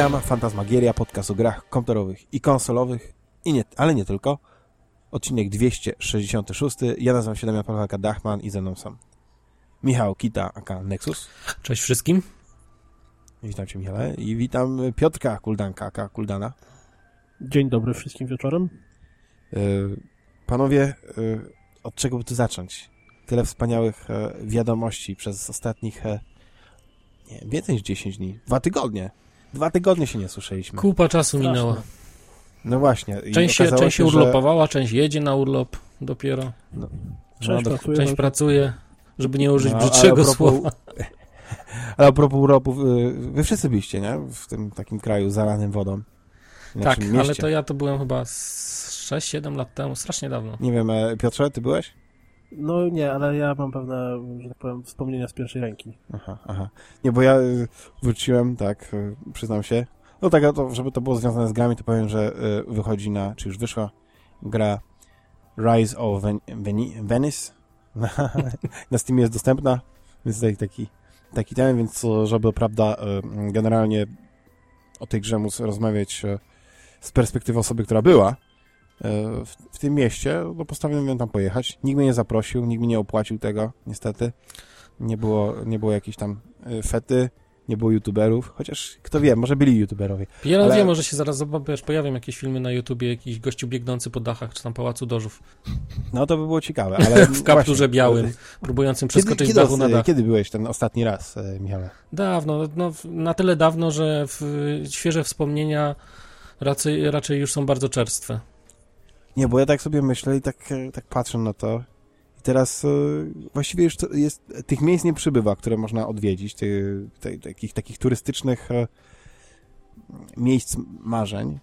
Witam, Fantasmagieria, podcast o grach komputerowych i konsolowych, i nie, ale nie tylko. Odcinek 266. Ja nazywam się Damian Pawełka Dachman i ze mną są Michał Kita, aka Nexus. Cześć wszystkim. Witam Cię Michale i witam Piotrka Kuldanka, aka Kuldana. Dzień dobry wszystkim wieczorem. Yy, panowie, yy, od czego by tu zacząć? Tyle wspaniałych yy, wiadomości przez ostatnich nie, więcej niż 10 dni. Dwa tygodnie. Dwa tygodnie się nie słyszeliśmy. Kupa czasu Straszne. minęła. No właśnie. Część się, część się że- urlopowała, część jedzie na urlop dopiero. No, Część do- pracuje, Część no, pracuje, żeby nie użyć No, brzydszego propos- słowa. Ale a propos urlopów, y, wy wszyscy byliście, nie? W tym takim kraju zalanym wodą. Tak, ale to ja to byłem chyba z 6-7 lat temu, strasznie dawno. Nie wiem, e, Piotrze, ty byłeś? No nie, ale ja mam pewne, że tak powiem, wspomnienia z pierwszej ręki. Aha, aha. Nie, bo ja y, wróciłem, tak, y, przyznam się. No tak, to, żeby to było związane z grami, to powiem, że y, wychodzi na, czy już wyszła gra Rise of Ven Veni Venice. Na, na Steamie jest dostępna, więc tutaj taki, taki ten, więc żeby, prawda, generalnie o tej grze móc rozmawiać z perspektywy osoby, która była w, w tym mieście, no postanowiłem tam pojechać. Nikt mnie nie zaprosił, nikt mi nie opłacił tego, niestety. Nie było, nie było jakiejś tam y, fety, nie było youtuberów, chociaż kto wie, może byli youtuberowie. Ja Ale- wiem, może się zaraz zobaczysz, pojawią jakieś filmy na YouTubie, jakiś gościu biegnący po dachach, czy tam Pałacu Dożów, No to by było ciekawe, ale w kapturze właśnie, białym, y, próbującym Kiedy, przeskoczyć kiedy, dachu na dach. kiedy byłeś ten ostatni raz, e, Michale? Dawno, no, na tyle dawno, że w, świeże wspomnienia raczej, raczej już są bardzo czerstwe. Nie, bo ja tak sobie myślę i tak, tak patrzę na to i teraz e, właściwie już jest, tych miejsc nie przybywa, które można odwiedzić, tych, te, takich, takich turystycznych e, miejsc marzeń.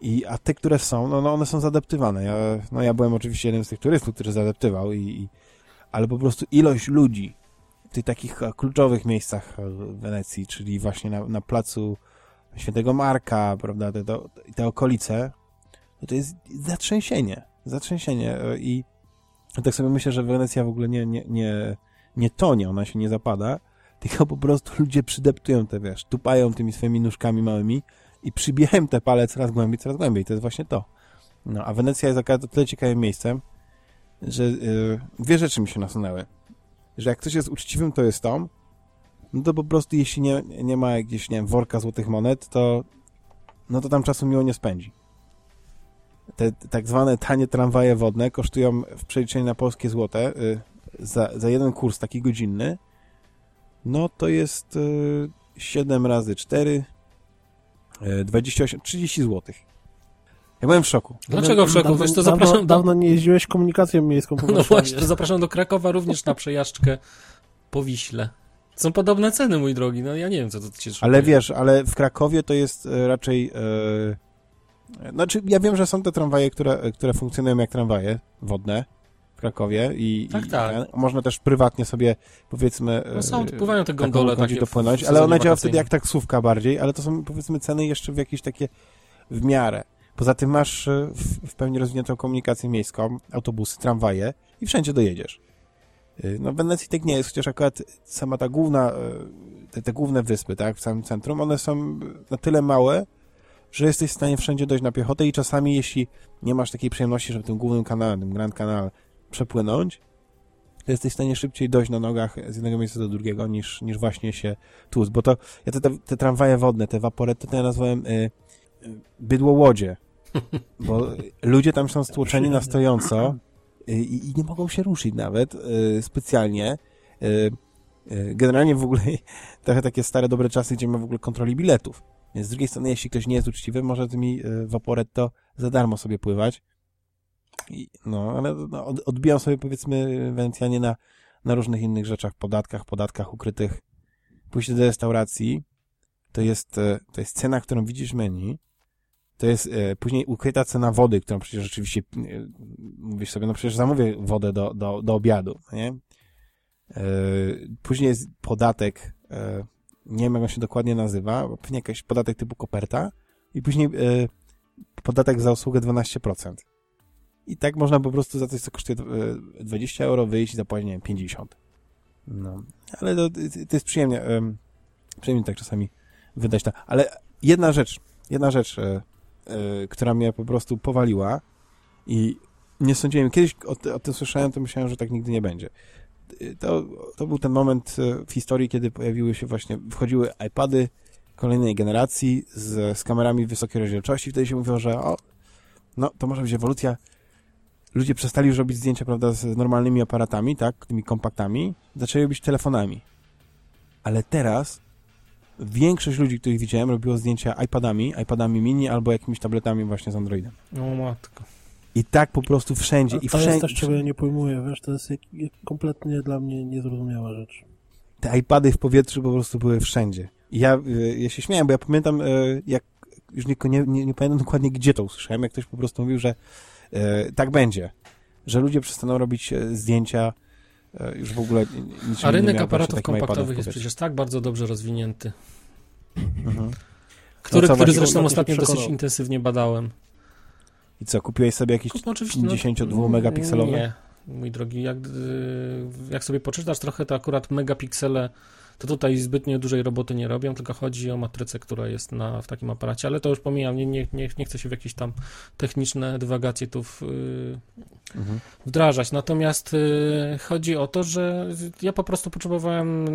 I, a te, które są, no, no one są zadeptywane. Ja, no ja byłem oczywiście jednym z tych turystów, który zadeptywał, i, i, ale po prostu ilość ludzi w tych takich e, kluczowych miejscach w Wenecji, czyli właśnie na, na placu Świętego Marka, prawda, te, te okolice, to jest zatrzęsienie, zatrzęsienie e, i tak sobie myślę, że Wenecja w ogóle nie, nie, nie, nie tonie, ona się nie zapada, tylko po prostu ludzie przydeptują te, wiesz, tupają tymi swoimi nóżkami małymi i przybijają te pale coraz głębiej, coraz głębiej, to jest właśnie to. No, a Wenecja jest akurat o tyle ciekawym miejscem, że y, dwie rzeczy mi się nasunęły. Że jak ktoś jest uczciwym, to jest to, no to po prostu jeśli nie, nie ma jakiegoś, nie wiem, worka złotych monet, to no to tam czasu miło nie spędzi. Te tak zwane tanie tramwaje wodne kosztują w przeliczeniu na polskie złote y, za, za jeden kurs taki godzinny, no to jest y, 7 razy 4, y, 28, 30 złotych. Ja byłem w szoku. Dlaczego w szoku? Dawno, Wiesz, to dawno, zapraszam do... dawno nie jeździłeś komunikacją miejską po No właśnie, to zapraszam do Krakowa również na przejażdżkę po Wiśle. Są podobne ceny, mój drogi, no ja nie wiem, co to cię Ale wiesz, ale w Krakowie to jest e, raczej. E, znaczy, ja wiem, że są te tramwaje, które, które funkcjonują jak tramwaje wodne w Krakowie i, Tak, i tak. ten, można też prywatnie sobie, powiedzmy. No są, e, pływają te gondole takie dopłynąć, ale ona działa wtedy jak taksówka bardziej, ale to są, powiedzmy, ceny jeszcze w jakieś takie w miarę. Poza tym masz e, w, w pełni rozwiniętą komunikację miejską, autobusy, tramwaje i wszędzie dojedziesz. Y, No w Wenecji tak nie jest, chociaż akurat sama ta główna, e, te, te główne wyspy, tak, w samym centrum, one są na tyle małe, że jesteś w stanie wszędzie dojść na piechotę i czasami, jeśli nie masz takiej przyjemności, żeby tym głównym kanałem, tym Grand Canal przepłynąć, to jesteś w stanie szybciej dojść na nogach z jednego miejsca do drugiego, niż, niż właśnie się tłuc. Bo to, ja te, te, te tramwaje wodne, te waporety, to ja nazwałem y, y, bydłołodzie. Bo ludzie tam są stłoczeni na stojąco y, i, nie mogą się ruszyć nawet y, specjalnie. Y, generalnie w ogóle trochę takie stare, dobre czasy, gdzie ma w ogóle kontroli biletów. Więc z drugiej strony, jeśli ktoś nie jest uczciwy, może tymi y, Vaporetto za darmo sobie pływać. I, no, ale no, sobie, powiedzmy, Wenecjanie na, na różnych innych rzeczach, podatkach, podatkach ukrytych. Pójść do restauracji, to jest, e, to jest cena, którą widzisz menu, to jest e, później ukryta cena wody, którą przecież rzeczywiście e, mówisz sobie, no przecież zamówię wodę do, do, do obiadu, nie? E, później jest podatek, e, nie wiem jak on się dokładnie nazywa, pewnie jakiś podatek typu koperta i później e, podatek za usługę 12%. I tak można po prostu za coś, co kosztuje e, 20 euro wyjść i zapłacić, nie wiem, 50. No, ale to, to jest przyjemnie, em, przyjemnie tak czasami wydać to. Ale jedna rzecz, jedna rzecz, e, e, która mnie po prostu powaliła i nie sądziłem, kiedyś o, o tym słyszałem, to myślałem, że tak nigdy nie będzie. To, to był ten moment e, w historii, kiedy pojawiły się właśnie, wchodziły iPady kolejnej generacji z, z kamerami wysokiej rozdzielczości. Wtedy się mówiło, że o, no to może być ewolucja. Ludzie przestali już robić zdjęcia, prawda, z normalnymi aparatami, tak, tymi kompaktami, zaczęli robić telefonami. Ale teraz większość ludzi, których widziałem, robiło zdjęcia iPadami, iPadami mini albo jakimiś tabletami właśnie z Androidem. O matko. I tak po prostu wszędzie. A I to jest wszędzie. też, czego ja nie pojmuję, wiesz, to jest kompletnie dla mnie niezrozumiała rzecz. Te iPady w powietrzu po prostu były wszędzie. I ja, y, ja się śmiałem, bo ja pamiętam, y, jak już nie, nie, nie, pamiętam dokładnie, gdzie to usłyszałem, jak ktoś po prostu mówił, że y, tak będzie. Że ludzie przestaną robić zdjęcia e, już w ogóle niczym A nie rynek aparatów kompaktowych jest przecież tak bardzo dobrze rozwinięty. Mhm. Który, co, który zresztą ostatnio dosyć intensywnie badałem. I co, kupiłeś sobie jakiś... Kup, oczywiście, no, 52 megapikselowe? Nie, mój drogi, jak, y, jak sobie poczytasz trochę, to akurat megapiksele to tutaj zbytnio dużej roboty nie robią, tylko chodzi o matrycę, która jest na, w takim aparacie, ale to już pomijam, nie, nie, nie, nie chcę się w jakieś tam techniczne dywagacje tu w, y, Mhm. wdrażać. Natomiast y, chodzi o to, że ja po prostu potrzebowałem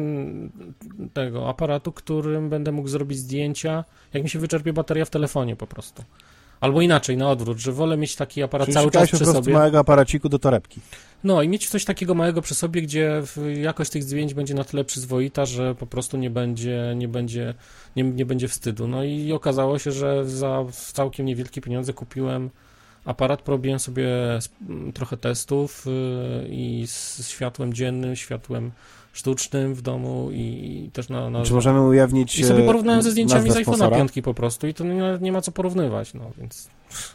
tego aparatu, którym będę mógł zrobić zdjęcia, jak mi się wyczerpie bateria w telefonie po prostu. Albo inaczej, na odwrót, że wolę mieć taki aparat Czyli cały czas szukałeś po przy prostu sobie. małego aparaciku do torebki. No i mieć coś takiego małego przy sobie, gdzie jakość tych zdjęć będzie na tyle przyzwoita, że po prostu nie będzie, nie będzie, nie, nie będzie wstydu. No i okazało się, że za całkiem niewielkie pieniądze kupiłem aparat, porobiłem sobie trochę testów y, i z światłem dziennym, światłem sztucznym w domu i, też na, na Czy możemy ujawnić i sobie e, porównałem ze zdjęciami z iPhone'a sponsora? 5 po prostu i to nie, nie ma co porównywać, no więc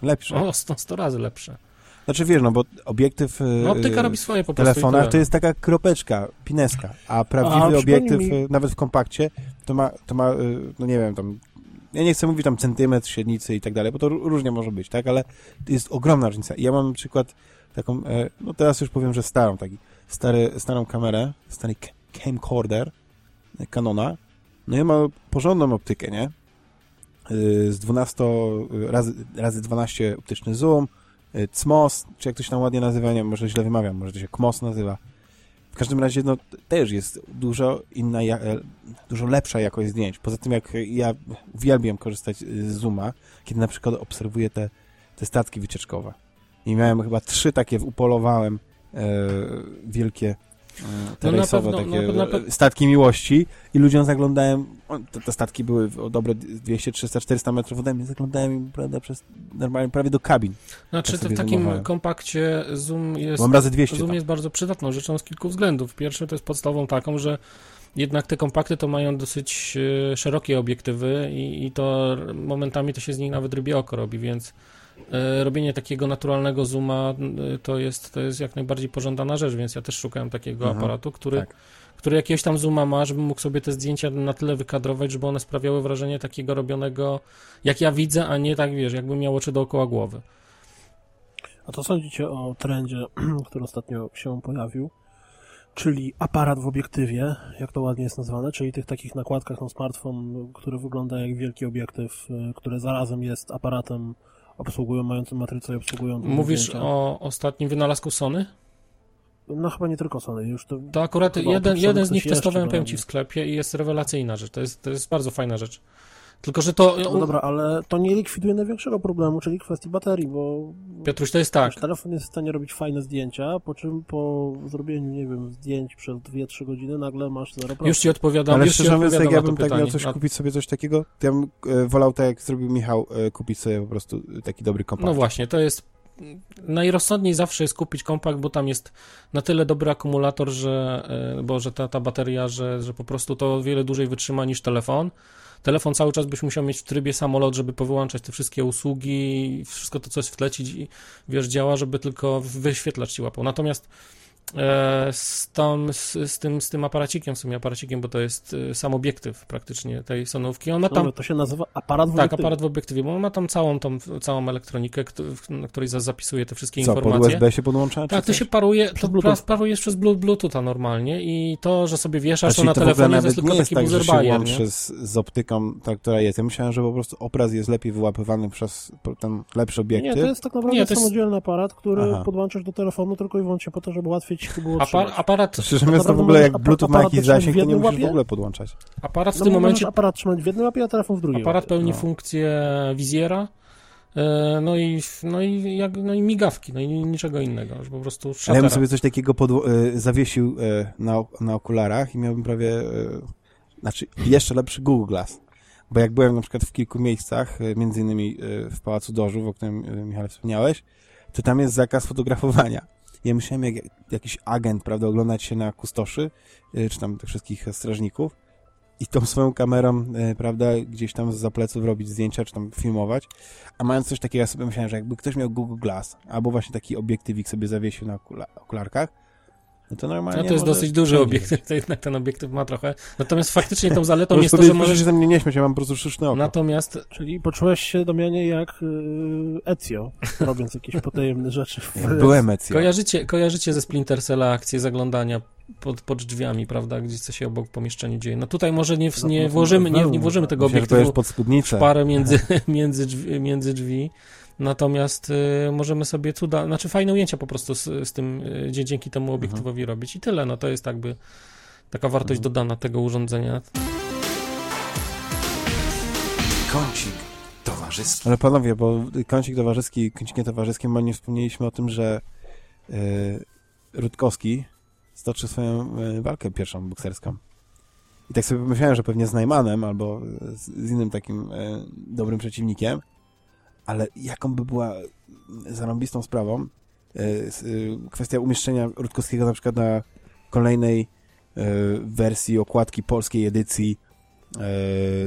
Lepsze. o, 100, 100 razy lepsze. Znaczy wiesz, no bo obiektyw e, No optyka robi swoje po telefonach to jest taka kropeczka, pineska, a prawdziwy A, obiektyw mi- e, nawet w kompakcie to ma, to ma, no nie wiem, tam ja nie chcę mówić tam centymetr, średnicy i tak dalej, bo to ró- różnie może być, tak, ale to jest ogromna różnica. I ja mam na przykład taką, no teraz już powiem, że starą, taki stary, starą kamerę, stary ca- camcorder e, Canona, no i ma porządną optykę, nie? Y, Z 12 razy, razy 12 optyczny zoom, y, CMOS, czy jak to się tam ładnie nazywa, nie może źle wymawiam, może to się KMOS nazywa. W każdym razie, no, też jest dużo inna, e, dużo lepsza jakość zdjęć. Poza tym, jak ja uwielbiam korzystać z Zooma, kiedy na przykład obserwuję te, te statki wycieczkowe. I miałem chyba trzy takie, upolowałem wielkie e, te No rejsowe pewno- takie na pe- e, statki miłości i ludziom zaglądałem, te, te statki były o dobre 200, 300, 400 metrów ode mnie, zaglądałem im, prawda, przez normalnie prawie do kabin. Znaczy, tak to w takim zoomowałem. kompakcie Zoom jest, Mam razy 200 Zoom tam. jest bardzo przydatną rzeczą z kilku względów. Pierwszy to jest podstawą taką, że jednak te kompakty to mają dosyć e, szerokie obiektywy i, i to momentami to się z nich nawet rybie oko robi, więc e, robienie takiego naturalnego zooma e, to jest, to jest jak najbardziej pożądana rzecz, więc ja też szukałem takiego Mhm, aparatu, który, tak. który jakiegoś tam zooma ma, żebym mógł sobie te zdjęcia na tyle wykadrować, żeby one sprawiały wrażenie takiego robionego, jak ja widzę, a nie tak, wiesz, jakbym miał oczy dookoła głowy. A co sądzicie o trendzie, który ostatnio się pojawił? Czyli aparat w obiektywie, jak to ładnie jest nazwane, czyli tych takich nakładkach na smartfon, który wygląda jak wielki obiektyw, y, który zarazem jest aparatem obsługują, mającym matrycę i obsługującym Mówisz zdjęcia. o ostatnim wynalazku Sony? No chyba nie tylko Sony, już to... To akurat jeden, jeden z nich testowałem, powiem ci, w sklepie i jest rewelacyjna rzecz. To jest, to jest bardzo fajna rzecz. Tylko, że to... No dobra, ale to nie likwiduje największego problemu, czyli kwestii baterii, bo Piotruś, to jest tak. Telefon jest w stanie robić fajne zdjęcia, po czym po zrobieniu, nie wiem, zdjęć przez 2-3 godziny nagle masz 0%. Już ci odpowiadam, Ale już szczerze mówiąc, jak ja bym tak pytanie. miał coś kupić sobie coś takiego, to ja bym e, wolał tak jak zrobił Michał, e, kupić sobie po prostu taki dobry kompakt. No właśnie, to jest... Najrozsądniej zawsze jest kupić kompakt, bo tam jest na tyle dobry akumulator, że, e, bo, że ta, ta bateria, że, że po prostu to o wiele dłużej wytrzyma niż telefon. Telefon cały czas byś musiał mieć w trybie samolot, żeby powyłączać te wszystkie usługi, wszystko to, co jest wtlecić i wiesz, działa, żeby tylko wyświetlacz ci łapał. Natomiast z, tą, z, z, tym, z tym aparacikiem, w sumie aparacikiem, bo to jest e, sam obiektyw praktycznie tej sonówki. On ma tam, to się nazywa aparat w tak, obiektywie. aparat w obiektywie, bo on ma tam całą tą, całą elektronikę, na której za- zapisuje te wszystkie Co, pod informacje. USB się podłącza? Tak, to się paruje, Przez to Bluetooth. parujesz przez Blu- Bluetootha normalnie i to, że sobie wieszasz A to na to telefonie, to jest tylko nie jest taki tak, że się łączy z, z optyką, ta, która jest. Ja myślałem, że po prostu obraz jest lepiej wyłapywany przez ten lepszy obiektyw. Nie, to jest tak naprawdę Nie, to jest- samodzielny aparat, który Aha. podłączasz do telefonu tylko i wyłącznie po to, żeby łatwiej ci było Apar- aparat, Szczerze tak mówiąc, to w ogóle jak Bluetooth ma jakiś w zasięg, to nie musisz w łapie? ogóle podłączać. aparat w no tym momencie aparat trzymać w jednym łapie, a telefon w drugim Aparat łapie. pełni No. funkcję wizjera, e, no i, no, i jak, no i migawki, no i niczego innego, że po prostu Ale ja szatera. bym sobie coś takiego podło- y, zawiesił y, na, na okularach i miałbym prawie, y, znaczy jeszcze lepszy Google Glass. Bo jak byłem na przykład w kilku miejscach, między innymi w Pałacu Dożów, o którym Michale wspomniałeś, to tam jest zakaz fotografowania. Ja myślałem, jak jakiś agent, prawda, oglądać się na kustoszy, y, czy tam tych wszystkich strażników i tą swoją kamerą, y, prawda, gdzieś tam z pleców robić zdjęcia, czy tam filmować. A mając coś takiego, ja sobie myślałem, że jakby ktoś miał Google Glass, albo właśnie taki obiektywik sobie zawiesił na okula- okularkach, no to normalnie No to jest dosyć duży obiektyw, to jednak ten obiektyw ma trochę. Natomiast faktycznie tą zaletą jest to, że możesz... się ze mnie nie śmiać, ja mam po prostu sztuczne oko. Natomiast Czyli poczułeś się, Damianie, jak yy, Ezio, robiąc jakieś potajemne rzeczy. W... Ja byłem Ezio. kojarzycie, kojarzycie ze Splinter Cella akcję zaglądania pod, pod drzwiami, prawda, gdzieś co się obok pomieszczenia dzieje. No tutaj może nie, w- nie, No, włożymy, nie, nie włożymy tego obiektywu pod spódnicę. parę między, między, drzwi, między drzwi. Natomiast y, możemy sobie cuda, znaczy fajne ujęcia po prostu z, z tym, y, dzięki temu obiektywowi robić i tyle. No to jest jakby taka wartość Mhm. dodana tego urządzenia. Kącik towarzyski. Ale panowie, bo kącik towarzyski, kącik nietowarzyskim, bo nie wspomnieliśmy o tym, że yy, Rutkowski stoczy swoją y, walkę pierwszą bokserską. I tak sobie pomyślałem, że pewnie z Najmanem albo z, z innym takim y, dobrym przeciwnikiem, ale jaką by była zarąbistą sprawą y, s- y, kwestia umieszczenia Rutkowskiego na przykład na kolejnej y, wersji okładki polskiej edycji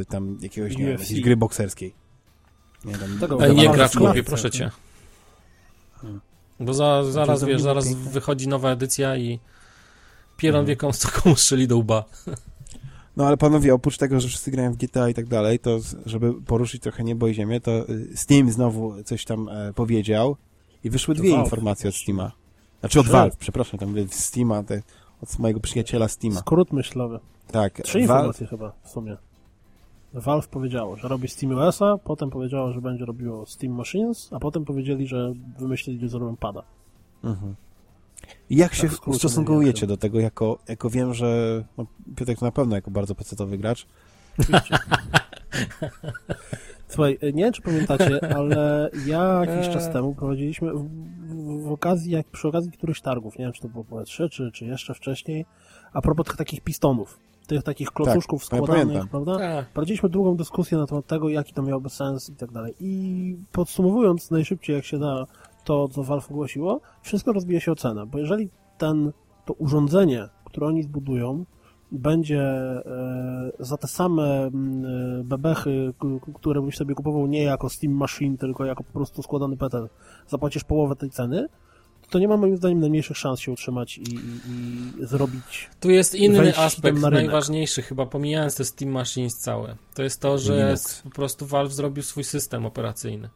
y, tam jakiegoś, nie wiem, UFC. gry bokserskiej. Nie, tam, Tego- Ej, nie gracz mówię, proszę cię. Hmm. Bo za, zaraz, wiesz, zaraz piękne. wychodzi nowa edycja i Pieron Mhm. wie, komu, co komu strzeli do łba. No ale panowie, oprócz tego, że wszyscy grają w GTA i tak dalej, to żeby poruszyć trochę niebo i ziemię, to y, Steam znowu coś tam e, powiedział i wyszły dwie Valve. informacje od Steama. Znaczy od Trzy. Valve, przepraszam, tam mówię, Steama, te, od mojego przyjaciela Steama. Skrót myślowy. Tak, Trzy Valve, informacje chyba w sumie. Valve powiedziało, że robi SteamOS-a, potem powiedziało, że będzie robiło Steam Machines, a potem powiedzieli, że wymyślili, że zrobią pada. mhm. I Jak się Tak, ustosunkujecie największym. do tego, jako, jako wiem, że no, Piotrek to na pewno jako bardzo pecetowy gracz. Słuchaj, nie wiem, czy pamiętacie, ale ja jakiś czas temu prowadziliśmy w, w, w okazji, jak przy okazji którychś targów, nie wiem, czy to było po E3, czy, czy jeszcze wcześniej, a propos tych takich pistonów, tych takich klocuszków Tak, składanych, prawda? Tak. Prowadziliśmy długą dyskusję na temat tego, jaki to miałby sens i tak dalej. I podsumowując najszybciej, jak się da, to, co Valve ogłosiło, wszystko rozbija się o cenę, bo jeżeli ten, to urządzenie, które oni zbudują, będzie e, za te same mm, e, bebechy, które byś sobie kupował nie jako Steam Machine, tylko jako po prostu składany PC, zapłacisz połowę tej ceny, to nie ma moim zdaniem najmniejszych szans się utrzymać i, i, i zrobić Tu jest inny aspekt, na rynek. najważniejszy chyba, pomijając te Steam Machines całe. To jest to, że Linux. po prostu Valve zrobił swój system operacyjny.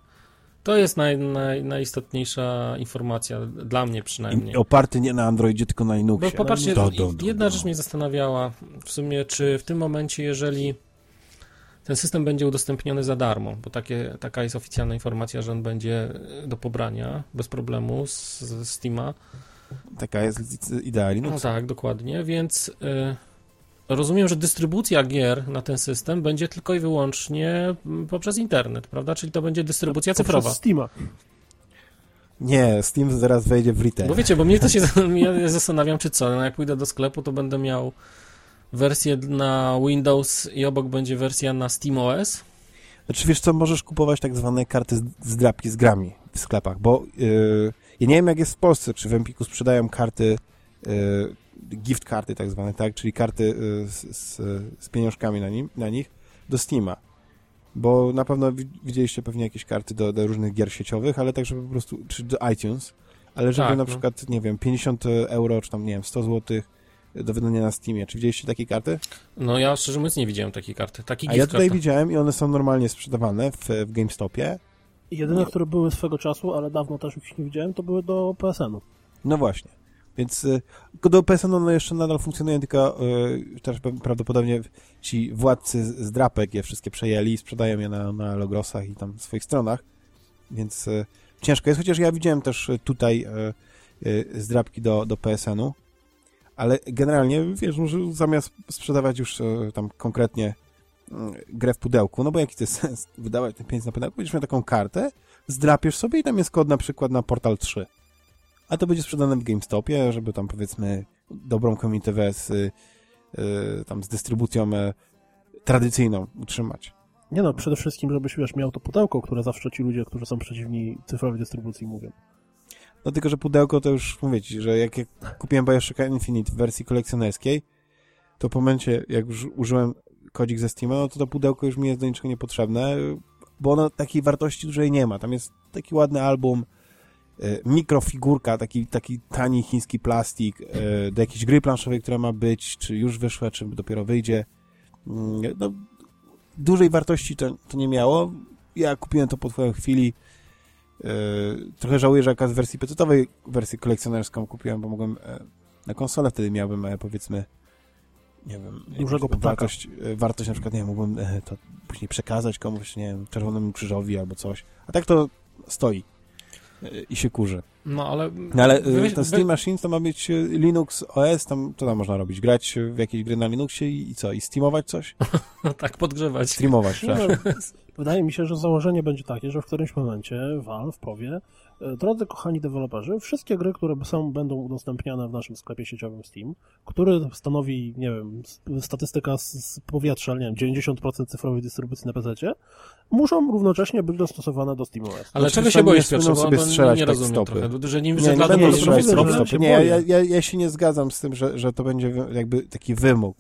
To jest naj, naj, najistotniejsza informacja, dla mnie przynajmniej. I oparty nie na Androidzie, tylko na Bo Linuxie. popatrzcie, Do, do, do, jedna rzecz mnie zastanawiała w sumie, czy w tym momencie, jeżeli ten system będzie udostępniony za darmo, bo takie, taka jest oficjalna informacja, że on będzie do pobrania bez problemu z, z Steama. Taka jest idea No Linuxa. tak, dokładnie, więc y, rozumiem, że dystrybucja gier na ten system będzie tylko i wyłącznie mm, poprzez internet, prawda? Czyli to będzie dystrybucja cyfrowa. poprzez Steama. Nie, Steam zaraz wejdzie w retail. Bo wiecie, bo mnie to się ja zastanawiam, czy co, no jak pójdę do sklepu, to będę miał wersję na Windows i obok będzie wersja na SteamOS. Znaczy wiesz co, możesz kupować tak zwane karty z, z drapki z grami w sklepach, bo yy, ja nie wiem jak jest w Polsce, czy w Empiku sprzedają karty, yy, gift karty tak zwane, tak, czyli karty yy, z, z, z pieniążkami na, nim, na nich do Steama. Bo na pewno wi- widzieliście pewnie jakieś karty do, do różnych gier sieciowych, ale także po prostu, czy do iTunes, ale żeby Tak, na no. przykład, nie wiem, 50 euro, czy tam, nie wiem, 100 zł do wydania na Steamie. Czy widzieliście takie karty? No ja szczerze mówiąc nie widziałem takiej karty. Taki A ja tutaj karta. widziałem i one są normalnie sprzedawane w, w GameStopie. Jedyne, które były swego czasu, ale dawno też ich nie widziałem, to były do PSN-u. No właśnie. Więc y, do PSN one jeszcze nadal funkcjonują, tylko y, też prawdopodobnie ci władcy z drapek je wszystkie przejęli i sprzedają je na, na Logrosach i tam swoich stronach. Więc y, ciężko jest, chociaż ja widziałem też tutaj y, y, zdrapki do, do PSN-u, ale generalnie, wiesz, że zamiast sprzedawać już y, tam konkretnie grę w pudełku, no bo jaki to jest sens wydawać te pieniądze na pudełku, będziesz miał taką kartę, zdrapiesz sobie i tam jest kod na przykład na Portal 3. A to będzie sprzedane w GameStopie, żeby tam powiedzmy dobrą community z, y, y, tam z dystrybucją y, tradycyjną utrzymać. Nie no, przede wszystkim, żebyś wiesz, miał to pudełko, które zawsze ci ludzie, którzy są przeciwni cyfrowej dystrybucji mówią. No tylko, że pudełko to już mówię ci, że jak ja kupiłem Bioshocka Infinite w wersji kolekcjonerskiej, to po momencie, jak już użyłem kodzik ze Steama, no to to pudełko już mi jest do niczego niepotrzebne, bo ono takiej wartości dużej nie ma. Tam jest taki ładny album, mikrofigurka, taki, taki tani chiński plastik, y, do jakiejś gry planszowej, która ma być, czy już wyszła, czy dopiero wyjdzie. Mm, No, dużej wartości to, to nie miało. Ja kupiłem to po twojej chwili. Yy, trochę żałuję, że akurat w wersji pecetowej wersję kolekcjonerską kupiłem, bo mogłem e, na konsolę wtedy miałbym e, powiedzmy nie wiem, Dużego wartość, e, wartość na przykład, nie wiem, mógłbym e, to później przekazać komuś, nie wiem, Czerwonemu Krzyżowi albo coś. A tak to stoi e, i się kurzy. No ale... No ale wy- ten wy- Steam Machines to ma być e, Linux OS, tam co tam można robić? Grać w jakieś gry na Linuxie i, i co? I streamować coś? tak, podgrzewać. Streamować, przepraszam. no, wydaje mi się, że założenie będzie takie, że w którymś momencie Valve powie, drodzy kochani deweloperzy, wszystkie gry, które są, będą udostępniane w naszym sklepie sieciowym Steam, który stanowi, nie wiem, statystyka z, z powietrza, nie wiem, 90% cyfrowej dystrybucji na PC, muszą równocześnie być dostosowane do SteamOS. Ale Znaczy, czego się boisz, nie Piotrze? sobie strzelać nie tak rozumiem stopy. trochę, że nie, Nie, że nie będą mnie strzelać mówię, stop, że stop. się Nie, ja, ja, ja się nie zgadzam z tym, że, że to będzie jakby taki wymóg.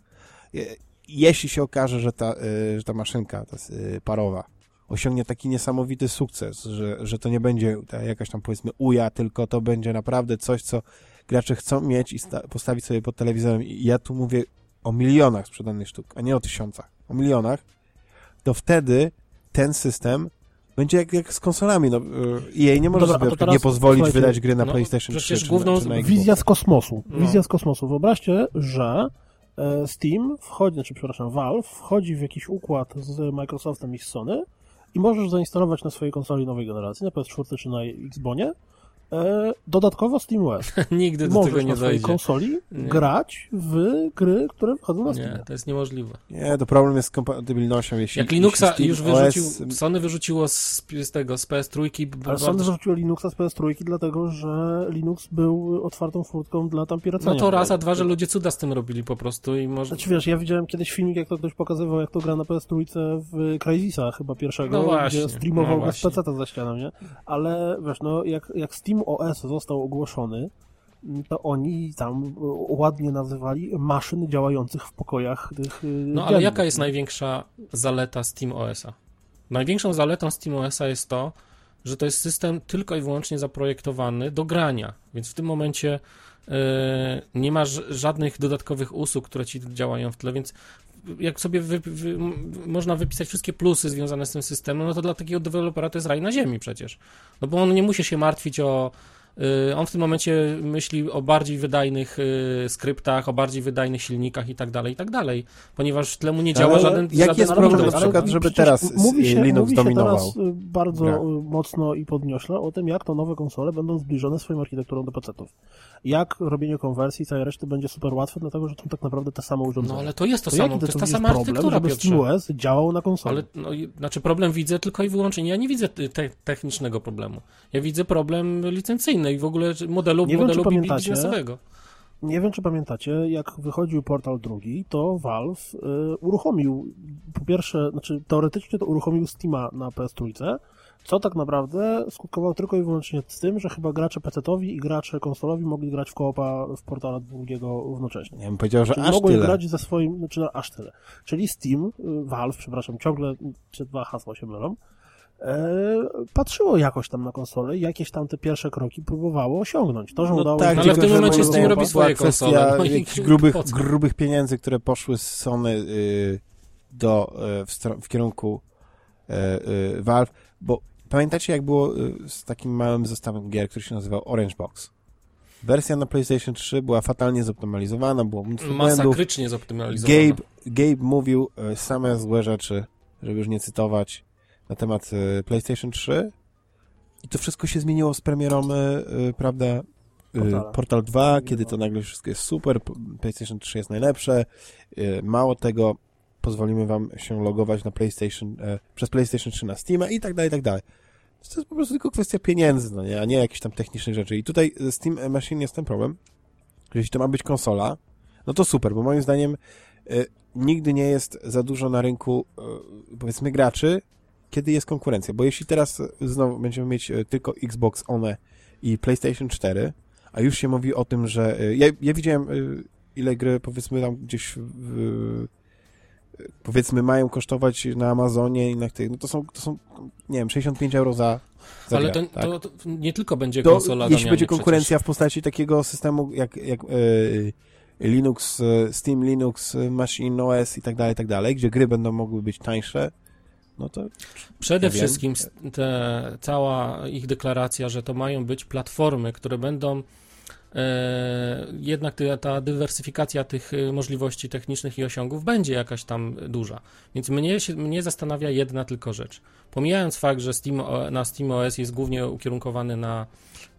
Je- Jeśli się okaże, że ta, y, że ta maszynka, ta y, parowa, osiągnie taki niesamowity sukces, że, że to nie będzie ta jakaś tam powiedzmy uja, tylko to będzie naprawdę coś, co gracze chcą mieć i sta- postawić sobie pod telewizorem. I ja tu mówię o milionach sprzedanych sztuk, a nie o tysiącach, o milionach, to wtedy ten system będzie jak, jak z konsolami. No, y, jej nie może Dobra, sobie nie pozwolić wydać gry na no, PlayStation przecież 3 czy, główną czy na. Wizja z kosmosu. No. Wizja z kosmosu. Wyobraźcie, że e, Steam wchodzi, znaczy przepraszam, Valve wchodzi w jakiś układ z Microsoftem i z Sony i możesz zainstalować na swojej konsoli nowej generacji, na PS4 czy na Xbonie, e, dodatkowo SteamOS. Nigdy do Możesz tego nie na swojej dojdzie. konsoli Nie. grać w gry, które wchodzą na Steam. Nie, to jest niemożliwe. Nie, to problem jest z kompatybilnością. Jeśli, Jak Linuxa jeśli już wyrzucił, OS, Sony wyrzuciło z, z tego, z PS3, b- Ale bardzo- Sony zarzuciło Linuxa z PS3 dlatego, że Linux był otwartą furtką dla tam piracenia. no to raz, a dwa, że ludzie cuda z tym robili po prostu i może... Znaczy wiesz, ja widziałem kiedyś filmik, jak to ktoś pokazywał, jak to gra na PS3 w Crysisa chyba pierwszego, No właśnie, gdzie streamował no z właśnie. PC za ścianą, nie? Ale wiesz, no jak, jak Steam OS został ogłoszony, to oni tam y, ładnie nazywali maszyn działających w pokojach tych y, No ale dziennych. jaka jest największa zaleta SteamOS-a? Największą zaletą SteamOS-a jest to, że to jest system tylko i wyłącznie zaprojektowany do grania, więc w tym momencie e, nie ma ż- żadnych dodatkowych usług, które ci działają w tle, więc jak sobie wy, wy, można wypisać wszystkie plusy związane z tym systemem, no to dla takiego dewelopera to jest raj na ziemi przecież. No bo on nie musi się martwić o y, on w tym momencie myśli o bardziej wydajnych y, skryptach, o bardziej wydajnych silnikach i tak dalej, i tak dalej, ponieważ w tle mu nie działa Ale żaden jaki żaden jest problem na przykład, żeby teraz mówi się, Linux mówi się dominował? teraz y, bardzo y, mocno i podniośle o tym, jak to nowe konsole będą zbliżone swoją architekturą do PC-ów. Jak robienie konwersji całej reszty będzie super łatwe, dlatego że to tak naprawdę te same urządzenia. No ale to jest to, to samo, to jest ta sama problem, architektura, żeby. SteamOS działał na konsoli? Ale, no, znaczy problem widzę tylko i wyłącznie, ja nie widzę te, technicznego problemu. Ja widzę problem licencyjny i w ogóle modelu, Nie wiem, modelu pamiętacie, biznesowego. Nie wiem, czy pamiętacie, jak wychodził Portal drugi, to Valve y, uruchomił, po pierwsze, znaczy teoretycznie to uruchomił Steama na PS3, co tak naprawdę skutkowało tylko i wyłącznie z tym, że chyba gracze PC-towi i gracze konsolowi mogli grać w koopa w Portala drugiego równocześnie. Ja bym powiedział, że Czyli aż mogłem tyle. grać ze swoim, znaczy no, aż tyle. Czyli Steam, y, Valve, przepraszam, ciągle te dwa hasła się mylą, e, patrzyło jakoś tam na konsolę i jakieś tam te pierwsze kroki próbowało osiągnąć. To, że No udało tak, się... ale w tym momencie Steam robi swoje kwestia konsole, no jakichś grubych, grubych pieniędzy, które poszły z Sony y, do, y, w, w kierunku y, y, Valve, bo pamiętacie jak było y, z takim małym zestawem gier, który się nazywał Orange Box? Wersja na PlayStation 3 była fatalnie zoptymalizowana, było mnóstwo błędów. Masakrycznie zoptymalizowane. Gabe, Gabe mówił y, same złe rzeczy, żeby już nie cytować, na temat y, PlayStation 3 i to wszystko się zmieniło z premierą, prawda, Portala. Portal 2, kiedy to nagle wszystko jest super, PlayStation 3 jest najlepsze, mało tego, pozwolimy wam się logować na PlayStation, e, przez PlayStation 3 na Steama i tak dalej, i tak dalej. To jest po prostu tylko kwestia pieniędzy, no nie, a nie jakichś tam technicznych rzeczy. I tutaj ze Steam Machine jest ten problem, że jeśli to ma być konsola, no to super, bo moim zdaniem y, nigdy nie jest za dużo na rynku, y, powiedzmy, graczy, kiedy jest konkurencja. Bo jeśli teraz znowu będziemy mieć y, tylko Xbox One i PlayStation 4, a już się mówi o tym, że... y, Ja, ja widziałem, y, ile gry, powiedzmy, tam gdzieś... w- powiedzmy, mają kosztować na Amazonie i na tych... No to są, to są nie wiem, 65 euro za, za Ale grę, to, tak? to, to nie tylko będzie to konsola jeśli będzie przecież. konkurencja w postaci takiego systemu jak, jak e, Linux, e, Steam, Linux, e, Machine OS i tak dalej, i tak dalej, gdzie gry będą mogły być tańsze, no to Przede wszystkim te, cała ich deklaracja, że to mają być platformy, które będą e, jednak te, ta dywersyfikacja tych e, możliwości technicznych i osiągów będzie jakaś tam duża. Więc mnie, się, mnie zastanawia jedna tylko rzecz. Pomijając fakt, że Steam, na SteamOS jest głównie ukierunkowany na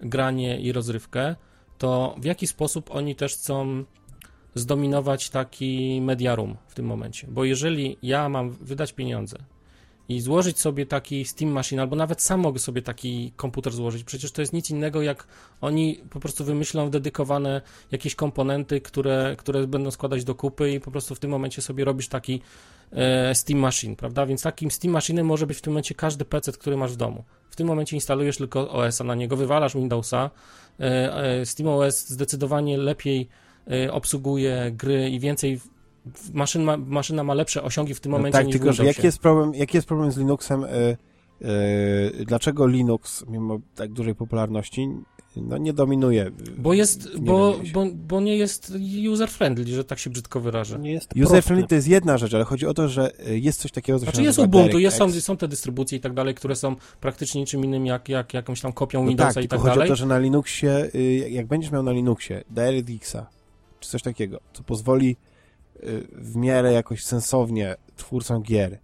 granie i rozrywkę, to w jaki sposób oni też chcą zdominować taki mediarum w tym momencie? Bo jeżeli ja mam wydać pieniądze i złożyć sobie taki Steam Machine, albo nawet sam mogę sobie taki komputer złożyć. Przecież to jest nic innego, jak oni po prostu wymyślą dedykowane jakieś komponenty, które, które będą składać do kupy i po prostu w tym momencie sobie robisz taki e, Steam Machine, prawda? Więc takim Steam Machine'em może być w tym momencie każdy PC, który masz w domu. W tym momencie instalujesz tylko OS-a na niego, wywalasz Windowsa. E, e, SteamOS zdecydowanie lepiej e, obsługuje gry i więcej Maszyn ma, maszyna ma lepsze osiągi w tym no momencie tak, niż tylko Windowsie. jaki jest problem, jaki jest problem z Linuxem, e, e, dlaczego Linux, mimo tak dużej popularności, no nie dominuje? Bo jest, Nie bo, bo, bo nie jest user-friendly, że tak się brzydko wyrażę. Nie jest User friendly prosty. to jest jedna rzecz, ale chodzi o to, że e, jest coś takiego, co Znaczy jest Ubuntu, jest, są, są te dystrybucje i tak dalej, które są praktycznie niczym innym jak, jak jakąś tam kopią No Windowsa tak, i tak chodzi dalej. o to, że na Linuxie, y, jak będziesz miał na Linuxie DirectXa, czy coś takiego, co pozwoli y, w miarę jakoś sensownie twórcom gier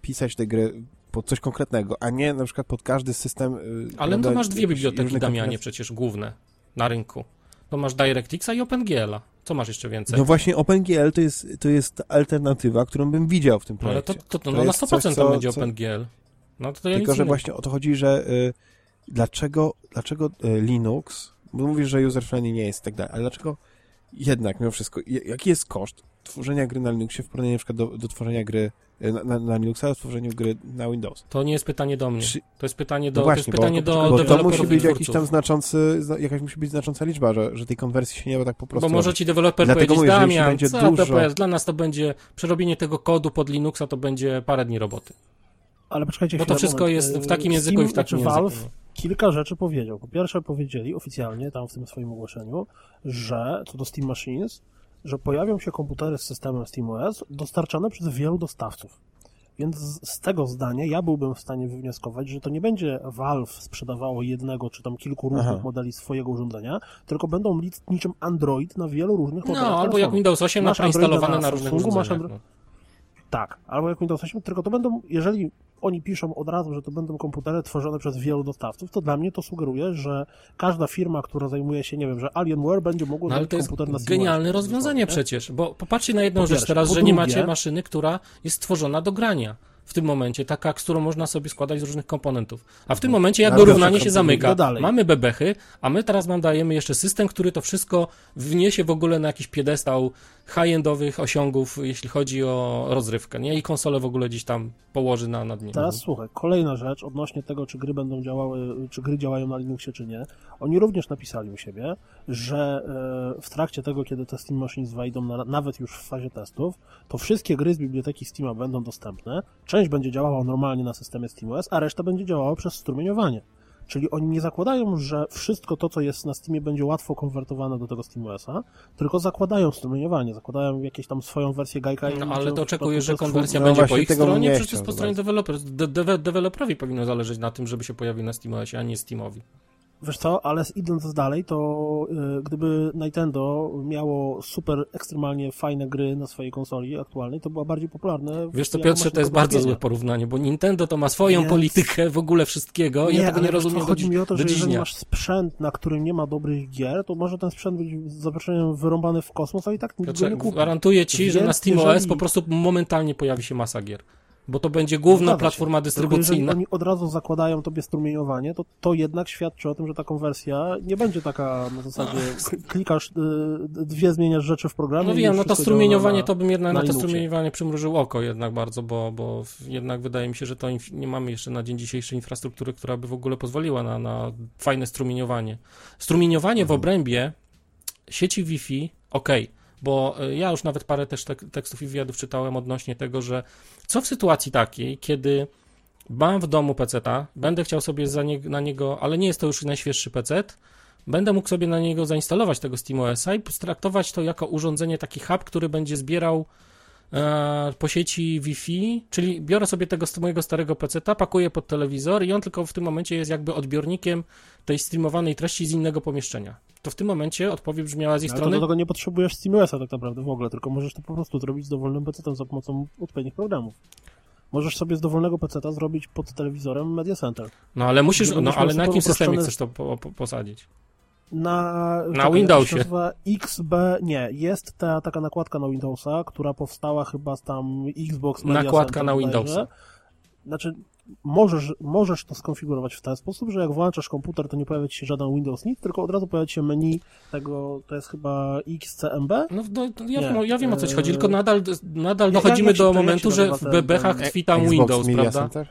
pisać te gry pod coś konkretnego, a nie na przykład pod każdy system. y, Ale no to masz dwie biblioteki, Damianie, przecież główne na rynku. To masz DirectXa i OpenGL-a. Co masz jeszcze więcej? No właśnie OpenGL to jest, to jest alternatywa, którą bym widział w tym Ale projekcie. to, to, to, To no na jest 100% coś, to co- będzie co- OpenGL. No to, to ja Tylko, że właśnie o to chodzi, że y, dlaczego, dlaczego y, Linux, bo mówisz, że user-friendly nie jest i tak dalej, ale dlaczego jednak mimo wszystko, jaki jest koszt tworzenia gry na Linuxie w porównaniu na przykład do, do tworzenia gry y, na, na, na Linuxa, a tworzeniu gry na Windows? To nie jest pytanie do mnie. Czy- To jest pytanie No do, to właśnie, jest pytanie bo, do bo to musi być jakiś tam znaczący, zna- jakaś musi być znacząca liczba, że, że tej konwersji się nie da tak po prostu Bo może ci deweloper Dlatego powiedzieć, mówię, Damian, będzie co dużo- to jest? Dla nas to będzie, przerobienie tego kodu pod Linuxa to będzie parę dni roboty. Ale poczekajcie Bo to wszystko moment. jest w takim języku i w Steam, takim czy języku. Valve kilka rzeczy powiedział. Po pierwsze powiedzieli oficjalnie, tam w tym swoim ogłoszeniu, że, co do Steam Machines, że pojawią się komputery z systemem SteamOS dostarczane przez wielu dostawców. Więc z z tego zdania ja byłbym w stanie wywnioskować, że to nie będzie Valve sprzedawało jednego czy tam kilku różnych Aha. modeli swojego urządzenia, tylko będą niczym Android na wielu różnych modelach No, albo jak. Windows 8 Masz nainstalowane Androida na na różnych Samsungu, urządzeniach. Andro- no. Tak, albo jak Windows 8, tylko to będą, jeżeli oni piszą od razu, że to będą komputery tworzone przez wielu dostawców, to dla mnie to sugeruje, że każda firma, która zajmuje się, nie wiem, że Alienware będzie mogła No, ale to jest komputer na genialne rozwiązanie Nie? przecież, bo popatrzcie na jedną Po rzecz teraz, że nie drugie- macie maszyny, która jest stworzona do grania w tym momencie, taka, z którą można sobie składać z różnych komponentów. A w tym momencie jakby Ale dobrze, równanie się zamyka. dalej. Mamy bebechy, a my teraz nam dajemy jeszcze system, który to wszystko wniesie w ogóle na jakiś piedestał high-endowych osiągów, jeśli chodzi o rozrywkę, nie? I konsolę w ogóle gdzieś tam położy na, nad nim. Teraz słuchaj, kolejna rzecz odnośnie tego, czy gry będą działały, czy gry działają na Linuxie, czy nie. Oni również napisali u siebie, że e, w trakcie tego, kiedy te Steam Machines wejdą na, nawet już w fazie testów, to wszystkie gry z biblioteki Steama będą dostępne. Część będzie działała normalnie na systemie SteamOS, a reszta będzie działała przez strumieniowanie. Czyli oni nie zakładają, że wszystko to, co jest na Steamie, będzie łatwo konwertowane do tego SteamOS-a, tylko zakładają strumieniowanie, zakładają jakieś tam swoją wersję gajka. i No, ale to oczekujesz, że konwersja No będzie po ich stronie, nie przecież jest po stronie bardzo. deweloper. De de deweloperowi powinno zależeć na tym, żeby się pojawił na SteamOSie, a nie Steamowi. Wiesz co, ale idąc dalej, to y, gdyby Nintendo miało super ekstremalnie fajne gry na swojej konsoli aktualnej, to była bardziej popularne. Wiesz co, Piotrze, to jest do bardzo złe porównanie, bo Nintendo to ma swoją Więc- politykę w ogóle wszystkiego i ja tego nie rozumiem co, do, chodzi dziś, mi o to, do że jeżeli masz sprzęt, na którym nie ma dobrych gier, to może ten sprzęt być z zaproszeniem wyrąbany w kosmos, a i tak Piotrze, nie kupi. gwarantuję ci, że na Więc SteamOS jeżeli- po prostu momentalnie pojawi się masa gier. Bo to będzie główna Zgadza się. platforma Tylko jeżeli dystrybucyjna. oni od razu zakładają tobie strumieniowanie, to to jednak świadczy o tym, że ta konwersja nie będzie taka na zasadzie klikasz, y, dwie zmieniasz rzeczy w programie No wiem, no to strumieniowanie na- to bym jednak na na to strumieniowanie przymrużył oko jednak bardzo, bo, bo jednak wydaje mi się, że to nie mamy jeszcze na dzień dzisiejszy infrastruktury, która by w ogóle pozwoliła na, na fajne strumieniowanie. Strumieniowanie w obrębie sieci Wi-Fi, okej, bo y, ja już nawet parę też tek- tekstów i wywiadów czytałem odnośnie tego, że co w sytuacji takiej, kiedy mam w domu PC-ta, będę chciał sobie nie, na niego, ale nie jest to już najświeższy PC, będę mógł sobie na niego zainstalować tego SteamOS-a i potraktować to jako urządzenie, taki hub, który będzie zbierał e, po sieci Wi-Fi, czyli biorę sobie tego st- mojego starego PC-ta, pakuję pod telewizor i on tylko w tym momencie jest jakby odbiornikiem tej streamowanej treści z innego pomieszczenia. To w tym momencie odpowiedź brzmiała z ich Ale to strony, do tego nie potrzebujesz SteamOS-a tak naprawdę w ogóle, tylko możesz to po prostu zrobić z dowolnym PC-tem za pomocą odpowiednich programów. Możesz sobie z dowolnego PC-ta zrobić pod telewizorem Media Center. no ale musisz, no ale na jakim systemie chcesz to po, po, posadzić? Na, Na czekaj, Windowsie. nazywa? XB, nie, jest ta taka nakładka na Windowsa, która powstała chyba z tam Xbox Media Nakładka Center na bodajże. Windowsa. Znaczy, możesz, możesz to skonfigurować w ten sposób, że jak włączasz komputer, to nie pojawia ci się żaden Windows nic, tylko od razu pojawia ci się menu tego, to jest chyba XCMB. No, no ja, Nie. no, ja wiem o co ci chodzi, Eee, tylko nadal, nadal dochodzimy jak się do momentu, że w bebechach tkwi tam Xbox Windows, Media prawda? Center?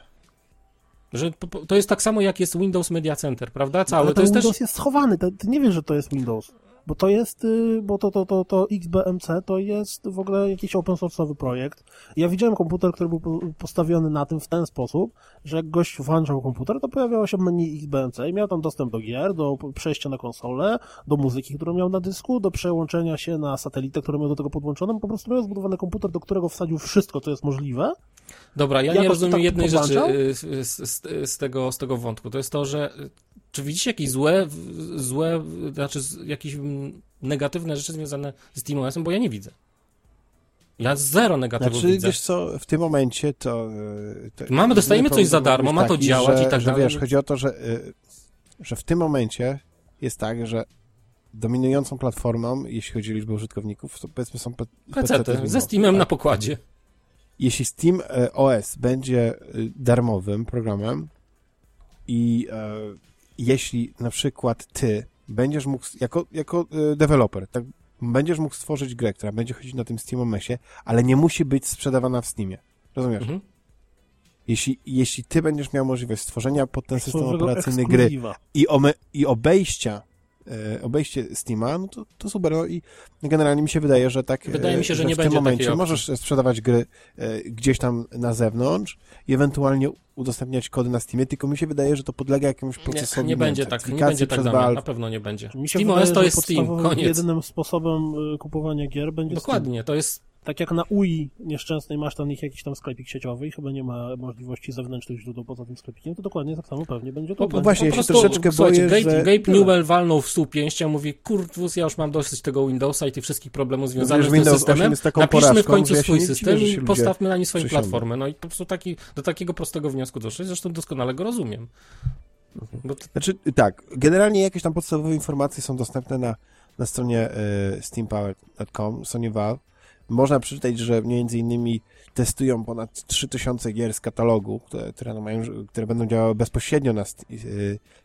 Że to jest tak samo jak jest Windows Media Center, prawda? Cały. Ale To jest Windows też. jest schowany, ty, ty nie wiesz, że to jest Windows. Bo to jest, y, bo to, to, to, to XBMC to jest w ogóle jakiś open source'owy projekt. Ja widziałem komputer, który był po- postawiony na tym w ten sposób, że jak gość włączał komputer, to pojawiało się menu XBMC i miał tam dostęp do gier, do przejścia na konsolę, do muzyki, którą miał na dysku, do przełączenia się na satelitę, którą miał do tego podłączoną. Po prostu miał zbudowany komputer, do którego wsadził wszystko, co jest możliwe. Dobra, ja Jakoś nie rozumiem tak jednej rzeczy podłączał? y, z, z, z, tego, z tego wątku. To jest to, że czy widzicie jakieś złe, złe, znaczy jakieś negatywne rzeczy związane z SteamOS-em, bo ja nie widzę. Ja zero negatywów Znaczy, widzę. wiesz co, w tym momencie to... e, to Mamy, dostajemy coś za darmo, ma to taki, działać że, i tak dalej. Wiesz, chodzi o to, że, e, że w tym momencie jest tak, że dominującą platformą, jeśli chodzi o liczbę użytkowników, to powiedzmy są PC-ty ze Steamem tak? na pokładzie. Jeśli Steam e, OS będzie darmowym programem i jeśli na przykład ty będziesz mógł, jako, jako e, deweloper, tak, będziesz mógł stworzyć grę, która będzie chodzić na tym Steam OS-ie, ale nie musi być sprzedawana w Steamie. Rozumiesz? Mhm. Jeśli, jeśli ty będziesz miał możliwość stworzenia pod ten system operacyjny gry i, ome, i obejścia obejście Steama, no to, to super. No i generalnie mi się wydaje, że tak. Wydaje e, mi się, że nie w będzie tym momencie możesz sprzedawać gry e, gdzieś tam na zewnątrz i ewentualnie udostępniać kody na Steamie, tylko mi się wydaje, że to podlega jakiemuś Nie, procesowi nie będzie wiem, tak, nie będzie tak, Valve. na pewno nie będzie. Mi się SteamOS wydaje, to że jest Steam, podstawowym, koniec. Jedynym sposobem y, kupowania gier będzie Steam. Dokładnie, to jest Tak jak na UI nieszczęsnej masz tam ich jakiś tam sklepik sieciowy i chyba nie ma możliwości zewnętrznych źródeł poza tym sklepikiem, to dokładnie tak samo pewnie będzie to. No, właśnie, ja się troszeczkę boję, Gabe, że... Gabe Newell walnął w stół pięścia, mówi, kurwus, ja już mam dosyć tego Windowsa i tych wszystkich problemów związanych Wiesz, z tym Windows 8 systemem. jest taką Napiszmy w końcu że ja swój nie dziwię, system się i postawmy na nie swoją platformę. No i po prostu taki, do takiego prostego wniosku doszli, zresztą doskonale go rozumiem. Bo to, Znaczy, tak, generalnie jakieś tam podstawowe informacje są dostępne na, na stronie e, steampower.com, Sony Valve. Można przeczytać, że między innymi testują ponad 3000 gier z katalogu, które, które, mają, które będą działały bezpośrednio na, e,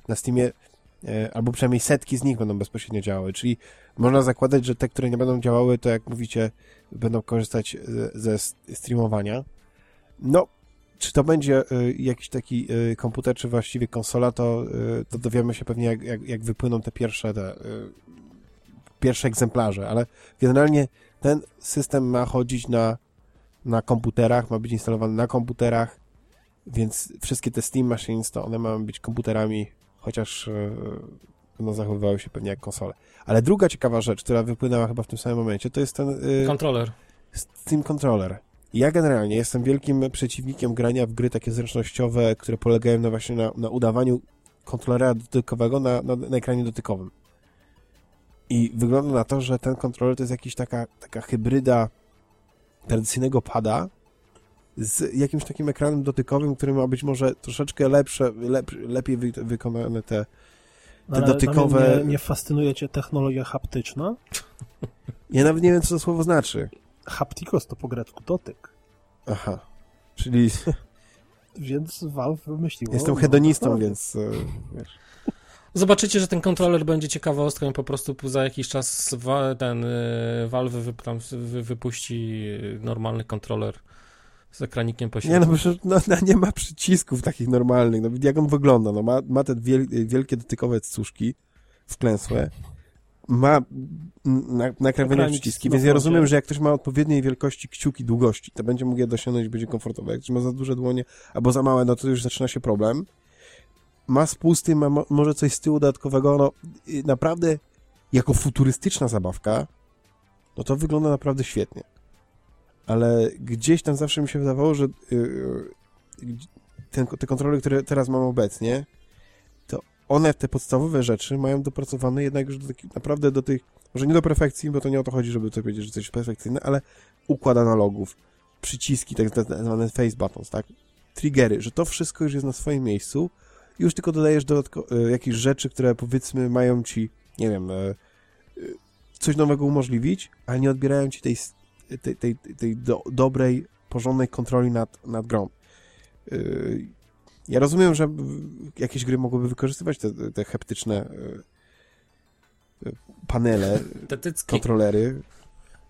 na Steamie, e, albo przynajmniej setki z nich będą bezpośrednio działały, czyli można zakładać, że te, które nie będą działały, to jak mówicie, będą korzystać ze, ze s- streamowania. No, czy to będzie jakiś taki komputer, czy właściwie konsola, to, to dowiemy się pewnie, jak, jak, jak wypłyną te pierwsze, te, pierwsze egzemplarze, ale generalnie ten system ma chodzić na na komputerach, ma być instalowany na komputerach, więc wszystkie te Steam Machines to one mają być komputerami, chociaż e, no, zachowywały się pewnie jak konsole. Ale druga ciekawa rzecz, która wypłynęła chyba w tym samym momencie, to jest ten y, Kontroler. Steam Controller. Ja generalnie jestem wielkim przeciwnikiem grania w gry takie zręcznościowe, które polegają na właśnie na, na udawaniu kontrolera dotykowego na, na, na ekranie dotykowym. I wygląda na to, że ten kontroler to jest jakiś taka, taka hybryda tradycyjnego pada z jakimś takim ekranem dotykowym, który ma być może troszeczkę lepsze, lep, lepiej wy, wykonane te, te Ale dotykowe... Nie, nie fascynuje cię technologia haptyczna? Ja nawet nie wiem, co to słowo znaczy. Haptikos to po grecku dotyk. Aha. Czyli Więc Valve wymyśliło... jestem no, hedonistą, to- więc e, wiesz. Zobaczycie, że ten kontroler będzie ciekawostką i po prostu za jakiś czas ten y, Valve wypuści y, normalny kontroler z ekranikiem po Nie, no przecież no, no, nie ma przycisków takich normalnych. No, jak on wygląda? No, ma, ma te wiel, wielkie dotykowe cuszki wklęsłe. Ma na, przyciski, więc ja rozumiem, że jak ktoś ma odpowiedniej wielkości kciuki długości, to będzie mógł je dosięgnąć będzie komfortowe. Jak ktoś ma za duże dłonie albo za małe, no to już zaczyna się problem. Ma spusty, ma mo- może coś z tyłu dodatkowego. No, naprawdę, jako futurystyczna zabawka, no to wygląda naprawdę świetnie. Ale gdzieś tam zawsze mi się wydawało, że yy, ten, te kontrole, które teraz mam obecnie, to one, te podstawowe rzeczy, mają dopracowane jednak już do naprawdę do tych, może nie do perfekcji, bo to nie o to chodzi, żeby to powiedzieć, że coś jest perfekcyjne, ale układ analogów, przyciski, tak zwane face buttons, tak? Triggery, że to wszystko już jest na swoim miejscu już tylko dodajesz dodatko, y, jakieś rzeczy, które powiedzmy mają ci, nie wiem, y, y, coś nowego umożliwić, ale nie odbierają ci tej, tej, tej, tej do, dobrej, porządnej kontroli nad, nad grą. Ja rozumiem, że jakieś gry mogłyby wykorzystywać te, te heptyczne panele, Te kontrolery,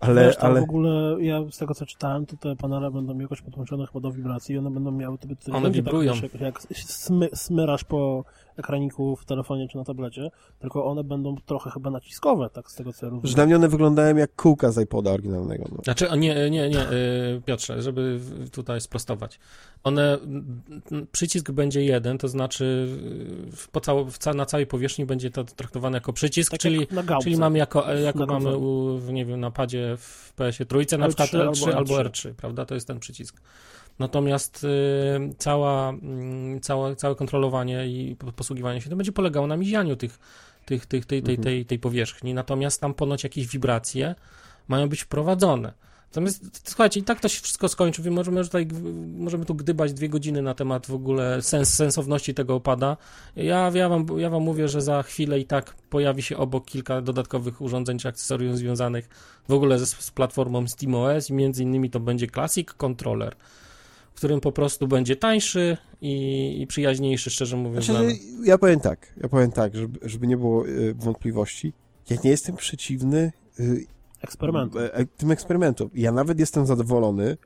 ale, Wiesz, ale w ogóle, ja z tego co czytałem, to te panele będą jakoś podłączone chyba do wibracji i one będą miały... To, to One będzie wibrują. Tak, jak, jak smy, smyrasz po ekraniku w telefonie czy na tablecie, tylko one będą trochę chyba naciskowe, tak z tego co ja rozumiem. że dla mnie one wyglądają jak kółka z iPoda oryginalnego. No. Znaczy, o nie, nie, nie, y, Piotrze, żeby tutaj sprostować. One, przycisk będzie jeden, to znaczy w- po cał, w ca, na całej powierzchni będzie to traktowane jako przycisk, tak czyli, jak czyli mamy jako, e, jako Na mamy u, w, nie wiem, na padzie w PS-ie trójce, na L3 przykład L3 albo albo R3. R3, prawda? To jest ten przycisk. Natomiast y, cała, mm, całe, kontrolowanie i po- posługiwanie się to będzie polegało na mizianiu tych, tych, tych, tej, tej, Mhm. tej, tej powierzchni. Natomiast tam ponoć jakieś wibracje mają być wprowadzone. Natomiast słuchajcie, i tak to się wszystko skończy. Możemy tutaj, możemy tu gdybać dwie godziny na temat w ogóle sens, sensowności tego opada. Ja, ja, wam, ja wam mówię, że za chwilę i tak pojawi się obok kilka dodatkowych urządzeń czy akcesoriów związanych w ogóle ze, z platformą SteamOS i między innymi to będzie Classic Controller, którym po prostu będzie tańszy i, i przyjaźniejszy, szczerze mówiąc. Znaczy, ja powiem tak, ja powiem tak, żeby, żeby nie było y, wątpliwości. Ja nie jestem przeciwny y, Eksperymentu. e, e, tym eksperymentom. Ja nawet jestem zadowolony,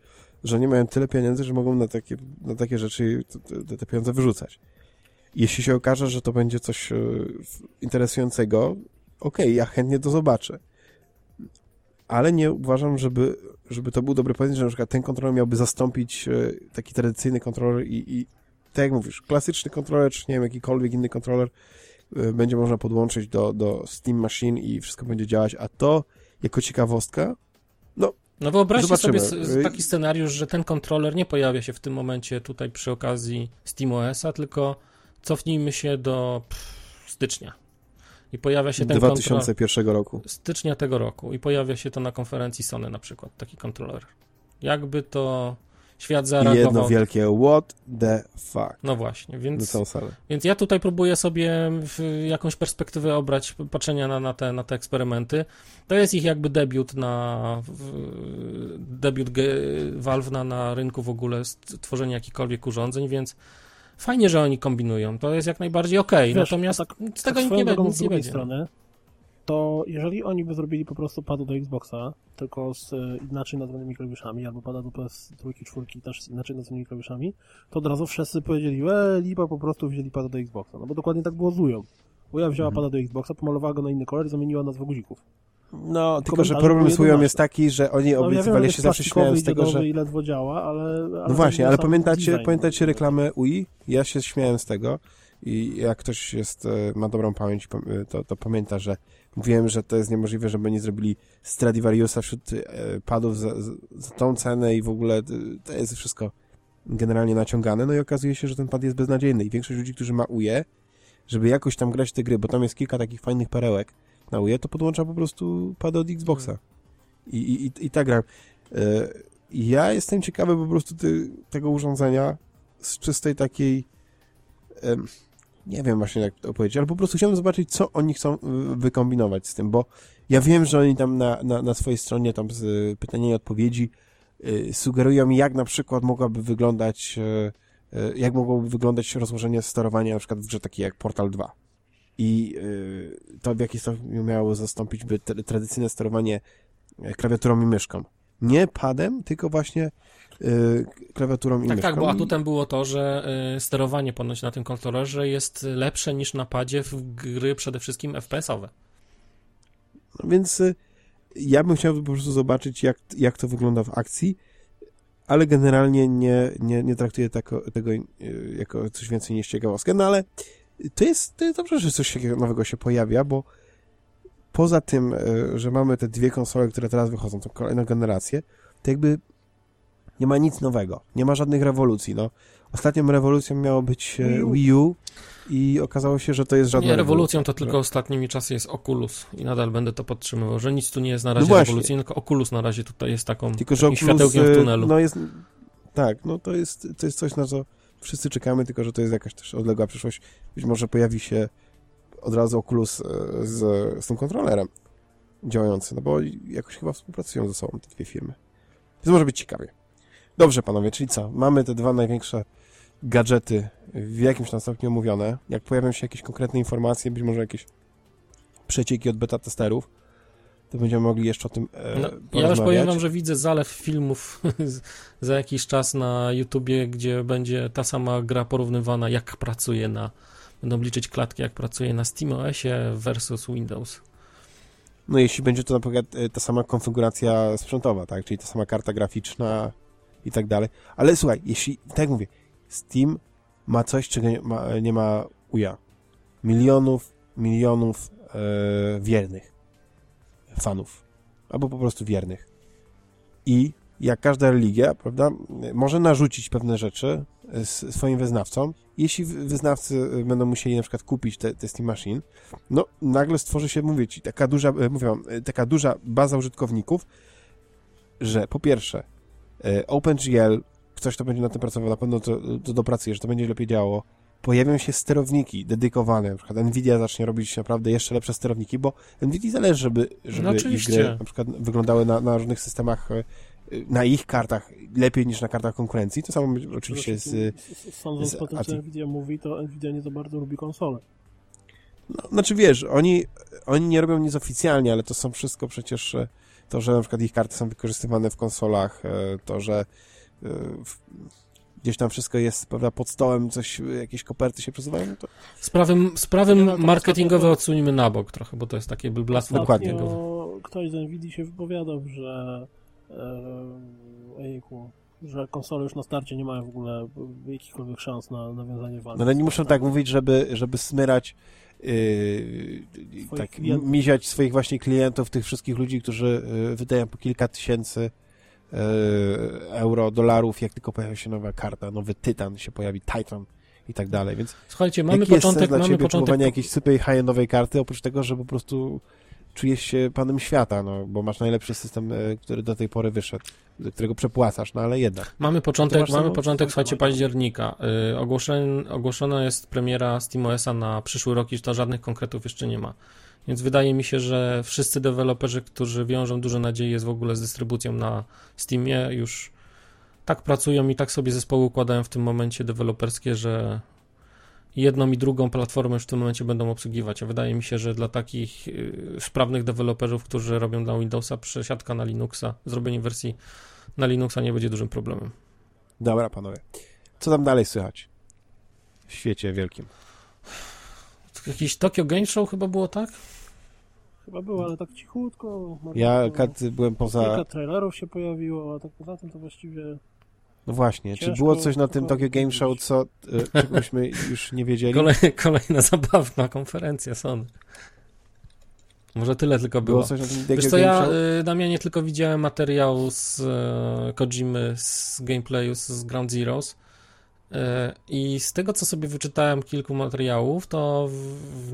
że nie mają tyle pieniędzy, że mogą na takie, na takie rzeczy te- te, pieniądze wyrzucać. Jeśli się okaże, że to będzie coś e, interesującego, okej, ja chętnie to zobaczę. Ale nie uważam, żeby, żeby to był dobry pomysł, że na przykład ten kontroler miałby zastąpić e, taki tradycyjny kontroler i, i tak jak mówisz, klasyczny kontroler, czy nie wiem, jakikolwiek inny kontroler e, będzie można podłączyć do, do Steam Machine i wszystko będzie działać, a to jako ciekawostka, No wyobraźcie Zobaczymy. sobie taki scenariusz, że ten kontroler nie pojawia się w tym momencie tutaj przy okazji SteamOS-a, tylko cofnijmy się do pff, stycznia. I pojawia się ten kontroler 2001 roku. stycznia tego roku i pojawia się to na konferencji Sony na przykład, taki kontroler. Jakby to świat zareagował. jedno wielkie what the fuck No właśnie, więc, więc ja tutaj próbuję sobie jakąś perspektywę obrać patrzenia na, na, te, na te eksperymenty. To jest ich jakby debiut na debiut Valve na, na rynku w ogóle tworzenia jakichkolwiek urządzeń, więc fajnie, że oni kombinują. To jest jak najbardziej okej. Wiesz, Natomiast tak- z tego tak nic nie, drogą nic z nie drugiej będzie. strony, to jeżeli oni by zrobili po prostu pada do Xboxa, tylko z e, inaczej nazwanymi klawiszami, albo pada do PS3, 4 też z inaczej nazwanymi klawiszami, to od razu wszyscy powiedzieli, e, lipa po prostu wzięli pada do Xboxa. No bo dokładnie tak było z Ują. Uja wzięła Mhm. pada do Xboxa, pomalowała go na inny kolor i zamieniła nazwę guzików. No, tylko że problem z Wii U jednoznaczne. jest taki, że oni No, obiecywali, ja się zawsze i z tego, że... ledwo działa, ale... ale No właśnie, ale pamiętacie, design. pamiętacie reklamę UI? Ja się śmiałem z tego i jak ktoś jest, e, ma dobrą pamięć, pam- e, to, to pamięta, że mówiłem, że to jest niemożliwe, żeby nie zrobili Stradivariusa wśród e, padów za, za, tą cenę i w ogóle to jest wszystko generalnie naciągane, no i okazuje się, że ten pad jest beznadziejny i większość ludzi, którzy ma UE, żeby jakoś tam grać te gry, bo tam jest kilka takich fajnych perełek na UE, to podłącza po prostu pada od Xboxa. I, i, i, i tak gram. E, ja jestem ciekawy po prostu ty, tego urządzenia z czystej takiej nie wiem właśnie jak to powiedzieć, ale po prostu chciałbym zobaczyć, co oni chcą y, wykombinować z tym, bo ja wiem, że oni tam na, na, na swojej stronie tam z y, pytania i odpowiedzi y, sugerują, jak na przykład mogłaby wyglądać y, y, jak mogłoby wyglądać rozłożenie sterowania na przykład w grze takiej jak Portal 2 i y, to w jaki sposób miało zastąpić by tradycyjne sterowanie e, klawiaturą i myszką. Nie padem, tylko właśnie y, klawiaturą i Tak, myszką. tak, bo atutem było to, że y, sterowanie ponoć na tym kontrolerze jest lepsze niż na padzie w gry przede wszystkim FPS-owe. No więc ja bym chciał po prostu zobaczyć, jak, jak to wygląda w akcji, ale generalnie nie, nie, nie traktuję tego y, jako coś więcej niż ciekawostkę, no ale to jest, to jest dobrze, że coś takiego nowego się pojawia, bo poza tym, y, że mamy te dwie konsole, które teraz wychodzą, tą kolejną generację, to jakby nie ma nic nowego, nie ma żadnych rewolucji, no. Ostatnią rewolucją miało być e, Wii U. I okazało się, że to jest żadna Nie, rewolucją to tylko ostatnimi czasy jest Oculus i nadal będę to podtrzymywał, że nic tu nie jest na razie No właśnie. rewolucyjne, tylko Oculus na razie tutaj jest taką Tylko, że Oculus, światełkiem w e, tunelu. No jest, tak, no to jest, to jest coś, na co wszyscy czekamy, tylko że to jest jakaś też odległa przyszłość. Być może pojawi się od razu Oculus e, z, z tym kontrolerem działający, no bo jakoś chyba współpracują ze sobą te dwie firmy. Więc może być ciekawie. Dobrze, panowie, czyli co? Mamy te dwa największe gadżety w jakimś tam stopniu omówione. Jak pojawią się jakieś konkretne informacje, być może jakieś przecieki od beta testerów, to będziemy mogli jeszcze o tym e, No, ja już powiem wam, że widzę zalew filmów za jakiś czas na YouTubie, gdzie będzie ta sama gra porównywana, jak pracuje na. Będą liczyć klatki, jak pracuje na SteamOSie versus Windows. No jeśli będzie to na przykład e, ta sama konfiguracja sprzętowa, tak, czyli ta sama karta graficzna i tak dalej. Ale słuchaj, jeśli, tak jak mówię, Steam ma coś, czego nie ma, nie ma UJA. Milionów, milionów e, wiernych fanów. Albo po prostu wiernych. I jak każda religia, prawda, może narzucić pewne rzeczy e, swoim wyznawcom. Jeśli wy- wyznawcy e, będą musieli na przykład kupić te, te Machine, no nagle stworzy się, mówię ci, taka duża, e, mówię wam, taka duża baza użytkowników, że po pierwsze OpenGL, ktoś, kto będzie na tym pracował, na pewno to, to dopracuje, że to będzie lepiej działało. Pojawią się sterowniki dedykowane, na przykład Nvidia zacznie robić naprawdę jeszcze lepsze sterowniki, bo Nvidia zależy, żeby, żeby No ich gry na przykład wyglądały na, na różnych systemach, e, na ich kartach lepiej niż na kartach konkurencji. To samo oczywiście z, wszystkim, s- Sądząc z po tym, co Nvidia mówi, to Nvidia nie za bardzo lubi konsole. No, znaczy wiesz, oni, oni nie robią nic oficjalnie, ale to są wszystko przecież e, to, że na przykład ich karty są wykorzystywane w konsolach, e, to, że e, w, gdzieś tam wszystko jest prawda, pod stołem, coś, jakieś koperty się przesuwają, to Sprawy, sprawy no marketingowe ostatnio- odsuńmy na bok trochę, bo to jest takie blblastwo Dokładnie. marketingowe. Ktoś z Nvidii się wypowiadał, że e, ejku, że konsole już na starcie nie mają w ogóle jakichkolwiek szans na nawiązanie walki. no, ale nie muszą tak mówić, żeby, żeby smyrać yy, Swoich tak, klientów. miziać swoich właśnie klientów, tych wszystkich ludzi, którzy yy, wydają po kilka tysięcy yy, euro, dolarów, jak tylko pojawia się nowa karta, nowy Tytan się pojawi, Titan i tak dalej, więc Słuchajcie, mamy Jaki jest początek, sens dla mamy początek. jakiejś super high-endowej karty, oprócz tego, że po prostu czujesz się panem świata, no, bo masz najlepszy system, e, który do tej pory wyszedł, którego przepłacasz, no ale jednak. Mamy początek, mamy samą- początek, słuchajcie, października. Ogłoszeń, ogłoszona jest premiera SteamOS-a na przyszły rok i to żadnych konkretów jeszcze nie ma. Więc wydaje mi się, że wszyscy deweloperzy, którzy wiążą duże nadzieje z w ogóle z dystrybucją na Steamie, już tak pracują i tak sobie zespoły układają w tym momencie deweloperskie, że jedną i drugą platformę już w tym momencie będą obsługiwać. A wydaje mi się, że dla takich y, sprawnych deweloperów, którzy robią dla Windowsa przesiadka na Linuxa, zrobienie wersji na Linuxa nie będzie dużym problemem. Dobra, panowie. Co tam dalej słychać? W świecie wielkim. Jakiś Tokyo Game Show chyba było, tak? Chyba było, ale tak cichutko. Ja było- kad, byłem poza... Kilka trailerów się pojawiło, a tak poza tym to właściwie... No właśnie, czy było coś na tym Tokyo Game Show, co y, czego byśmy już nie wiedzieli? Kolej, kolejna zabawna konferencja Sony. Może tyle tylko było. Było coś na tym Wiesz co, ja, Show? y, Damianie, tylko widziałem materiał z e, Kojimy, z gameplayu z, Ground Zeroes e, i z tego, co sobie wyczytałem kilku materiałów, to w-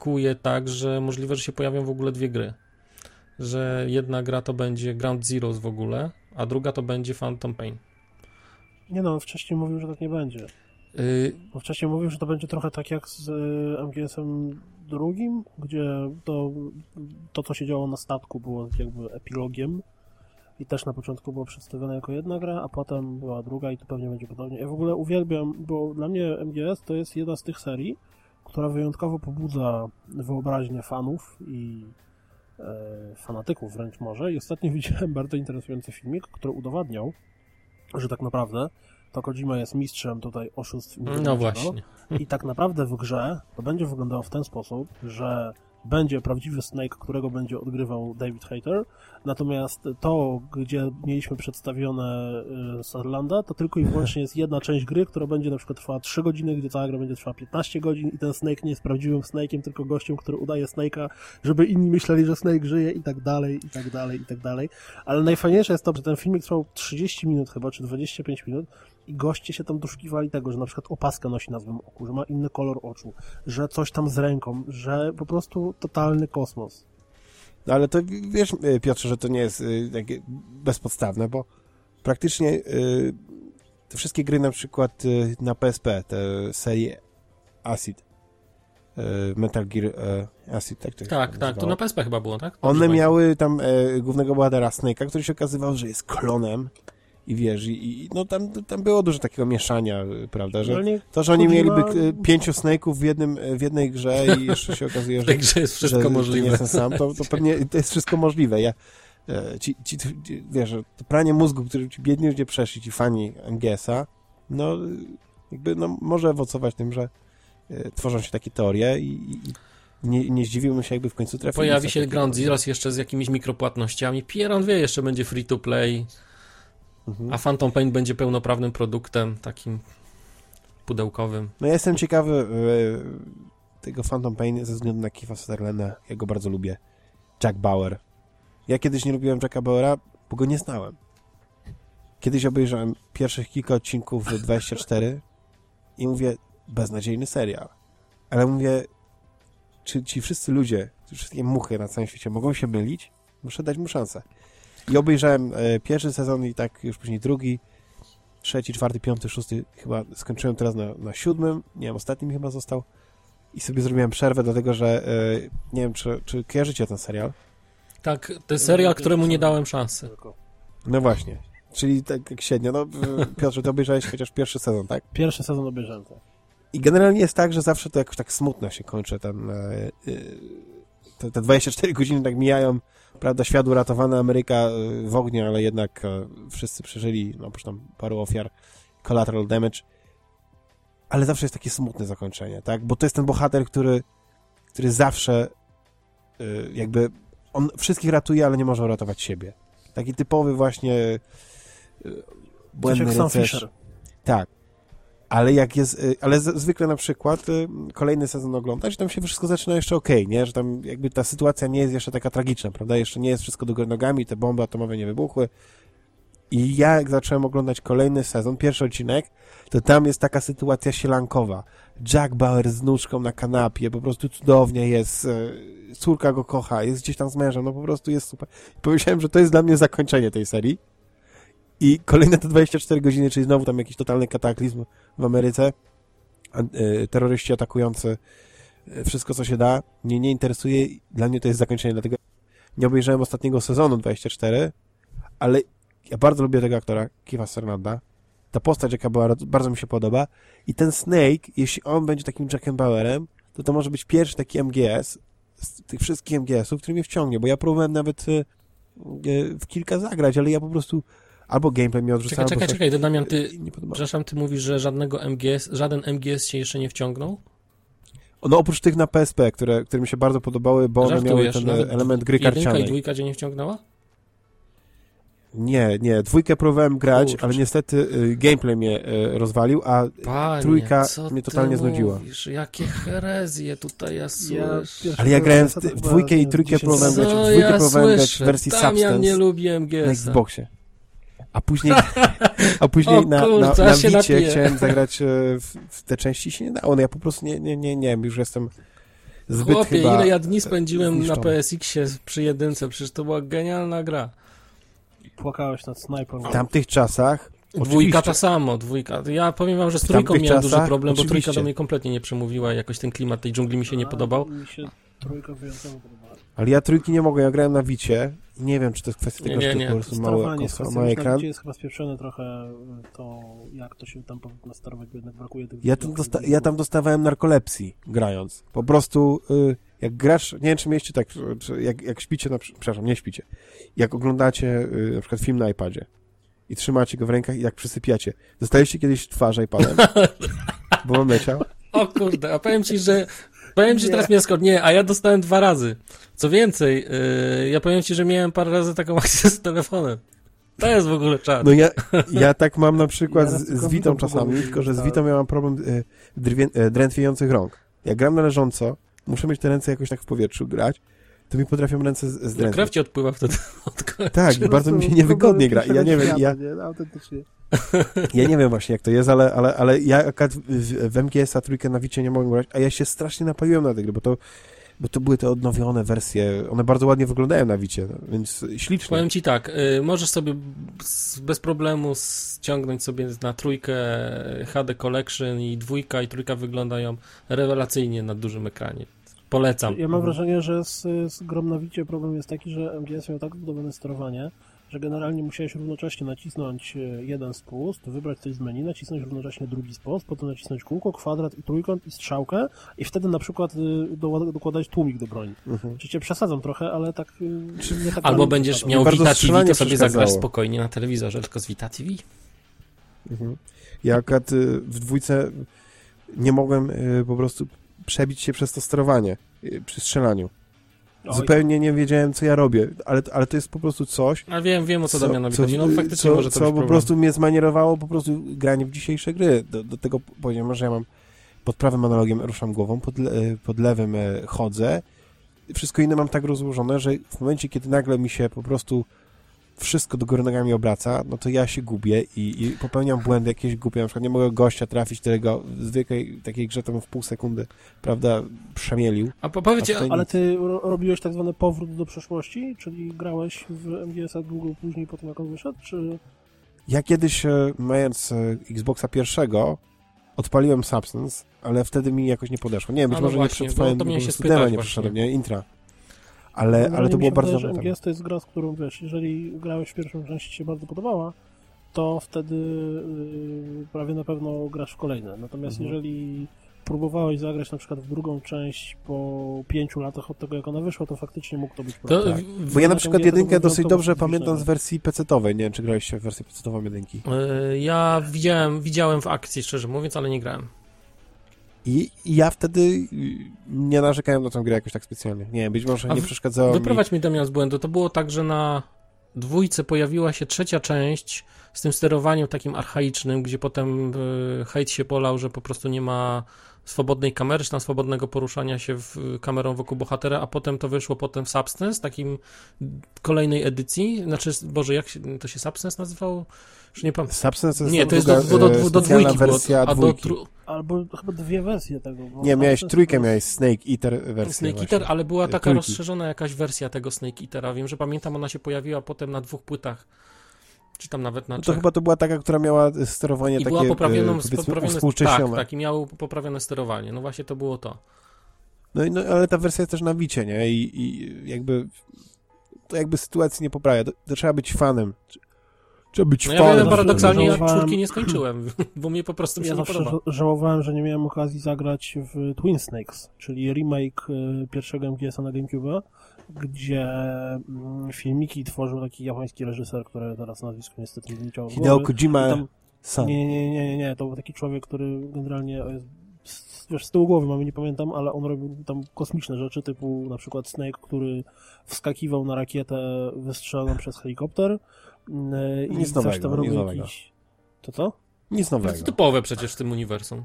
wnioskuję tak, że możliwe, że się pojawią w ogóle dwie gry. Że jedna gra to będzie Ground Zeroes w ogóle, a druga to będzie Phantom Pain. Nie no, wcześniej mówił, że tak nie będzie. Y, Bo wcześniej mówił, że to będzie trochę tak jak z y, MGS-em drugim, gdzie to, to, co się działo na statku, było jakby epilogiem i też na początku było przedstawione jako jedna gra, a potem była druga i to pewnie będzie podobnie. Ja w ogóle uwielbiam, bo dla mnie MGS to jest jedna z tych serii, która wyjątkowo pobudza wyobraźnię fanów i e, fanatyków wręcz może. I ostatnio widziałem bardzo interesujący filmik, który udowadniał, że tak naprawdę to Kojima jest mistrzem tutaj oszustw. no właśnie. I tak naprawdę w grze to będzie wyglądało w ten sposób, że będzie prawdziwy Snake, którego będzie odgrywał David Hayter, natomiast to, gdzie mieliśmy przedstawione y, Sutherlanda, to tylko i wyłącznie jest jedna część gry, która będzie na przykład trwała 3 godziny, gdzie cała gra będzie trwała 15 godzin i ten Snake nie jest prawdziwym Snake'iem, tylko gościem, który udaje Snake'a, żeby inni myśleli, że Snake żyje i tak dalej, i tak dalej, i tak dalej. Ale najfajniejsze jest to, że ten filmik trwał 30 minut chyba, czy 25 minut i goście się tam doszukiwali tego, że na przykład opaskę nosi na złym oku, że ma inny kolor oczu, że coś tam z ręką, że po prostu totalny kosmos. No ale to wiesz, y, Piotrze, że to nie jest y, takie bezpodstawne, bo praktycznie y, te wszystkie gry na przykład na PSP, te serie Acid, Metal Gear Acid, tak to Tak, tak, to na PSP chyba było, tak? One Dobrze miały tam e, głównego bohatera Snake'a, który się okazywał, że jest klonem i wiesz, i, i no tam, tam było dużo takiego mieszania, y, prawda, że No, to, że oni Kojima- mieliby y, pięciu Snake'ów w, jednym, w jednej grze i jeszcze się okazuje, że grze jest wszystko że To nie możliwe. jestem sam, to, to pewnie to jest wszystko możliwe. Ja, e, ci, ci, ci, wiesz, to pranie mózgu, który ci biedni ludzie przeszli, ci fani MGS-a, no jakby no, może owocować tym, że e, tworzą się takie teorie i, i nie, nie zdziwiłbym się, jakby w końcu trafili. Pojawi się Ground. Zeroes jeszcze z jakimiś mikropłatnościami. Pieron wie, jeszcze będzie free to play, Mhm. a Phantom Pain będzie pełnoprawnym produktem, takim pudełkowym. No ja jestem ciekawy e, tego Phantom Pain ze względu na Keitha Sutherlanda. Ja go bardzo lubię. Jack Bauer. Ja kiedyś nie lubiłem Jacka Bauera, bo go nie znałem. Kiedyś obejrzałem pierwszych kilka odcinków 24 i mówię, beznadziejny serial. Ale mówię, czy ci wszyscy ludzie, czy wszystkie muchy na całym świecie mogą się mylić? Muszę dać mu szansę. I obejrzałem e, pierwszy sezon i tak już później drugi, trzeci, czwarty, piąty, szósty, chyba skończyłem teraz na, na siódmym, nie wiem, ostatnim chyba został i sobie zrobiłem przerwę, dlatego że e, nie wiem, czy, czy kojarzycie ten serial? Tak, to jest serial, któremu nie dałem szansy. No właśnie, czyli tak jak średnio, no e, Piotrze, ty obejrzałeś chociaż pierwszy sezon, tak? Pierwszy sezon obejrzałem tak. I generalnie jest tak, że zawsze to jakoś tak smutno się kończy, ten, te, te 24 godziny tak mijają, prawda, świat uratowany, Ameryka e, w ogniu, ale jednak e, wszyscy przeżyli, no oprócz tam paru ofiar, collateral damage, ale zawsze jest takie smutne zakończenie, tak, bo to jest ten bohater, który, który zawsze e, jakby, on wszystkich ratuje, ale nie może uratować siebie. Taki typowy właśnie błędny Sam rycerz. Fisher. Tak. Ale jak jest, y, ale zwykle na przykład y, kolejny sezon oglądać, tam się wszystko zaczyna jeszcze okej, nie? Że tam jakby ta sytuacja nie jest jeszcze taka tragiczna, prawda? Jeszcze nie jest wszystko do góry nogami, te bomby atomowe nie wybuchły. I ja jak zacząłem oglądać kolejny sezon, pierwszy odcinek, to tam jest taka sytuacja sielankowa. Jack Bauer z nóżką na kanapie, po prostu cudownie jest, y, córka go kocha, jest gdzieś tam z mężem, no po prostu jest super. Pomyślałem, że to jest dla mnie zakończenie tej serii. I kolejne te 24 godziny, czyli znowu tam jakiś totalny kataklizm w Ameryce, y, terroryści atakujący y, wszystko, co się da, mnie nie interesuje. Dla mnie to jest zakończenie, dlatego nie obejrzałem ostatniego sezonu 24, ale ja bardzo lubię tego aktora, Kiva Sernanda. Ta postać Jacka Bauera bardzo mi się podoba i ten Snake, jeśli on będzie takim Jackiem Bauerem, to to może być pierwszy taki MGS z tych wszystkich MGS-ów, który mnie wciągnie, bo ja próbowałem nawet y, w kilka zagrać, ale ja po prostu albo gameplay mnie odrzucał, Czekaj, czekaj, czekaj, Damian, ty, przepraszam, ty mówisz, że żadnego MGS, żaden MGS cię jeszcze nie wciągnął? No oprócz tych na PSP, które, które mi się bardzo podobały, bo one miały Żartujesz, ten nawet element gry Jedynka i karcianej. dwójka cię nie wciągnęła? Nie, nie, dwójkę próbowałem grać, Kurczę. ale niestety y, gameplay mnie y, rozwalił, a Panie, Trójka mnie totalnie znudziła. Mówisz? Jakie herezje tutaj ja słyszę. pierwszy Ale ja grałem w, w dwójkę i trójkę 10 próbowałem grać, w dwójkę ja próbowałem grać w wersji Damian Substance nie lubi na MGS. Xboxie. A później, a później O na, na, na Wicie chciałem zagrać e, w, w te części się nie dało. No ja po prostu nie, nie, nie, nie, już jestem zbyt Chłopie, chyba... ile ja dni spędziłem na zniszczony. PSX-ie przy jedynce, przecież to była genialna gra. Płakałeś nad snajpą. W tamtych czasach Dwójka oczywiście, to samo, dwójka. Ja powiem wam, że z trójką miałem duży problem, bo trójka Oczywiście. do mnie kompletnie nie przemówiła, jakoś ten klimat tej dżungli mi się nie A, podobał. Mi się trójka wyjątkowo podobała. Ale ja trójki nie mogę, ja grałem na Wicie nie wiem, czy to jest kwestia Nie, tego, nie, że to nie. po prostu mały, ekran. jest chyba spieprzone trochę to, jak to się tam powinno sterować, bo jednak brakuje tych... Ja, tam dosta- ja tam dostawałem narkolepsji grając. Po prostu y, jak grasz, nie wiem czy mieliście tak, czy jak, jak śpicie, na, przepraszam, nie śpicie, jak oglądacie y, na przykład film na iPadzie i trzymacie go w rękach i jak przysypiacie, dostaliście kiedyś twarz iPadem? Bo mam leciał? O kurde, a powiem ci, że powiem ci Nie. teraz mnie skąd. Nie, a ja dostałem dwa razy. Co więcej, yy, ja powiem ci, że miałem parę razy taką akcję z telefonem. To jest w ogóle czad. No ja, ja tak mam na przykład Ja z, z Witą czasami, tylko że z dostałem. Witą ja mam problem y, drwię- y, drętwiejących rąk. Jak gram na leżąco, muszę mieć te ręce jakoś tak w powietrzu grać, to mi potrafią ręce z, z No, krew ci odpływa wtedy od końca. Tak, bardzo mi się niewygodnie gra. ja nie wiem, ja, nie? Autentycznie. ja nie wiem właśnie jak to jest, ale, ale, ale ja akurat w, w MGS-a trójkę na Wicie nie mogę grać, a ja się strasznie napaliłem na te gry, bo to, bo to były te odnowione wersje, one bardzo ładnie wyglądają na Wicie, więc ślicznie. Powiem ci tak, y, możesz sobie bez problemu ściągnąć sobie na trójkę HD Collection i dwójka i trójka wyglądają rewelacyjnie na dużym ekranie. Polecam. Ja mam wrażenie, że z, z grom na Wicie problem jest taki, że MGS miał tak zbudowane sterowanie, że generalnie musiałeś równocześnie nacisnąć e, jeden spust, wybrać coś z menu, nacisnąć równocześnie drugi spust, potem nacisnąć kółko, kwadrat i trójkąt i strzałkę i wtedy na przykład do, dokładać tłumik do broni. Mhm. Oczywiście przesadzam trochę, ale tak... nie tak Albo będziesz przesadzam. miał Vita TV, to sobie zagrasz spokojnie na telewizorze, tylko z Vita TV. Mhm. Ja akurat y, w dwójce nie mogłem y, po prostu przebić się przez to sterowanie y, przy strzelaniu. Oj, Zupełnie nie wiedziałem, co ja robię, ale, ale to jest po prostu coś, A wiem, wiem o co, Damianowi chodzi. No faktycznie co, może to co po problem. prostu mnie zmanierowało po prostu granie w dzisiejsze gry. Do, do tego poziomu, że ja mam pod prawym analogiem ruszam głową, pod, le, pod lewym e, chodzę. Wszystko inne mam tak rozłożone, że w momencie, kiedy nagle mi się po prostu wszystko do góry nogami obraca, no to ja się gubię i, i popełniam błędy jakieś głupie. Na przykład nie mogę gościa trafić, którego w zwykłej takiej grze to bym w pół sekundy, prawda, przemielił. A po- powiedzcie, A tutaj- Ale ty ro robiłeś tak zwany powrót do przeszłości? Czyli grałeś w MGS-a długo później po tym, jak on wyszedł? Czy... Ja kiedyś, e, mając e, Xboxa pierwszego, odpaliłem Substance, ale wtedy mi jakoś nie podeszło. Nie wiem, być no może właśnie, nie bo przetrwałem, to miałem po się spytać nie przeszedłem, nie, intra. Ale, ale to było bardzo wydaje, że. MGS to jest gra, z którą wiesz, jeżeli grałeś w pierwszą część i się bardzo podobała, to wtedy yy, prawie na pewno grasz w kolejne. Natomiast Mhm. jeżeli próbowałeś zagrać na przykład w drugą część po pięciu latach od tego, jak ona wyszła, to faktycznie mógł to być to, problem. tak. w- Bo ja na przykład to jedynkę dosyć dobrze pamiętam z wersji PC-owej. Nie wiem, czy graliście w wersję PC-ową jedynki. y, ja widziałem, widziałem w akcji, szczerze mówiąc, ale nie grałem. I, I ja wtedy y, nie narzekałem na tę grę jakoś tak specjalnie. Nie być może A nie przeszkadzało mi. Wyprowadź mnie Damian z błędu. To było tak, że na dwójce pojawiła się trzecia część z tym sterowaniem takim archaicznym, gdzie potem y, hejt się polał, że po prostu nie ma swobodnej kamery, czy tam swobodnego poruszania się w, kamerą wokół bohatera, a potem to wyszło potem w Substance, takim kolejnej edycji. Znaczy, Boże, jak się, to się Substance nazywało? Już nie pamiętam. Substance to jest Nie, to jest druga, do, do, e, do, do dwójki było, wersja a do dwójki. tru, Albo chyba dwie wersje tego. bo Nie, miałeś trójkę, to miałeś Snake Eater wersję Snake właśnie. Eater, ale była E, taka trójki. rozszerzona jakaś wersja tego Snake Eatera. Wiem, że pamiętam, ona się pojawiła potem na dwóch płytach. Czy tam nawet na No to chyba to była taka, która miała sterowanie I takie, była poprawioną, e, powiedzmy, poprawione, tak, tak, i miało poprawione sterowanie. No właśnie to było to. No, i- no ale ta wersja jest też na wicie, nie? I, i jakby to jakby sytuacji nie poprawia. To, to trzeba być fanem. Trzeba być No ja fanem. wiem, paradoksalnie ja żałowałem- czwórki nie skończyłem, bo mnie po prostu mi się Ja nie podoba. ża- żałowałem, że nie miałem okazji zagrać w Twin Snakes, czyli remake y, pierwszego MGS-a na GameCube, gdzie mm, filmiki tworzył taki japoński reżyser, który teraz nazwisko niestety nie wyleciało z Hideo Kojima tam- sam. Nie, nie, nie, nie, nie, to był taki człowiek, który generalnie jest wiesz, z tyłu głowy mamy, nie pamiętam, ale on robił tam kosmiczne rzeczy, typu na przykład Snake, który wskakiwał na rakietę wystrzeloną przez helikopter yy, i Nic coś nowego, tam robił jakiś... To co? Nic To nowego. jest typowe przecież w tym uniwersum.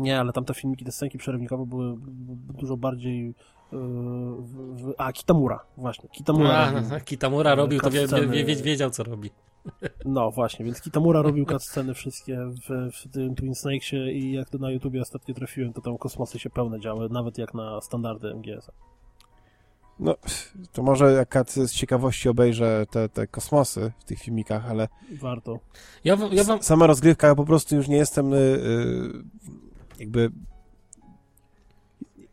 Nie, ale tam te filmiki, te scenki przerywnikowe były dużo bardziej... W, w, a, Kitamura, właśnie. Kitamura A, robił. no, Kitamura robił, to wie, wie, wie, wiedział co robi. No właśnie, więc Kitamura robił cutsceny wszystkie w, w tym Twin Snakesie i jak to na YouTubie ostatnio trafiłem, to tam kosmosy się pełne działy, nawet jak na standardy MGS. No, to może jak z ciekawości obejrzę te, te kosmosy w tych filmikach, ale Warto. Ja, ja wam... sama rozgrywka, ja po prostu już nie jestem y, y, jakby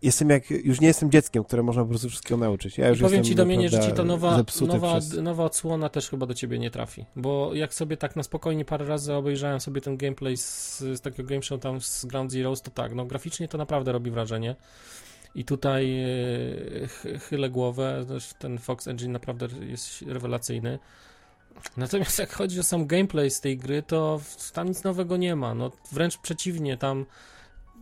jestem jak, już nie jestem dzieckiem, które można po prostu wszystkiego nauczyć. Ja już Powiem ci, Damienie, że naprawdę ci ta nowa, nowa, przez... nowa odsłona też chyba do ciebie nie trafi. Bo jak sobie tak na spokojnie parę razy obejrzałem sobie ten gameplay z, z takiego game show tam z Ground Zeroes, to tak, no graficznie to naprawdę robi wrażenie. I tutaj e, ch- chylę głowę, też ten Fox Engine naprawdę jest rewelacyjny. Natomiast jak chodzi o sam gameplay z tej gry, to tam nic nowego nie ma. No wręcz przeciwnie, tam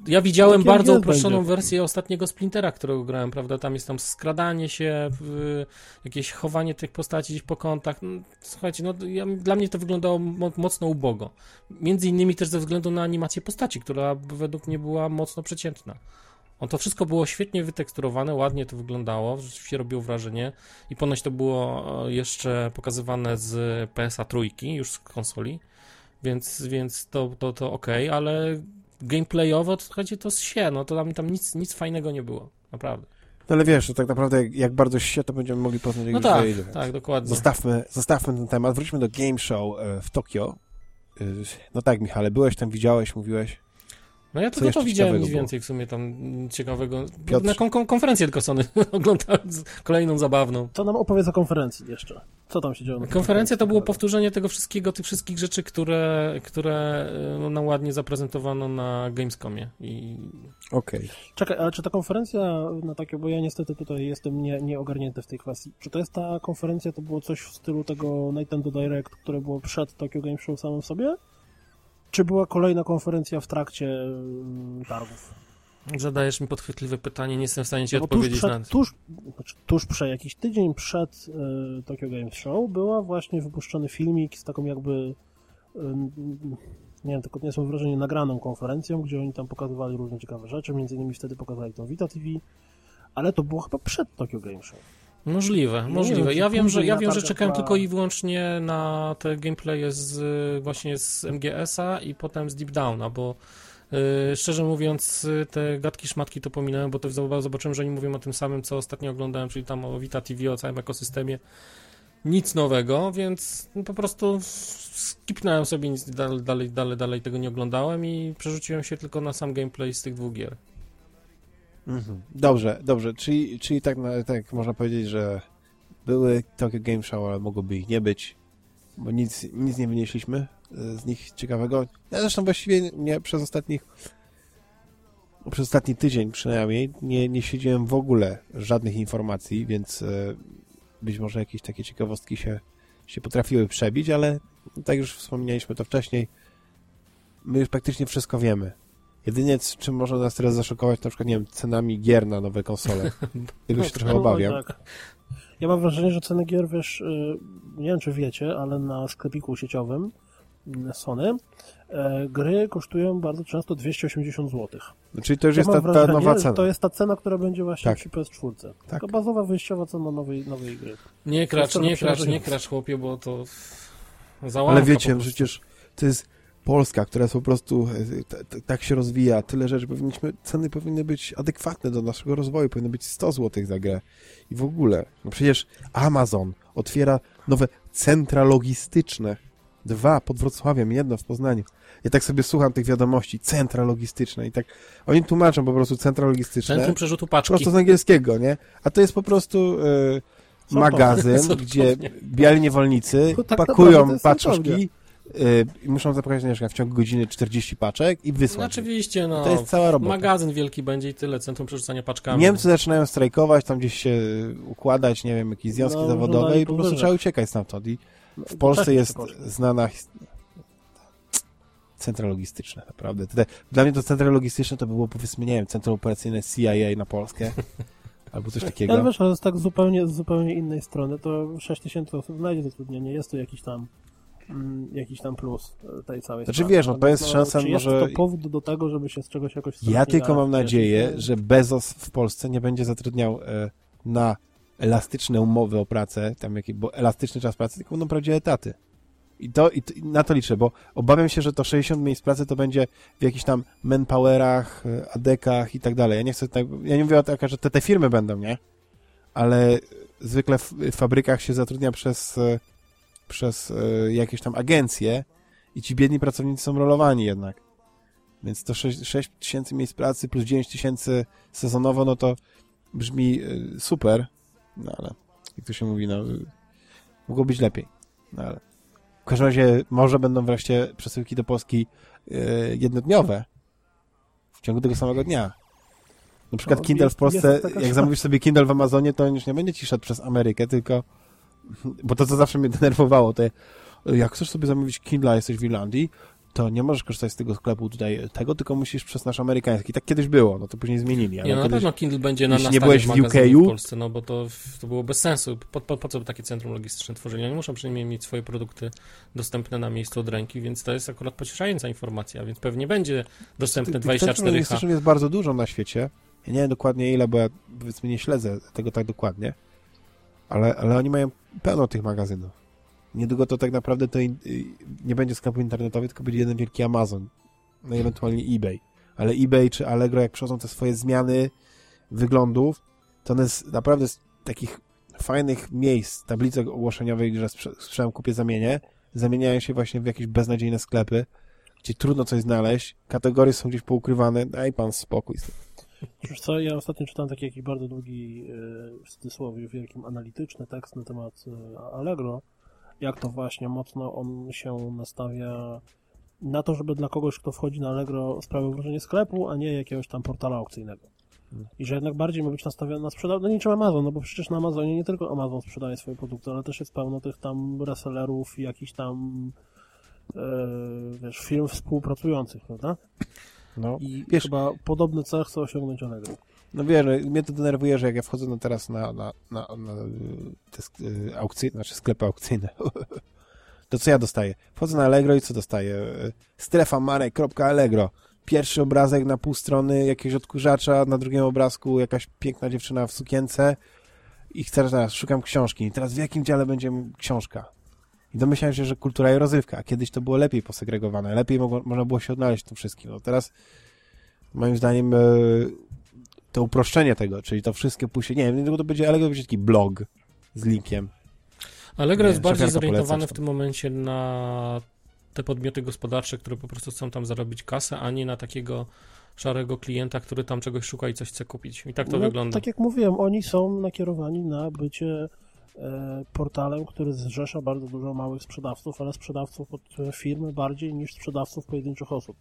ja widziałem bardzo uproszczoną będzie. wersję ostatniego Splintera, którego grałem, prawda? Tam jest tam skradanie się, jakieś chowanie tych postaci gdzieś po kątach. No, słuchajcie, no ja, dla mnie to wyglądało mo mocno ubogo. Między innymi też ze względu na animację postaci, która według mnie była mocno przeciętna. On to wszystko było świetnie wyteksturowane, ładnie to wyglądało, rzeczywiście robiło wrażenie i ponoć to było e, jeszcze pokazywane z PSA trójki, już z konsoli, więc, więc to, to, to ok, ale gameplayowo to słuchajcie, to się, no to tam, tam nic, nic fajnego nie było, naprawdę. No ale wiesz, to tak naprawdę jak, jak bardzo się, to będziemy mogli poznać, jak No tak, wyjdzie. tak, dokładnie. Zostawmy, zostawmy ten temat, wróćmy do Game Show e, w Tokio. E, No tak, Michale, byłeś tam, widziałeś, mówiłeś. No ja tylko to widziałem było? więcej w sumie tam ciekawego. Piotr? Na kon kon konferencję tylko Sony oglądałem z- kolejną zabawną. Co nam opowiedz o konferencji jeszcze? Co tam się działo? Konferencja to było powtórzenie tego wszystkiego, tych wszystkich rzeczy, które, które no, nam ładnie zaprezentowano na Gamescomie. I Okej. Czekaj, ale czy ta konferencja na takie, bo ja niestety tutaj jestem nie, nieogarnięty w tej kwestii, czy to jest ta konferencja, to było coś w stylu tego Nintendo Direct, które było przed Tokyo Game Show samym sobie? Czy była kolejna konferencja w trakcie mm, targów? zadajesz mi podchwytliwe pytanie, nie jestem w stanie ci No odpowiedzieć na przed, tuż, znaczy, tuż przed, jakiś tydzień przed y, Tokyo Game Show była właśnie wypuszczony filmik z taką jakby y, nie wiem, tylko nie są wrażenie nagraną konferencją, gdzie oni tam pokazywali różne ciekawe rzeczy, między innymi wtedy pokazali to Vita TV, ale to było chyba przed Tokyo Game Show. Możliwe, możliwe. Ja wiem, że, ja wiem, że czekałem tylko i wyłącznie na te gameplaye z, właśnie z MGS-a i potem z Deep Downa, bo y, szczerze mówiąc te gadki szmatki to pominąłem, bo to zob- zobaczyłem, że oni mówią o tym samym, co ostatnio oglądałem, czyli tam o Vita TV, o całym ekosystemie. Nic nowego, więc po prostu skipnąłem sobie, nic dalej, dalej, dalej, dalej tego nie oglądałem i przerzuciłem się tylko na sam gameplay z tych dwóch gier. Mhm. Dobrze, dobrze. Czyli, czyli tak, tak można powiedzieć, że były Tokyo Game Show, ale mogłoby ich nie być, bo nic, nic nie wynieśliśmy e, z nich ciekawego. Ja zresztą właściwie nie przez ostatnich przez ostatni tydzień przynajmniej nie, nie siedziałem w ogóle żadnych informacji, więc e, być może jakieś takie ciekawostki się, się potrafiły przebić, ale tak już wspomnieliśmy to wcześniej, my już praktycznie wszystko wiemy. Jedynie czym może nas teraz zaszokować, na przykład, nie wiem, cenami gier na nowe konsole. Tego się trochę obawiam. tak. Ja mam wrażenie, że ceny gier, wiesz, y, nie wiem czy wiecie, ale na sklepiku sieciowym Sony e, gry kosztują bardzo często 280 zł. No, Czyli to już Ja jest ta, ta wrażenie, nowa że cena. to jest ta cena, która będzie właśnie Tak. przy PS4. Tak. Taka bazowa, wyjściowa cena nowej, nowej gry. Nie kracz, nie kracz, nie kracz, chłopie, bo to załamka Ale wiecie, przecież to jest Polska, która jest po prostu e, tak się rozwija, tyle rzeczy powinniśmy, ceny powinny być adekwatne do naszego rozwoju, powinny być 100 zł za grę. I w ogóle, no przecież Amazon otwiera nowe centra logistyczne. Dwa pod Wrocławiem, jedno w Poznaniu. Ja tak sobie słucham tych wiadomości, centra logistyczne i tak, oni tłumaczą po prostu centra logistyczne. Centrum przerzutu paczki. Prosto z angielskiego, nie? A to jest po prostu Sortownia. magazyn, gdzie biali niewolnicy No tak pakują paczki i muszą zapakować na przykład w ciągu godziny 40 paczek i No, wysłać. oczywiście, no. To jest cała robota. Magazyn wielki będzie i tyle, centrum przerzucania paczkami. Niemcy zaczynają strajkować, tam gdzieś się układać, nie wiem, jakieś związki No, zawodowe żądali i po prostu trzeba uciekać stamtąd. I w No, Polsce wcześniej jest znana centra logistyczne, naprawdę. Dla mnie to centra logistyczne to by było, powiedzmy, nie wiem, centrum operacyjne CIA na Polskę, albo coś takiego. Ale wiesz, ale z tak zupełnie, z zupełnie innej strony, to 6 tysięcy osób znajdzie zatrudnienie, jest to jakiś tam jakiś tam plus e, tej całej Znaczy, sprawy. wiesz, no, to jest szansa, czy jest może- to powód do tego, żeby się z czegoś jakoś Ja tylko mam nadzieję, że Bezos w Polsce nie będzie zatrudniał e, na elastyczne umowy o pracę, tam jakie, bo elastyczny czas pracy, tylko będą prawdziwe etaty. I, to, i, to, I na to liczę, bo obawiam się, że to 60 miejsc pracy to będzie w jakichś tam manpowerach, e, adekach i tak dalej. Ja nie chcę, tak, ja nie mówię o tak, że te, te firmy będą, nie? Ale zwykle w, fabrykach się zatrudnia przez, przez e, jakieś tam agencje i ci biedni pracownicy są rolowani jednak. Więc to 6, 6 tysięcy miejsc pracy plus 9 tysięcy sezonowo, no to brzmi y, super, no ale jak to się mówi, no y, mogło być lepiej. No ale w każdym razie może będą wreszcie przesyłki do Polski y, jednodniowe w ciągu tego samego dnia. Na przykład No, Kindle w Polsce, jak zamówisz sobie Kindle w Amazonie, to on już nie będzie ci szedł przez Amerykę, tylko bo to, co zawsze mnie denerwowało, to jak chcesz sobie zamówić Kindle, a jesteś w Irlandii, to nie możesz korzystać z tego sklepu tutaj tego, tylko musisz przez nasz amerykański. Tak kiedyś było, no to później zmienili. Ale Nie, no na kiedyś... pewno Kindle będzie na nie byłeś w UK-u? w Polsce, no bo to, to było bez sensu. Po, po, po co takie centrum logistyczne tworzyli? Oni muszą przynajmniej mieć swoje produkty dostępne na miejscu od ręki, więc to jest akurat pocieszająca informacja, więc pewnie będzie dostępne Tych- tych centrum 24H. logistycznych jest bardzo dużo na świecie. Ja nie wiem dokładnie ile, bo ja powiedzmy nie śledzę tego tak dokładnie, ale, ale oni mają pełno tych magazynów. Niedługo to tak naprawdę to nie będzie sklepu internetowy, tylko będzie jeden wielki Amazon, no ewentualnie eBay. Ale eBay czy Allegro, jak przychodzą te swoje zmiany wyglądów, to one z naprawdę z takich fajnych miejsc, tabliczek ogłoszeniowych, że sprze- sprzedam, kupię, zamienię, zamieniają się właśnie w jakieś beznadziejne sklepy, gdzie trudno coś znaleźć, kategorie są gdzieś poukrywane, daj pan spokój. Wiesz co, ja ostatnio czytałem taki jakiś bardzo długi, e, w cudzysłowie wielkim, analityczny tekst na temat e, Allegro, jak to właśnie mocno on się nastawia na to, żeby dla kogoś, kto wchodzi na Allegro sprawił wrażenie sklepu, a nie jakiegoś tam portala aukcyjnego. I że jednak bardziej ma być nastawiony na sprzedaż, no niczym Amazon, no bo przecież na Amazonie nie tylko Amazon sprzedaje swoje produkty, ale też jest pełno tych tam resellerów i jakichś tam e, wiesz, firm współpracujących, prawda? No, I Wiesz- chyba podobny cel chce osiągnąć Allegro. no wiesz, no, mnie to denerwuje, że jak ja wchodzę no teraz na, na, na, na te y, aukcyjne, znaczy sklepy aukcyjne, to co ja dostaję? Wchodzę na Allegro i co dostaję? Y, Strefa marek.allegro. Pierwszy obrazek na pół strony jakiegoś odkurzacza, na drugim obrazku jakaś piękna dziewczyna w sukience i chcę teraz, szukam książki. I teraz w jakim dziale będzie książka? I domyślałem się, że kultura i rozrywka, a kiedyś to było lepiej posegregowane, lepiej mogło, można było się odnaleźć w tym wszystkim. No teraz moim zdaniem e, to uproszczenie tego, czyli to wszystkie pójście, nie wiem, to będzie, ale to będzie taki blog z linkiem. Allegro Nie, jest bardziej zorientowane w tym momencie na te podmioty gospodarcze, które po prostu chcą tam zarobić kasę, a nie na takiego szarego klienta, który tam czegoś szuka i coś chce kupić. I tak to no, wygląda. Tak jak mówiłem, oni są nakierowani na bycie portalem, który zrzesza bardzo dużo małych sprzedawców, ale sprzedawców od e, firmy bardziej niż sprzedawców pojedynczych osób.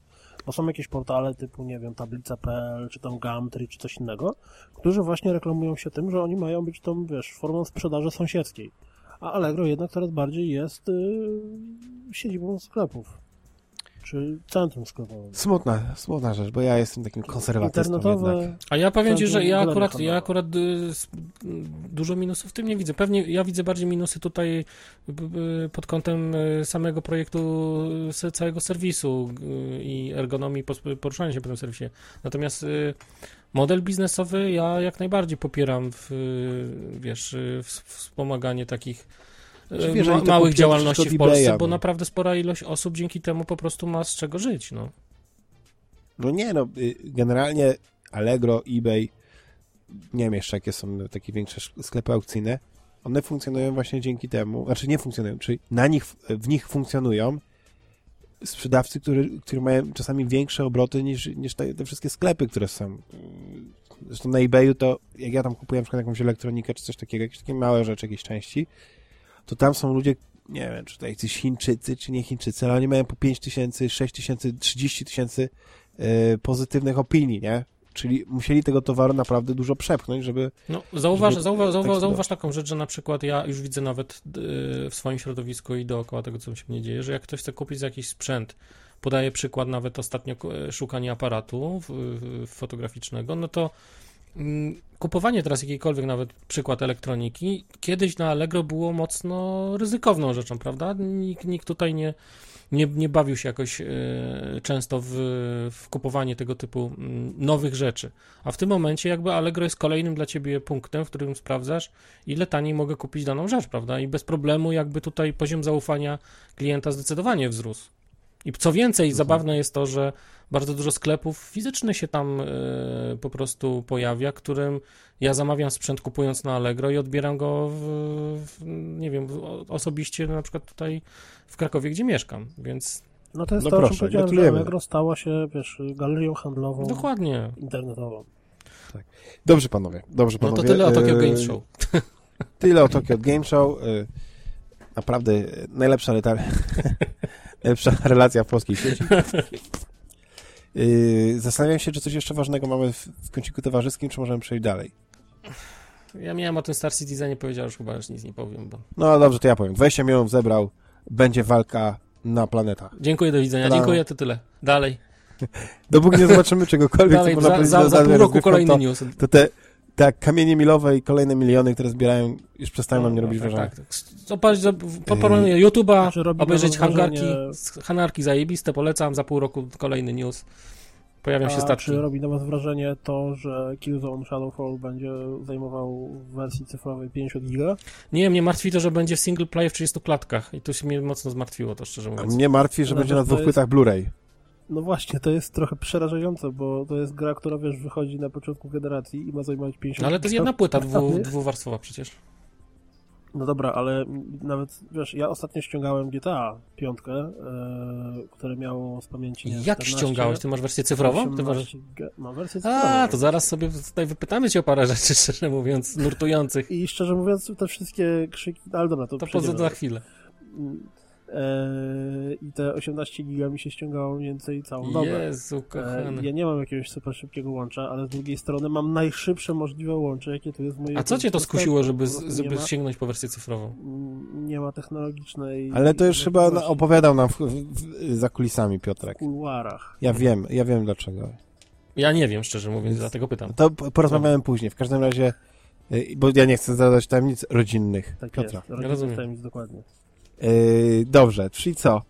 Bo są jakieś portale typu, nie wiem, tablica.pl, czy tam Gumtree, czy coś innego, którzy właśnie reklamują się tym, że oni mają być tą, wiesz, formą sprzedaży sąsiedzkiej. A Allegro jednak coraz bardziej jest y, siedzibą sklepów. Czy centrum sklepowym. Smutna, smutna rzecz, bo ja jestem takim konserwatystą jednak. Internetowe A ja powiem ci, że ja akurat, ja akurat y, y, dużo minusów w tym nie widzę. Pewnie ja widzę bardziej minusy tutaj b- b- pod kątem y, samego projektu y, całego serwisu y, i ergonomii poruszania się po tym serwisie. Natomiast y, model biznesowy ja jak najbardziej popieram w, y, wiesz, y, w- wspomaganie takich y, ma, oni to małych działalności w Polsce, eBaya, bo no. naprawdę spora ilość osób dzięki temu po prostu ma z czego żyć, no. No nie, no y, generalnie Allegro, eBay, nie wiem jeszcze jakie są takie większe sz- sklepy aukcyjne, one funkcjonują właśnie dzięki temu, znaczy nie funkcjonują, czyli na nich, w nich funkcjonują sprzedawcy, którzy, którzy mają czasami większe obroty niż, niż te, te wszystkie sklepy, które są. Zresztą na eBayu to, jak ja tam kupuję na przykład jakąś elektronikę czy coś takiego, jakieś takie małe rzeczy, jakieś części, to tam są ludzie, nie wiem, czy to jacyś Chińczycy, czy nie Chińczycy, ale oni mają po 5 tysięcy, 6 tysięcy, 30 tysięcy y, pozytywnych opinii, nie? Czyli musieli tego towaru naprawdę dużo przepchnąć, żeby... No, zauważ, Żeby zauważ, tak zauważ, zauważ taką rzecz, że na przykład ja już widzę nawet yy, w swoim środowisku i dookoła tego, co się mnie dzieje, że jak ktoś chce kupić jakiś sprzęt, podaję przykład nawet ostatnio e, szukania aparatu fotograficznego, no to kupowanie teraz jakiejkolwiek nawet przykład elektroniki, kiedyś na Allegro było mocno ryzykowną rzeczą, prawda? Nikt, nikt tutaj nie, nie, nie bawił się jakoś e, często w, w kupowanie tego typu mm, nowych rzeczy. A w tym momencie jakby Allegro jest kolejnym dla ciebie punktem, w którym sprawdzasz, ile taniej mogę kupić daną rzecz, prawda? I bez problemu jakby tutaj poziom zaufania klienta zdecydowanie wzrósł. I co więcej, zabawne jest to, że bardzo dużo sklepów fizycznych się tam e, po prostu pojawia, którym ja zamawiam sprzęt kupując na Allegro i odbieram go, w, w, nie wiem, osobiście na przykład tutaj w Krakowie, gdzie mieszkam, więc No to jest No to, o czym proszę, powiedziałem, że. Allegro stała się, wiesz, galerią handlową dokładnie. internetową. Dobrze, panowie, dobrze, No panowie. to tyle o Tokyo E, Game Show. Tyle o Tokyo Game Show. E, Naprawdę najlepsza, najlepsza relacja w polskiej sieci. E, Zastanawiam się, czy coś jeszcze ważnego mamy w, w kąciku towarzyskim, czy możemy przejść dalej. Ja miałem o tym Star Citizenie powiedział, już chyba już nic nie powiem, bo... No dobrze, to ja powiem. 20 milionów zebrał, będzie walka na planetach. Dziękuję, do widzenia. Dziękuję, to tyle. Dalej. Dopóki nie zobaczymy czegokolwiek, Dalej, co można za, powiedzieć za, za danym pół roku kolejny to, news. to te, te kamienie milowe i kolejne miliony, które zbierają, już przestają na mnie robić tak, wrażenie. tak, tak. Zobacz, popanuję YouTube'a, Znaczy, obejrzeć hangarki, hanarki zajebiste, polecam, za pół roku kolejny news. Pojawią się A statki. czy robi na was wrażenie to, że Killzone Shadowfall będzie zajmował w wersji cyfrowej 50 giga? Nie, mnie martwi to, że będzie w single play w 30 klatkach i to się mnie mocno zmartwiło, to szczerze A mówiąc. mnie martwi, że Ale będzie na dwóch jest- płytach Blu-ray. No właśnie, to jest trochę przerażające, bo to jest gra, która wiesz, wychodzi na początku generacji i ma zajmować 50 No ale to jest jedna płyta dwu, dwuwarstwowa przecież. No dobra, ale nawet, wiesz, ja ostatnio ściągałem GTA 5, e, które miało z pamięci, Jak 14, ściągałeś? Ty masz wersję cyfrową? Ty masz... 18 giga- No, wersję cyfrową. A, to zaraz sobie tutaj wypytamy cię o parę rzeczy, szczerze mówiąc, nurtujących. I szczerze mówiąc, te wszystkie krzyki, ale dobra, to, To poza za chwilę. E, I te 18 giga mi się ściągało mniej więcej całą dobę. Jezu, kochany. ja nie mam jakiegoś super szybkiego łącza, ale z drugiej strony mam najszybsze możliwe łącze, jakie tu jest w mojej A co cię to skusiło, żeby, żeby ma, sięgnąć po wersję cyfrową? mm, nie ma technologicznej... Ale to już chyba możliwości opowiadał nam w, w, za kulisami Piotrek. w kuluarach. Ja wiem, ja wiem dlaczego. Ja nie wiem, szczerze mówiąc, dlatego pytam. To porozmawiałem później. W każdym razie, y, bo ja nie chcę zadać tajemnic rodzinnych Tak Piotra. jest, rodzice Rozumiem. tajemnic, dokładnie. Yy, dobrze, czyli co?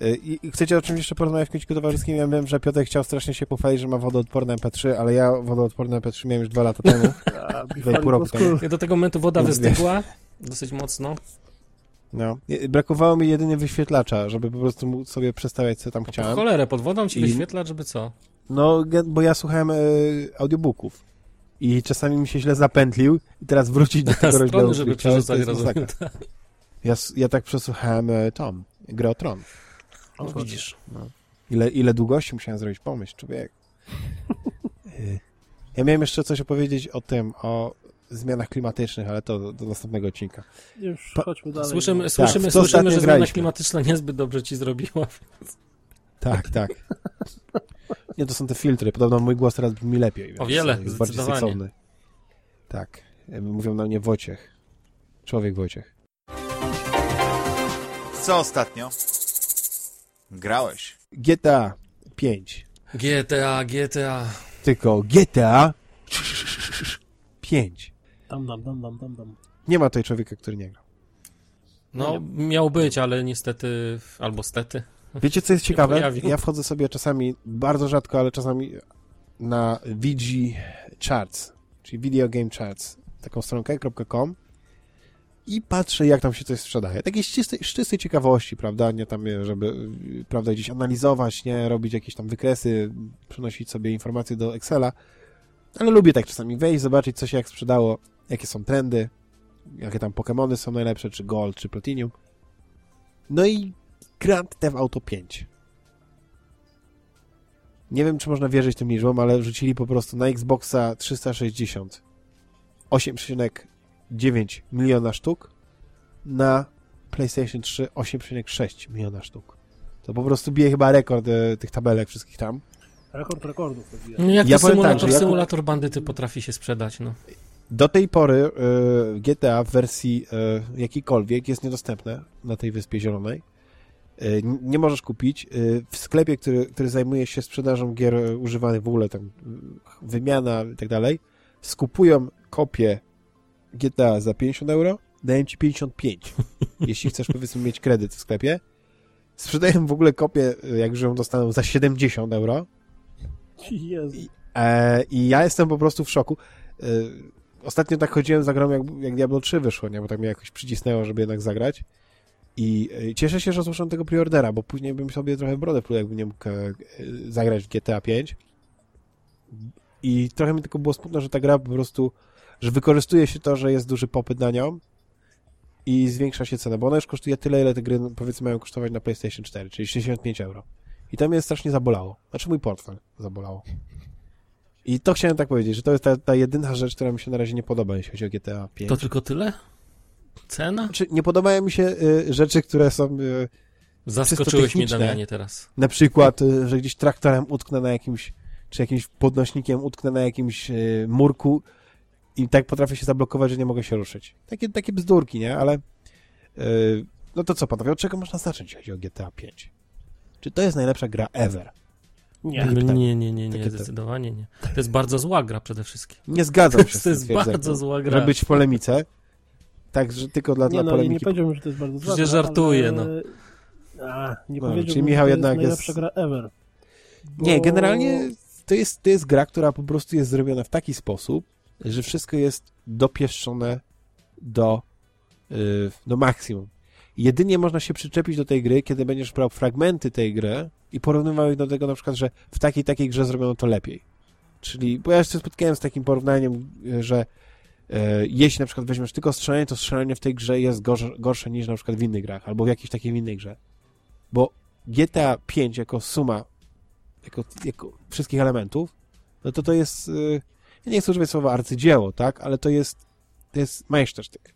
Yy, chcecie o czymś jeszcze porozmawiać w kąciku towarzyskim? Ja wiem, że Piotr chciał strasznie się pochwalić, że ma wodoodporne MP3, ale ja wodoodporne MP3 miałem już dwa lata temu. A, Dwa i pół roku temu. Ja do tego momentu woda wystygła, dosyć mocno. No. Brakowało mi jedynie wyświetlacza, żeby po prostu móc sobie przestawiać, co tam Po chciałem. cholerę, pod wodą ci I- wyświetla, żeby co? No, bo ja słuchałem e, audiobooków. I czasami mi się źle zapętlił i teraz wrócić do tego rozdziału, Strony, żeby jest rozumiem. Ja, ja tak przesłuchałem e, Tom, grę o Tron. No, widzisz. Ile, ile długości musiałem zrobić? Pomyśl, człowiek. Ja miałem jeszcze coś opowiedzieć o tym, o zmianach klimatycznych, ale to do, do następnego odcinka. Już Pa- chodźmy dalej. Słyszymy, bo- słyszymy, słyszymy że zmiana klimatyczna niezbyt dobrze ci zrobiła. Tak, tak. Nie, to są te filtry. Podobno mój głos teraz brzmi lepiej. więc O wiele, jest bardziej seksowny. Tak. E, Mówią na mnie Wojciech. Człowiek Wojciech. Co ostatnio? Grałeś. GTA 5. GTA, GTA. Tylko GTA 5. Tam, tam, tam, tam, tam, tam. Nie ma tutaj człowieka, który nie gra. No, miał być, ale niestety, albo stety. Wiecie, co jest ciekawe? pojawił. Ja wchodzę sobie czasami, bardzo rzadko, ale czasami na VG Charts, czyli Video Game Charts, taką stronkę .com i patrzę, jak tam się coś sprzedaje. Takiej czystej, czystej ciekawości, prawda? Nie tam, nie, żeby, y, prawda, gdzieś analizować, nie, robić jakieś tam wykresy, przenosić sobie informacje do Excela, ale lubię tak czasami wejść, zobaczyć, co się jak sprzedało, jakie są trendy, jakie tam Pokémony są najlepsze, czy Gold, czy Platinum. No i Grand Theft Auto 5. Nie wiem, czy można wierzyć tym liczbom, ale wrzucili po prostu na Xboxa 360 8,9 miliona sztuk, na PlayStation 3 8,6 miliona sztuk. To po prostu bije chyba rekord e, tych tabelek wszystkich tam. Rekord rekordów. No jak Ja to powiem tak, symulator, symulator bandyty potrafi się sprzedać, no. Do tej pory y, GTA w wersji y, jakiejkolwiek jest niedostępne na tej Wyspie Zielonej. Y, nie możesz kupić. Y, w sklepie, który, który zajmuje się sprzedażą gier używanych w ogóle, tam wymiana i tak dalej, skupują kopię GTA za 50 euro, dają ci 55, jeśli chcesz powiedzmy mieć kredyt w sklepie. Sprzedają w ogóle kopię, jak już ją dostaną, za 70 euro. Jezu. E, I ja jestem po prostu w szoku. E, ostatnio tak chodziłem za grą, jak, jak Diablo 3 wyszło, nie? bo tak mnie jakoś przycisnęło, żeby jednak zagrać. I e, cieszę się, że złożyłem tego preordera, bo później bym sobie trochę brodę pluł, jakbym nie mógł e, zagrać w GTA 5. I trochę mi tylko było smutno, że ta gra po prostu, że wykorzystuje się to, że jest duży popyt na nią i zwiększa się cena, bo ona już kosztuje tyle, ile te gry no, powiedzmy mają kosztować na PlayStation 4, czyli 65 euro. I to mnie strasznie zabolało. Znaczy mój portfel zabolało. I to chciałem tak powiedzieć, że to jest ta, ta jedyna rzecz, która mi się na razie nie podoba, jeśli chodzi o GTA 5. To tylko tyle? Cena? Znaczy, nie podobają mi się y, rzeczy, które są y, Zaskoczyłeś mnie. Damianie, teraz. na przykład, y, że gdzieś traktorem utknę na jakimś, czy jakimś podnośnikiem utknę na jakimś y, murku i tak potrafię się zablokować, że nie mogę się ruszyć. Takie, takie bzdurki, nie? Ale y, no to co, panowie, od czego można zacząć, jeśli chodzi o GTA 5? Czy to jest najlepsza gra ever? Nie. Nie, nie, nie, nie, zdecydowanie nie. To jest bardzo zła gra przede wszystkim. Nie zgadzam się z To jest bardzo zła gra. Żeby być w polemice. Tak, że tylko dla, Nie, dla no i nie polemiki. powiedziałbym, że to jest bardzo zła Przecież gra, żartuję, ale... no. A, nie No, powiedziałbym, czyli Michał że to jednak jest jest- najlepsza gra ever. Bo... Nie, generalnie to jest, to jest gra, która po prostu jest zrobiona w taki sposób, że wszystko jest dopieszczone do, yy, do maksimum. Jedynie można się przyczepić do tej gry, kiedy będziesz brał fragmenty tej gry i porównywał ich do tego na przykład, że w takiej takiej grze zrobiono to lepiej. Czyli, bo ja jeszcze spotkałem z takim porównaniem, yy, że yy, jeśli na przykład weźmiesz tylko strzelanie, to strzelanie w tej grze jest gorsze, gorsze niż na przykład w innych grach, albo w jakiejś takiej innej grze. Bo GTA 5 jako suma jako, jako wszystkich elementów, no to to jest, y, ja nie chcę używać słowa arcydzieło, tak, ale to jest, to jest majsztersztyk.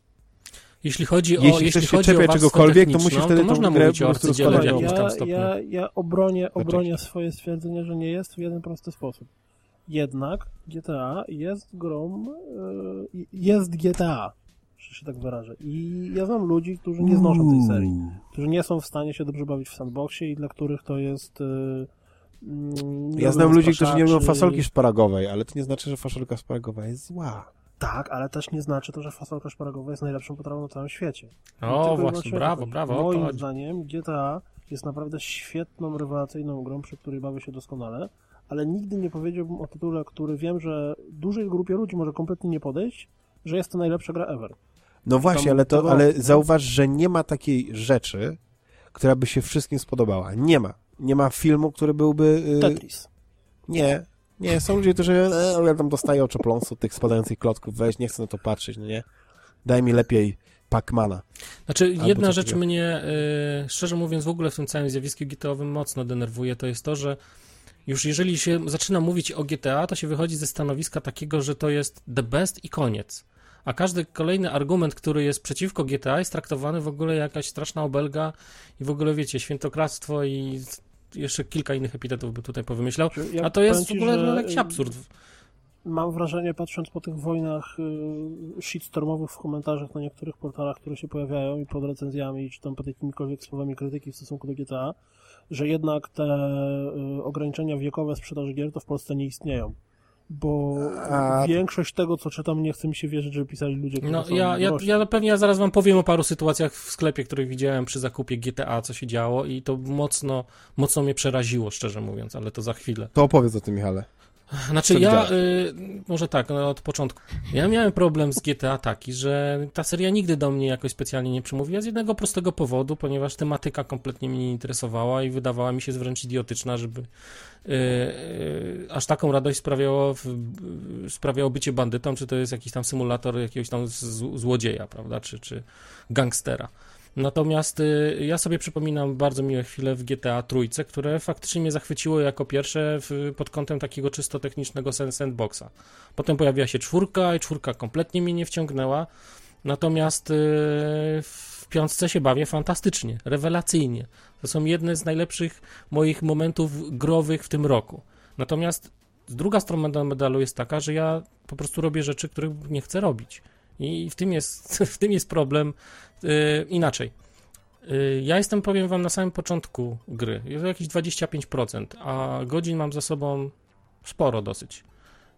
Jeśli chodzi o, Jeśli jeśli się chodzi o czepiać warstwę czegokolwiek, to musisz wtedy to można grę mówić o prostu arcydziele w rozkładać. jakimś tam Ja, stopniu. ja, ja obronię, Znaczy- obronię swoje stwierdzenie, że nie jest w jeden prosty sposób. Jednak GTA jest grą, e, jest GTA, że się tak wyrażę. I ja znam ludzi, którzy nie znoszą tej serii, którzy nie są w stanie się dobrze bawić w sandboxie i dla których to jest... mm, Ja znam ludzi, którzy nie lubią fasolki szparagowej, ale to nie znaczy, że fasolka szparagowa jest zła. Tak, ale też nie znaczy to, że fasolka szparagowa jest najlepszą potrawą na całym świecie. O, Tylko właśnie, wyłącznie brawo, brawo. Moim zdaniem GTA jest naprawdę świetną, rewelacyjną grą, przy której bawię się doskonale, ale nigdy nie powiedziałbym o tytule, który wiem, że dużej grupie ludzi może kompletnie nie podejść, że jest to najlepsza gra ever. No właśnie, ale, to, ale zauważ, że nie ma takiej rzeczy, która by się wszystkim spodobała. Nie ma. Nie ma filmu, który byłby... y, Tetris. Nie, nie, są ludzie, którzy e, ja tam dostaję oczopląsu tych spadających klocków, weź, nie chcę na to patrzeć, no nie? Daj mi lepiej Pacmana. Znaczy, Albo jedna rzecz takiego. mnie, y, szczerze mówiąc, w ogóle w tym całym zjawisku GTA-owym mocno denerwuje, to jest to, że już jeżeli się zaczyna mówić o GTA, to się wychodzi ze stanowiska takiego, że to jest the best i koniec. A każdy kolejny argument, który jest przeciwko GTA, jest traktowany w ogóle jak jakaś straszna obelga i w ogóle, wiecie, świętokradztwo i jeszcze kilka innych epitetów by tutaj powymyślał. Ja A to jest w ogóle jakiś absurd. Mam wrażenie, patrząc po tych wojnach y, shitstormowych w komentarzach na niektórych portalach, które się pojawiają i pod recenzjami, czy tam pod jakimikolwiek słowami krytyki w stosunku do GTA, że jednak te y, ograniczenia wiekowe sprzedaży gier to w Polsce nie istnieją. Bo A- większość tego, co czytam, nie chce mi się wierzyć, że pisali ludzie, którzy No, ja, ja, ja pewnie zaraz wam powiem o paru sytuacjach w sklepie, których widziałem przy zakupie GTA, co się działo i to mocno, mocno mnie przeraziło, szczerze mówiąc, ale to za chwilę. To opowiedz o tym, Michale. Znaczy Co ja, y, może tak, no, od początku. Ja miałem problem z GTA taki, że ta seria nigdy do mnie jakoś specjalnie nie przemówiła z jednego prostego powodu, ponieważ tematyka kompletnie mnie nie interesowała i wydawała mi się wręcz idiotyczna, żeby y, y, aż taką radość sprawiało, w, y, sprawiało bycie bandytą, czy to jest jakiś tam symulator jakiegoś tam z, złodzieja, prawda, czy, czy gangstera. Natomiast y, ja sobie przypominam bardzo miłe chwile w GTA Trójce, które faktycznie mnie zachwyciło jako pierwsze w, pod kątem takiego czysto technicznego sand- sandboxa. Potem pojawiła się czwórka i czwórka kompletnie mnie nie wciągnęła. Natomiast y, w piątce się bawię fantastycznie, rewelacyjnie. To są jedne z najlepszych moich momentów growych w tym roku. Natomiast druga strona medalu jest taka, że ja po prostu robię rzeczy, których nie chcę robić. I w tym jest, w tym jest problem yy, inaczej. Yy, ja jestem, powiem wam, na samym początku gry. Jest jakieś 25%, a godzin mam za sobą sporo dosyć.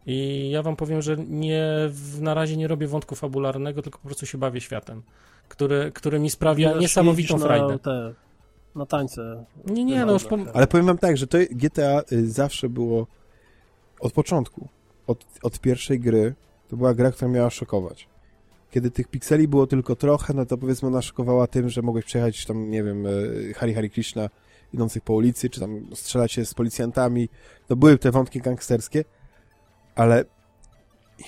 I ja wam powiem, że nie, w- na razie nie robię wątku fabularnego, tylko po prostu się bawię światem, który, który mi sprawia Wiesz, niesamowitą jeździsz frajdę. Na, te, na tańce. Nie, nie, no już po, Ale powiem wam tak, że to GTA y, zawsze było od początku, od, od pierwszej gry, to była gra, która miała szokować. Kiedy tych pikseli było tylko trochę, no to powiedzmy ona szokowała tym, że mogłeś przejechać tam, nie wiem, y, Hari Hari Krishna idących po ulicy, czy tam strzelać się z policjantami. No były te wątki gangsterskie, ale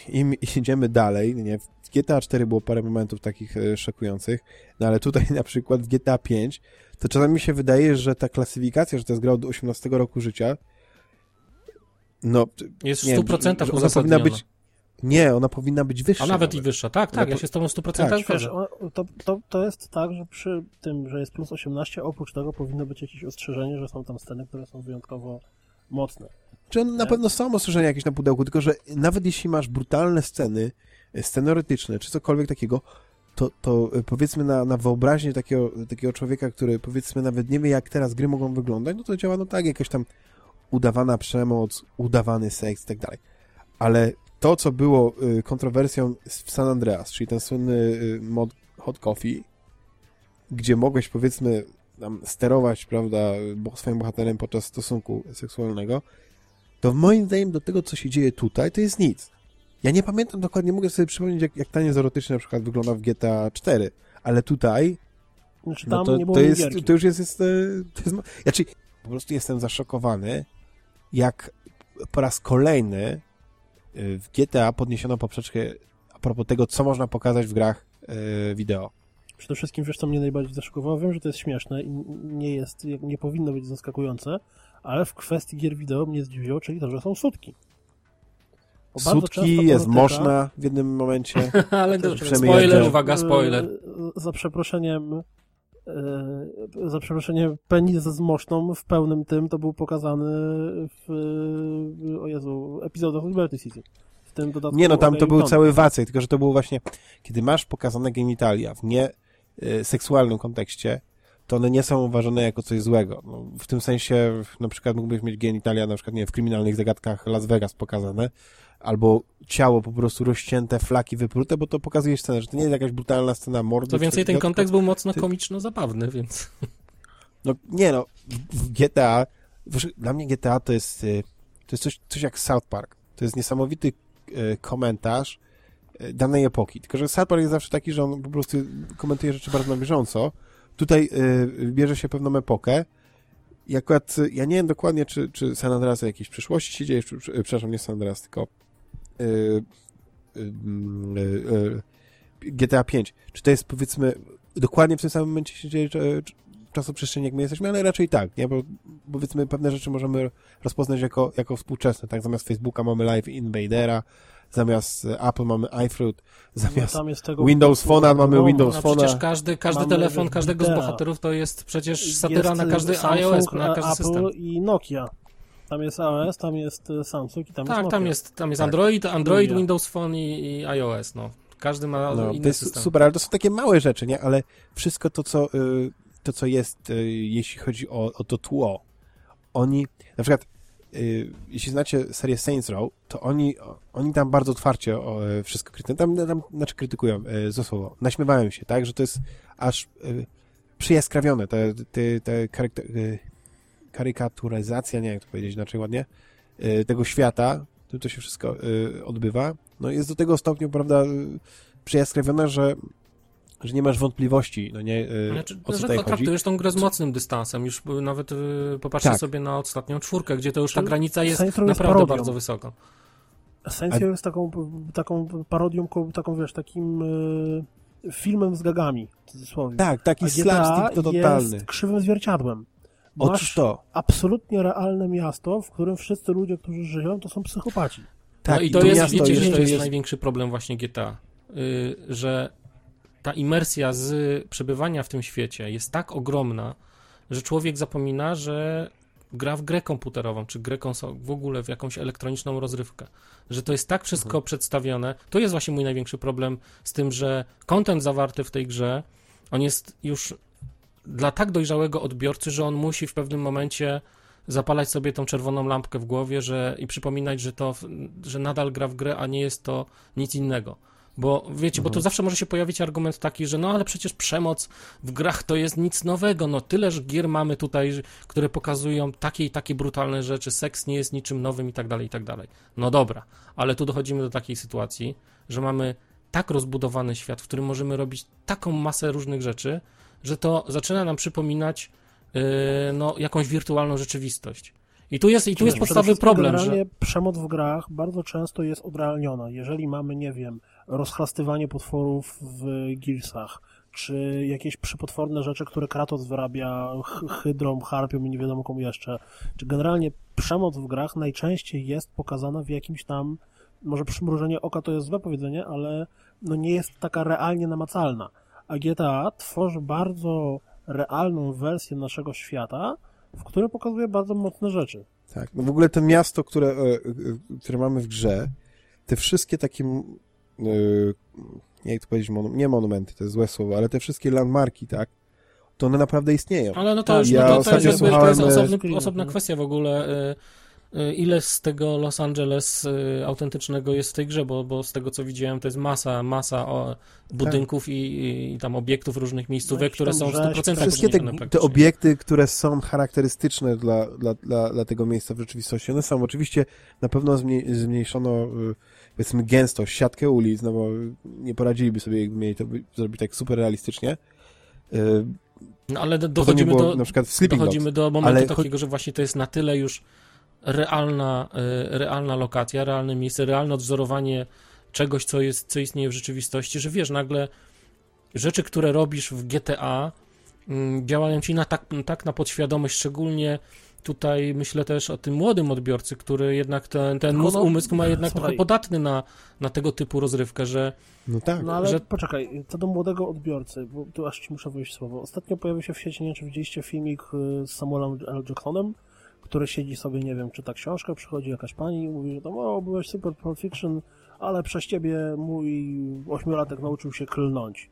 im idziemy dalej, nie, w GTA 4 było parę momentów takich y, szokujących, no ale tutaj na przykład w GTA 5 to czasami mi się wydaje, że ta klasyfikacja, że to jest gra od 18 roku życia, no, jest w nie, 100% że ona powinna być, nie, ona powinna być wyższa. A nawet i wyższa, tak, tak, ja się z tobą w 100% Tak, zgodzę. to, to, to jest tak, że przy tym, że jest plus 18, oprócz tego powinno być jakieś ostrzeżenie, że są tam sceny, które są wyjątkowo mocne. Czy one na pewno są ostrzeżenia jakieś na pudełku, tylko że nawet jeśli masz brutalne sceny, e, sceny erotyczne, czy cokolwiek takiego, to, to e, powiedzmy na, na wyobraźnię takiego, takiego człowieka, który powiedzmy nawet nie wie, jak teraz gry mogą wyglądać, no to działa no tak, jakaś tam udawana przemoc, udawany seks i tak dalej. Ale to, co było y, kontrowersją w San Andreas, czyli ten słynny y, mod Hot Coffee, gdzie mogłeś powiedzmy tam sterować, prawda, swoim bohaterem podczas stosunku seksualnego, to moim zdaniem do tego, co się dzieje tutaj, to jest nic. Ja nie pamiętam dokładnie, mogę sobie przypomnieć, jak, jak taniec erotyczny na przykład wygląda w GTA 4, ale tutaj Znaczy no to, to, jest, to już jest, jest, e, to jest... Znaczy, po prostu jestem zaszokowany, jak po raz kolejny w GTA podniesiono poprzeczkę a propos tego, co można pokazać w grach e, wideo. Przede wszystkim, wiesz, co mnie najbardziej zaszokowało? Wiem, że to jest śmieszne i nie jest, nie powinno być zaskakujące, ale w kwestii gier wideo mnie zdziwiło, czyli to, że są sutki. Bo Sutki, jest polityka- można w jednym momencie. Ale przynajmniej spoiler, uwaga, spoiler. E, Za przeproszeniem e, za przeproszeniem penis z moszną w pełnym tym to był pokazany w e, o Jezu, epizodach Liberty City. W tym dodatku Nie no, tam to był cały wacek, tylko że to było właśnie, kiedy masz pokazane genitalia w nie y, seksualnym kontekście, to one nie są uważane jako coś złego. No, w tym sensie, na przykład mógłbyś mieć genitalia na przykład, nie w kryminalnych zagadkach Las Vegas pokazane, albo ciało po prostu rozcięte, flaki wyprute, bo to pokazuje scenę, że to nie jest jakaś brutalna scena mordy. Co więcej, ten kontekst był mocno ty- komiczno-zabawny, więc... No nie no, w- GTA, wiesz, dla mnie GTA to jest, y, to jest coś, coś jak South Park. To jest niesamowity y, komentarz y, danej epoki. Tylko, że South Park jest zawsze taki, że on po prostu komentuje rzeczy bardzo na bieżąco. Tutaj bierze się pewną epokę i akurat ja nie wiem dokładnie, czy, czy San Andreas w jakiejś przyszłości się dzieje, czy, przepraszam, nie San Andreas, tylko GTA 5. Czy to jest powiedzmy dokładnie w tym samym momencie się dzieje, jak my jesteśmy, ale raczej tak, nie? Bo powiedzmy pewne rzeczy możemy rozpoznać jako, jako współczesne, tak? Zamiast Facebooka mamy Live Invadera, zamiast e, Apple mamy iFruit, zamiast Tam jest tego Windows Phone'a mamy no, Windows No Phone'a. przecież każdy, każdy Mamy telefon każdego z bohaterów to jest przecież jest satyra na każdy Samsung, iOS, na każdy Apple system. i Nokia. Tam jest iOS, tam jest e, Samsung i tam jest Tak, tam jest, tam jest Tak. Android, Android. Windows Phone i, i iOS, no. Każdy ma No, inny to jest system. super, ale to są takie małe rzeczy, nie? Ale wszystko to, co, y, to, co jest, y, jeśli chodzi o, o to tło, oni, na przykład, y, jeśli znacie serię Saints Row, to oni, oni tam bardzo otwarcie y, wszystko krytykują. Tam, tam, znaczy krytykują, y, ze słowo, naśmiewają się, tak? Że to jest aż przyjaskrawione, te, te, te y, karykaturyzacja, nie jak to powiedzieć inaczej ładnie, y, tego świata, tu to się wszystko y, odbywa, no jest do tego stopniu, prawda, y, przyjaskrawiona, że, że nie masz wątpliwości, no nie, y, Znaczy, o co tutaj chodzi. traktujesz tą grę z mocnym dystansem. Już nawet y, popatrzcie Tak. sobie na ostatnią czwórkę, gdzie to już ta To granica jest naprawdę parodią. bardzo wysoka. Saints Row jest taką, taką parodią, taką wiesz, takim e, filmem z gagami, w cudzysłowie. Tak, taki A slapstick to totalny. jest krzywym zwierciadłem. Otóż Masz to. absolutnie realne miasto, w którym wszyscy ludzie, którzy żyją, to są psychopaci. Tak, no i to, jest, miasto wiecie, że jeszcze to jest, największy problem właśnie GTA, y, że ta imersja z przebywania w tym świecie jest tak ogromna, że człowiek zapomina, że gra w grę komputerową, czy grę konsol, w ogóle w jakąś elektroniczną rozrywkę. Że to jest tak wszystko Mhm. przedstawione. To jest właśnie mój największy problem z tym, że content zawarty w tej grze, on jest już dla tak dojrzałego odbiorcy, że on musi w pewnym momencie zapalać sobie tą czerwoną lampkę w głowie że, i przypominać, że to, że nadal gra w grę, a nie jest to nic innego. Bo wiecie, bo tu zawsze może się pojawić argument taki, że no ale przecież przemoc w grach to jest nic nowego, no tyleż gier mamy tutaj, które pokazują takie i takie brutalne rzeczy, seks nie jest niczym nowym i tak dalej, i tak dalej. No dobra, ale tu dochodzimy do takiej sytuacji, że mamy tak rozbudowany świat, w którym możemy robić taką masę różnych rzeczy, że to zaczyna nam przypominać yy, no, jakąś wirtualną rzeczywistość. I tu jest, i tu jest podstawowy problem, Generalnie że... przemoc w grach bardzo często jest odrealniona. Jeżeli mamy, nie wiem, rozchlastywanie potworów w Gearsach, czy jakieś przypotworne rzeczy, które Kratos wyrabia hydrą, harpią i nie wiadomo komu jeszcze, czy generalnie przemoc w grach najczęściej jest pokazana w jakimś tam, może przymrużenie oka to jest złe powiedzenie, ale no nie jest taka realnie namacalna. A GTA tworzy bardzo realną wersję naszego świata, w którym pokazuje bardzo mocne rzeczy. Tak. No w ogóle to miasto, które, e, e, które mamy w grze, te wszystkie takie, e, nie jak to powiedzieć, monu, nie monumenty, to jest złe słowo, ale te wszystkie landmarki, tak, to one naprawdę istnieją. Ale no to Tak, już ja no to, to, jest, jakby, to jest osobny, osobna kwestia w ogóle. y, Ile z tego Los Angeles y, autentycznego jest w tej grze, bo, bo z tego co widziałem, to jest masa, masa o, budynków i, i, i tam obiektów różnych miejscówek, Jakiś które są w rzeź, 100% Wszystkie te, te obiekty, które są charakterystyczne dla, dla, dla, dla tego miejsca w rzeczywistości, one są oczywiście na pewno zmniej, zmniejszono y, powiedzmy gęstość, siatkę ulic, no bo nie poradziliby sobie, jakby mieli to zrobić tak super realistycznie. Y, No ale dochodzimy było do, na przykład w Dogs. dochodzimy do momentu Ale takiego, że właśnie to jest na tyle już realna, y, realna lokacja, realne miejsce, realne odwzorowanie czegoś, co, jest, co istnieje w rzeczywistości, że wiesz, nagle rzeczy, które robisz w GTA mm, działają ci na tak, tak na podświadomość, szczególnie tutaj myślę też o tym młodym odbiorcy, który jednak ten, ten mózg, no, umysł ma jednak słuchaj. trochę podatny na, na tego typu rozrywkę, że No tak. No ale że- poczekaj, co do młodego odbiorcy, bo tu aż ci muszę wejść słowo. Ostatnio pojawił się w sieci, nie wiem czy widzieliście filmik y, z Samuelem L. Jacksonem, który siedzi sobie, nie wiem, czyta książkę, przychodzi jakaś pani i mówi, że tam, o, byłeś super Pulp Fiction, ale przez ciebie mój ośmiolatek nauczył się klnąć.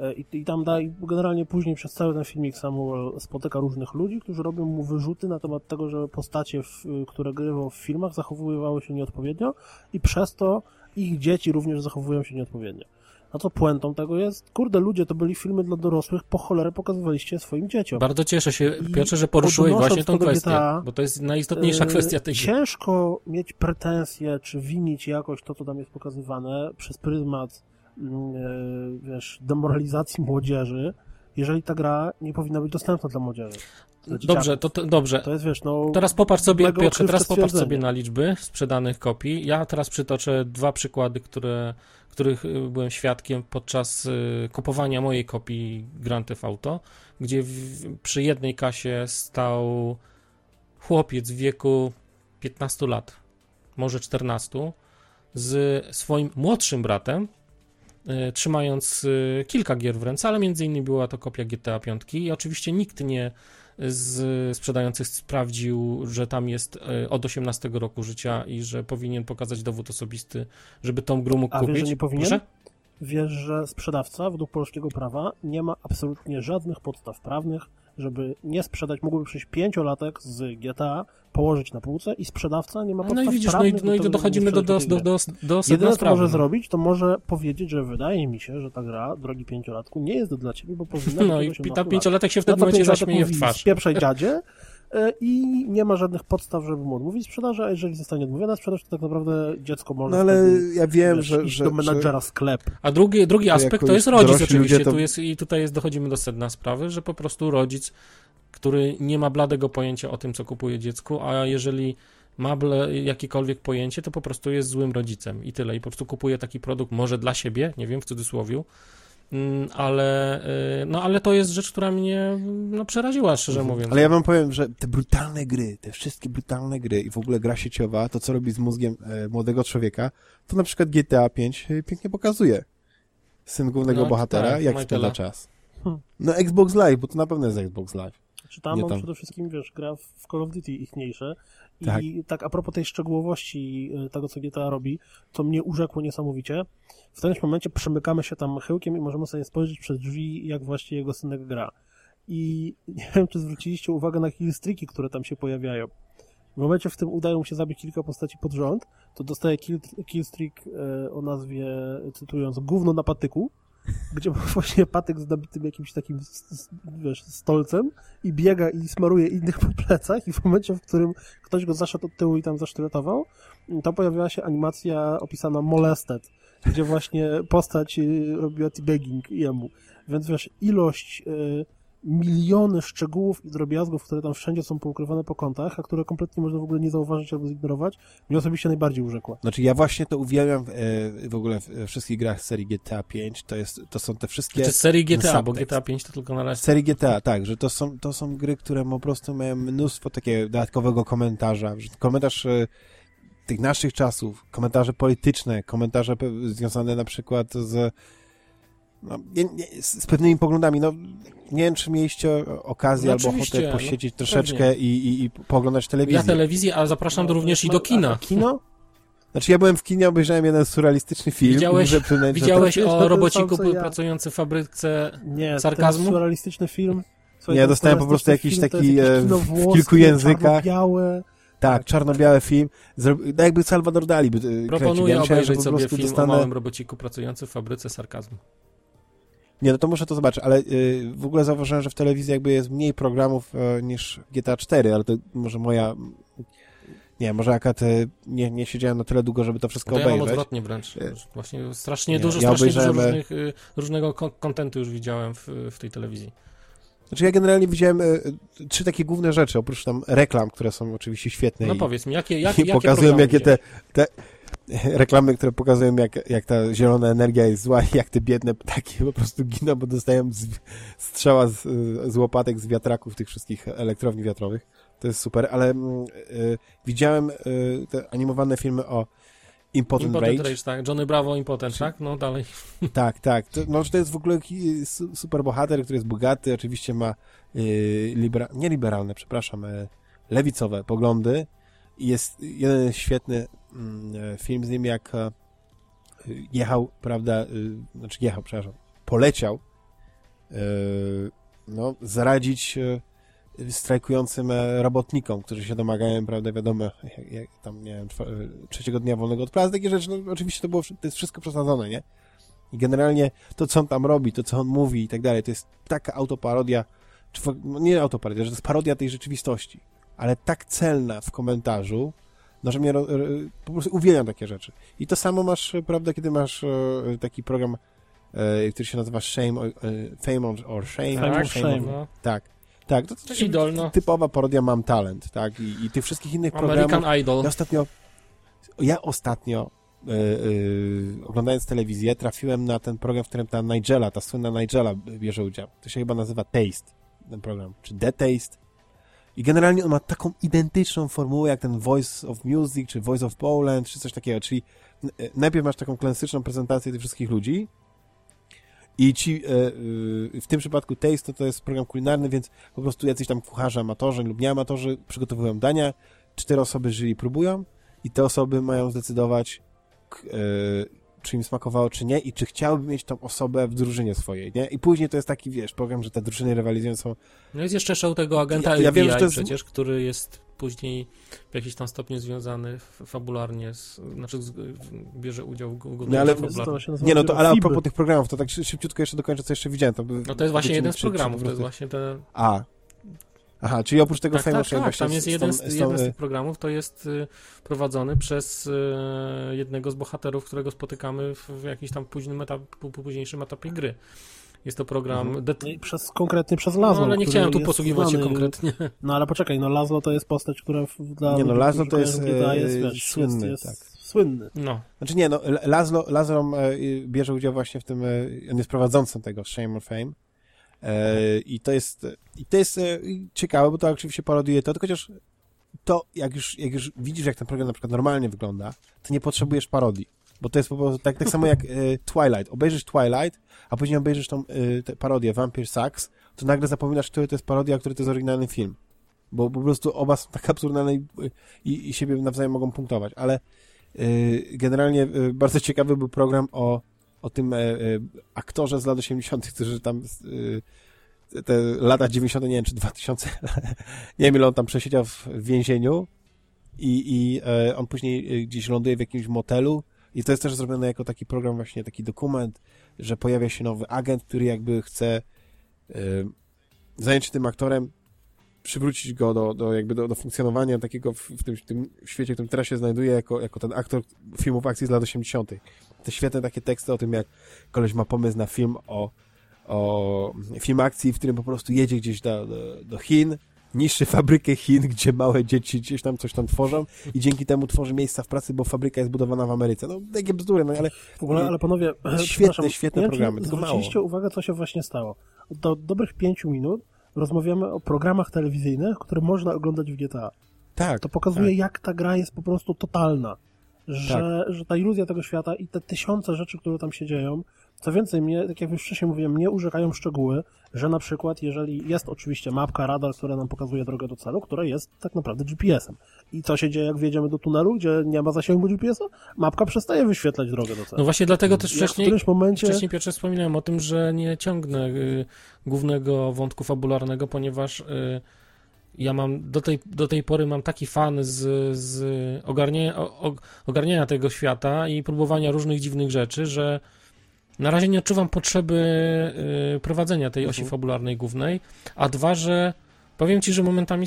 E, I, I tam da, i generalnie później przez cały ten filmik Samuel spotyka różnych ludzi, którzy robią mu wyrzuty na temat tego, że postacie, w, które grywał w filmach, zachowywały się nieodpowiednio i przez to ich dzieci również zachowują się nieodpowiednio. No to puentą tego jest, kurde, ludzie, to byli filmy dla dorosłych, po cholerę pokazywaliście swoim dzieciom. bardzo cieszę się, Piotrze, że poruszyłeś właśnie tą kwestię, GTA, bo to jest najistotniejsza Yy, kwestia tej. Ciężko mieć pretensje, czy winić jakoś to, co tam jest pokazywane przez pryzmat, yy, wiesz, demoralizacji młodzieży, jeżeli ta gra nie powinna być dostępna dla młodzieży. Dla Dobrze, to, to dobrze. To jest, wiesz, no... Teraz popatrz sobie, Piotrze, teraz popatrz sobie na liczby sprzedanych kopii. Ja teraz przytoczę dwa przykłady, które, których y, byłem świadkiem podczas y, kupowania mojej kopii Grand Theft Auto, gdzie w, przy jednej kasie stał chłopiec w wieku 15 lat, może 14, z swoim młodszym bratem, trzymając y, kilka gier w ręce, ale między innymi była to kopia GTA 5 i oczywiście nikt nie z sprzedających sprawdził, że tam jest e, od 18 roku życia i że powinien pokazać dowód osobisty, żeby tą grę mógł A wiesz, kupić. że nie powinien? Proszę? Wiesz, że sprzedawca według polskiego prawa nie ma absolutnie żadnych podstaw prawnych, żeby nie sprzedać, mógłby przyjść pięciolatek z GTA, położyć na półce i sprzedawca nie ma No podstaw i widzisz, no i, prawnych no i do tego, dochodzimy do, do, do, do, do Jedyne, co może zrobić, to może powiedzieć, że wydaje mi się, że ta gra, drogi pięciolatku, nie jest dla ciebie, bo powinna No i od 18 ta lat. pięciolatek się w Na tym to momencie zaśmieje w twarz. Spieprzaj dziadzie i nie ma żadnych podstaw, żeby mu odmówić sprzedaży, a jeżeli zostanie odmówiona sprzedaż, to tak naprawdę dziecko może No ale ja wiem, wiesz, że, iść że, do że menadżera sklep. A drugi, drugi aspekt to jest rodzic oczywiście. to- Tu jest, I tutaj jest, dochodzimy do sedna sprawy, że po prostu rodzic, który nie ma bladego pojęcia o tym, co kupuje dziecku, a jeżeli ma ble, jakiekolwiek pojęcie, to po prostu jest złym rodzicem i tyle. I po prostu kupuje taki produkt może dla siebie, nie wiem, w cudzysłowie, ale, y, no, ale to jest rzecz, która mnie no, przeraziła, szczerze mówiąc. Mhm. Ale ja wam powiem, że te brutalne gry, te wszystkie brutalne gry i w ogóle gra sieciowa, to co robi z mózgiem e, młodego człowieka, to na przykład GTA 5 e, pięknie pokazuje. Syn głównego No, bohatera, tak, jak spędza czas. Hmm. No Xbox Live, bo to na pewno jest Xbox Live. Czy tam tam. przede wszystkim, wiesz, gra w Call of Duty ichniejsze. I Tak. tak. a propos tej szczegółowości y, tego, co GTA robi, to mnie urzekło niesamowicie. W którymś momencie przemykamy się tam chyłkiem i możemy sobie spojrzeć przez drzwi, jak właśnie jego synek gra. I nie wiem, czy zwróciliście uwagę na killstreaki, które tam się pojawiają. W momencie, w którym udaje mu się zabić kilka postaci pod rząd, to dostaje kill, killstreak e, o nazwie, cytując, gówno na patyku, gdzie ma właśnie patyk z nabitym jakimś takim, wiesz, stolcem i biega i smaruje innych po plecach i w momencie, w którym ktoś go zaszedł od tyłu i tam zasztyletował, to pojawiła się animacja opisana molested, gdzie właśnie postać y, robiła teabagging jemu. Więc wiesz, ilość y, miliony szczegółów i drobiazgów, które tam wszędzie są poukrywane po kątach, a które kompletnie można w ogóle nie zauważyć albo zignorować, mnie osobiście najbardziej urzekła. Znaczy ja właśnie to uwielbiam w, e, w ogóle w wszystkich grach serii GTA 5, to, jest, to są te wszystkie... Czy z serii GTA, bo subtekst. GTA 5 to tylko na razie. Serii GTA, tak, że to są, to są gry, które po prostu mają mnóstwo takiego dodatkowego komentarza. że Komentarz e, tych naszych czasów, komentarze polityczne, komentarze związane na przykład z, no, nie, nie, z z pewnymi poglądami. No, nie wiem, czy mieliście okazję No albo ochotę no, posiedzieć pewnie. troszeczkę i, i, i pooglądać telewizję. Ja telewizję, a zapraszam No, również i ma- do a kina. Kino? Znaczy ja byłem w kinie, obejrzałem jeden surrealistyczny film. Widziałeś- Widziałeś trafiłeś na o robociku sam, ja. pracujący w fabryce Nie, Sarkazmu? ten surrealistyczny film. Nie, ten dostałem po prostu jakiś film to taki, jakieś e, w kilku językach. czarno-białe. Tak, czarno-biały film. No jakby Salvador Dali by e, kręcił. Proponuję Ja myślałem, obejrzeć po sobie prostu film dostanę... o małym robociku pracującym w fabryce sarkazmu. Nie, no to muszę to zobaczyć, ale y, w ogóle zauważyłem, że w telewizji jakby jest mniej programów e, niż GTA 4, ale to może moja... Nie, może akurat e, nie, nie siedziałem na tyle długo, żeby to wszystko To ja mam obejrzeć. odwrotnie wręcz. E, Właśnie strasznie nie, dużo, ja strasznie dużo różnych, y, różnego kon- kontentu już widziałem w, w tej telewizji. Znaczy ja generalnie widziałem trzy takie główne rzeczy, oprócz tam reklam, które są oczywiście świetne No i, powiedz mi, jakie, jak, i jakie pokazują jakie te, te reklamy, które pokazują jak, jak ta zielona energia jest zła i jak te biedne ptaki po prostu giną, bo dostają z, strzała z, z łopatek z wiatraków tych wszystkich elektrowni wiatrowych. To jest super, ale mm, y, widziałem y, te animowane filmy o Impotent, Impotent Rage. Rage, tak? Johnny Bravo Impotent, tak? No dalej. Tak, tak. To, no, to jest w ogóle super bohater, który jest bogaty, oczywiście ma y, libera nie liberalne, przepraszam, y, lewicowe poglądy jest jeden świetny mm, e, film z nim, jak e, jechał, prawda, y, znaczy jechał, przepraszam, poleciał no, zaradzić strajkującym e, robotnikom, którzy się domagają, prawda, wiadomo, jak, jak tam, nie wiem, trzeciego dnia wolnego od pracy, takie rzeczy, no, oczywiście to było, to jest wszystko przesadzone, nie? I generalnie to, co on tam robi, to, co on mówi i tak dalej, to jest taka autoparodia, czy no nie autoparodia, że to jest parodia tej rzeczywistości, ale tak celna w komentarzu, no, że mnie po prostu uwielbiam takie rzeczy. I to samo masz, e, prawda, kiedy masz e, taki program, e, który się nazywa Shame, e, Fame or, Shame. Fame tak, or Shame. No. Tak, tak. To, to, To idol, no. Typowa parodia Mam Talent, tak? I, i tych wszystkich innych programów. American Idol. Ja ostatnio, ja ostatnio e, e, oglądając telewizję, trafiłem na ten program, w którym ta Nigella, ta słynna Nigella bierze udział. To się chyba nazywa Taste, ten program, czy The Taste. I generalnie on ma taką identyczną formułę, jak ten Voice of Music, czy Voice of Poland, czy coś takiego, czyli e, najpierw masz taką klasyczną prezentację tych wszystkich ludzi i ci, e, e, w tym przypadku Taste to, to jest program kulinarny, więc po prostu jacyś tam kucharze amatorzy lub nie amatorzy przygotowują dania, cztery osoby żyli próbują i te osoby mają zdecydować, e, czy im smakowało, czy nie i czy chciałyby mieć tą osobę w drużynie swojej, nie? I później to jest taki, wiesz, program, że te drużyny rywalizują są... No jest jeszcze show tego agenta Ja- ja FBI wiem, że to jest- przecież, który jest później w jakiś tam stopniu związany fabularnie, z, znaczy z, bierze udział w głównej No, ale- Nie, no to, ale a propos tych programów, to tak szy- szybciutko jeszcze dokończę, co jeszcze widziałem. To by, No to jest właśnie jeden z programów, to jest właśnie te... A. Aha, czyli oprócz tego Tak, Fame tak, tak, tam jest jeden, tą- z, z jeden z e, tych programów, to jest y, prowadzony przez y, jednego z bohaterów, którego spotykamy w, w jakimś tam późnym etap, późniejszym etapie gry. Jest to program... Mhm. Det- No i przez, konkretnie przez no, Lazlo. ale nie chciałem tu posługiwać się znany- konkretnie. No ale poczekaj, no Lazlo to jest postać, która w, dla Nie, no, którzy to jest, e, jest, wiesz, słynny, jest, tak. słynny. No. Znaczy nie, no, Lazlo, Lazlo e, bierze udział właśnie w tym, e, on jest prowadzącym tego Shame or Fame e, i to jest, i to jest e, ciekawe, bo to oczywiście paroduje to, chociaż to, jak już, jak już widzisz, jak ten program na przykład normalnie wygląda, to nie potrzebujesz parodii. Bo to jest po prostu tak, tak samo jak y, Twilight. Obejrzysz Twilight, a później obejrzysz tą parodię Vampire Sucks, to nagle zapominasz, który to jest parodia, a który to jest oryginalny film. Bo po prostu oba są tak absurdalne i, i, i siebie nawzajem mogą punktować. Ale y, generalnie bardzo ciekawy był program o, o tym y, y, aktorze z lat 80., którzy tam y, te lata 90., nie wiem, czy 2000, nie wiem, ile on tam przesiedział w więzieniu i, i e, on później e, gdzieś ląduje w jakimś motelu i to jest też zrobione jako taki program, właśnie taki dokument, że pojawia się nowy agent, który jakby chce e, zająć się tym aktorem, przywrócić go do, do jakby do, do funkcjonowania takiego w, w, tym, w tym świecie, w którym teraz się znajduje jako, jako ten aktor filmów akcji z lat 80. Te świetne takie teksty o tym, jak koleś ma pomysł na film o, o film akcji, w którym po prostu jedzie gdzieś do, do, do Chin, niszczy fabrykę Chin, gdzie małe dzieci gdzieś tam coś tam tworzą i dzięki temu tworzy miejsca w pracy, bo fabryka jest budowana w Ameryce. No, takie bzdury, no ale... W ogóle, ale panowie... Świetne, świetne nie programy, tylko mało. Uwagę, co się właśnie stało. Do dobrych pięciu minut rozmawiamy o programach telewizyjnych, które można oglądać w GTA. Tak. To pokazuje, tak. jak ta gra jest po prostu totalna. Że, że ta iluzja tego świata i te tysiące rzeczy, które tam się dzieją, co więcej, mnie, tak jak już wcześniej mówiłem, mnie urzekają szczegóły, że na przykład, jeżeli jest oczywiście mapka, radar, która nam pokazuje drogę do celu, która jest tak naprawdę GPS-em. I co się dzieje, jak wjedziemy do tunelu, gdzie nie ma zasięgu GPS-a? Mapka przestaje wyświetlać drogę do celu. No właśnie dlatego też Jak w wcześniej, którymś momencie... wcześniej Piotrze wspominałem o tym, że nie ciągnę y, głównego wątku fabularnego, ponieważ y, ja mam do tej, do tej pory mam taki fan z, z ogarnienia, o, ogarnienia tego świata i próbowania różnych dziwnych rzeczy, że na razie nie odczuwam potrzeby y, prowadzenia tej osi Mhm. fabularnej głównej, a dwa, że powiem ci, że momentami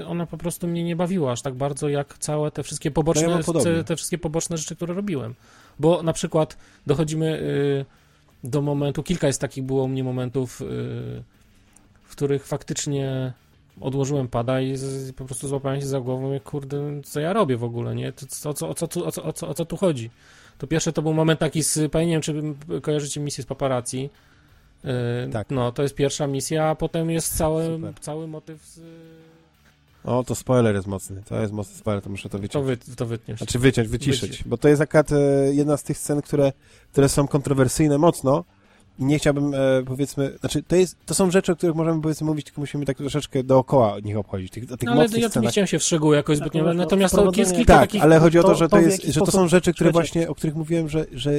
y, ona po prostu mnie nie bawiła aż tak bardzo, jak całe te wszystkie poboczne, No ja mam podobnie. te, te wszystkie poboczne rzeczy, które robiłem. Bo na przykład dochodzimy y, do momentu, kilka jest takich było u mnie momentów, w których faktycznie odłożyłem pada i z, po prostu złapałem się za głową i kurde, co ja robię w ogóle, nie? To, co, co, o, co tu, o, co, o, co, o co tu chodzi? To pierwsze to był moment taki z, nie wiem, czy kojarzycie misję z paparazzi. Yy, Tak. No, to jest pierwsza misja, a potem jest cały, Super. cały motyw z... O, to spoiler jest mocny. To jest mocny spoiler, to muszę to wyciąć. To, wy, to wytniesz. Znaczy wyciąć, wyciszyć. Wyci- Bo to jest akurat e, jedna z tych scen, które, które są kontrowersyjne mocno i nie chciałbym, e, powiedzmy, znaczy to, jest, to są rzeczy, o których możemy powiedzmy mówić, tylko musimy tak troszeczkę dookoła nich obchodzić. Tych, tych No, ale ja tu nie chciałem się w szczegóły jakoś Tak, zbytnio, no, natomiast to jest kilka Tak, takich... ale chodzi o to, że to to, jest, że to są rzeczy, które właśnie, o których mówiłem, że, że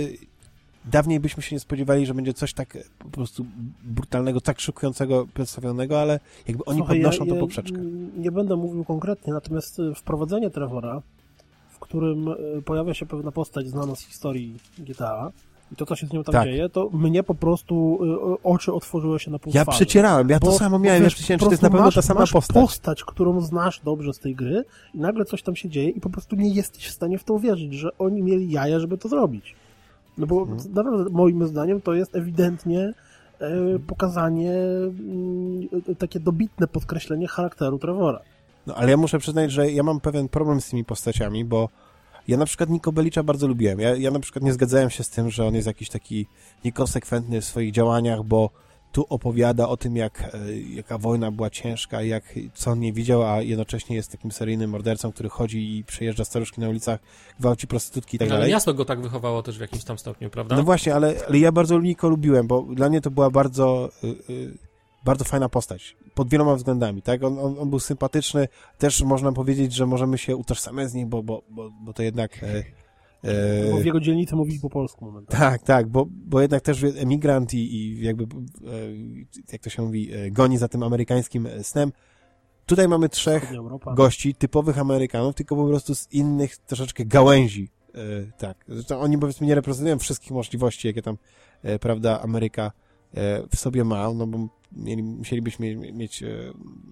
dawniej byśmy się nie spodziewali, że będzie coś tak e, po prostu brutalnego, tak szokującego przedstawionego, ale jakby oni Słuchaj, podnoszą ja, to ja poprzeczkę. Nie będę mówił konkretnie, natomiast y, wprowadzenie Trevora, w którym y, pojawia się pewna postać znana z historii GTA i to, co się z nią tam Tak. dzieje, to mnie po prostu y, oczy otworzyły się na pół Ja twarzy. przecierałem, ja to Bo- samo bo miałem, ja wiesz, po czy to jest na pewno masz, ta sama masz postać. postać, którą znasz dobrze z tej gry i nagle coś tam się dzieje i po prostu nie jesteś w stanie w to uwierzyć, że oni mieli jaja, żeby to zrobić. No bo Mhm. naprawdę, moim zdaniem, to jest ewidentnie e, pokazanie, mm, takie dobitne podkreślenie charakteru Trevora. No, ale ja muszę przyznać, że ja mam pewien problem z tymi postaciami, bo ja na przykład Niko Belicza bardzo lubiłem. Ja, ja na przykład nie zgadzałem się z tym, że on jest jakiś taki niekonsekwentny w swoich działaniach, bo tu opowiada o tym, jak, e, jaka wojna była ciężka, jak, co on nie widział, a jednocześnie jest takim seryjnym mordercą, który chodzi i przejeżdża staruszki na ulicach, gwałci prostytutki i tak No, ale dalej. miasto go tak wychowało też w jakimś tam stopniu, prawda? No właśnie, ale, ale ja bardzo Niko lubiłem, bo dla mnie to była bardzo, y, y, bardzo fajna postać. Pod wieloma względami, tak? On, on, on był sympatyczny. Też można powiedzieć, że możemy się utożsamiać z nim, bo, bo, bo, bo to jednak... E, e, Bo w jego dzielnicy mówili po polsku momentami. tak, tak, bo, bo jednak też emigrant i, i jakby, e, jak to się mówi, e, goni za tym amerykańskim e, snem. Tutaj mamy trzech gości, typowych Amerykanów, tylko po prostu z innych troszeczkę gałęzi. E, tak. Zresztą oni powiedzmy nie reprezentują wszystkich możliwości, jakie tam, prawda, Ameryka w sobie ma, no bo mieli, musielibyśmy mieć, e,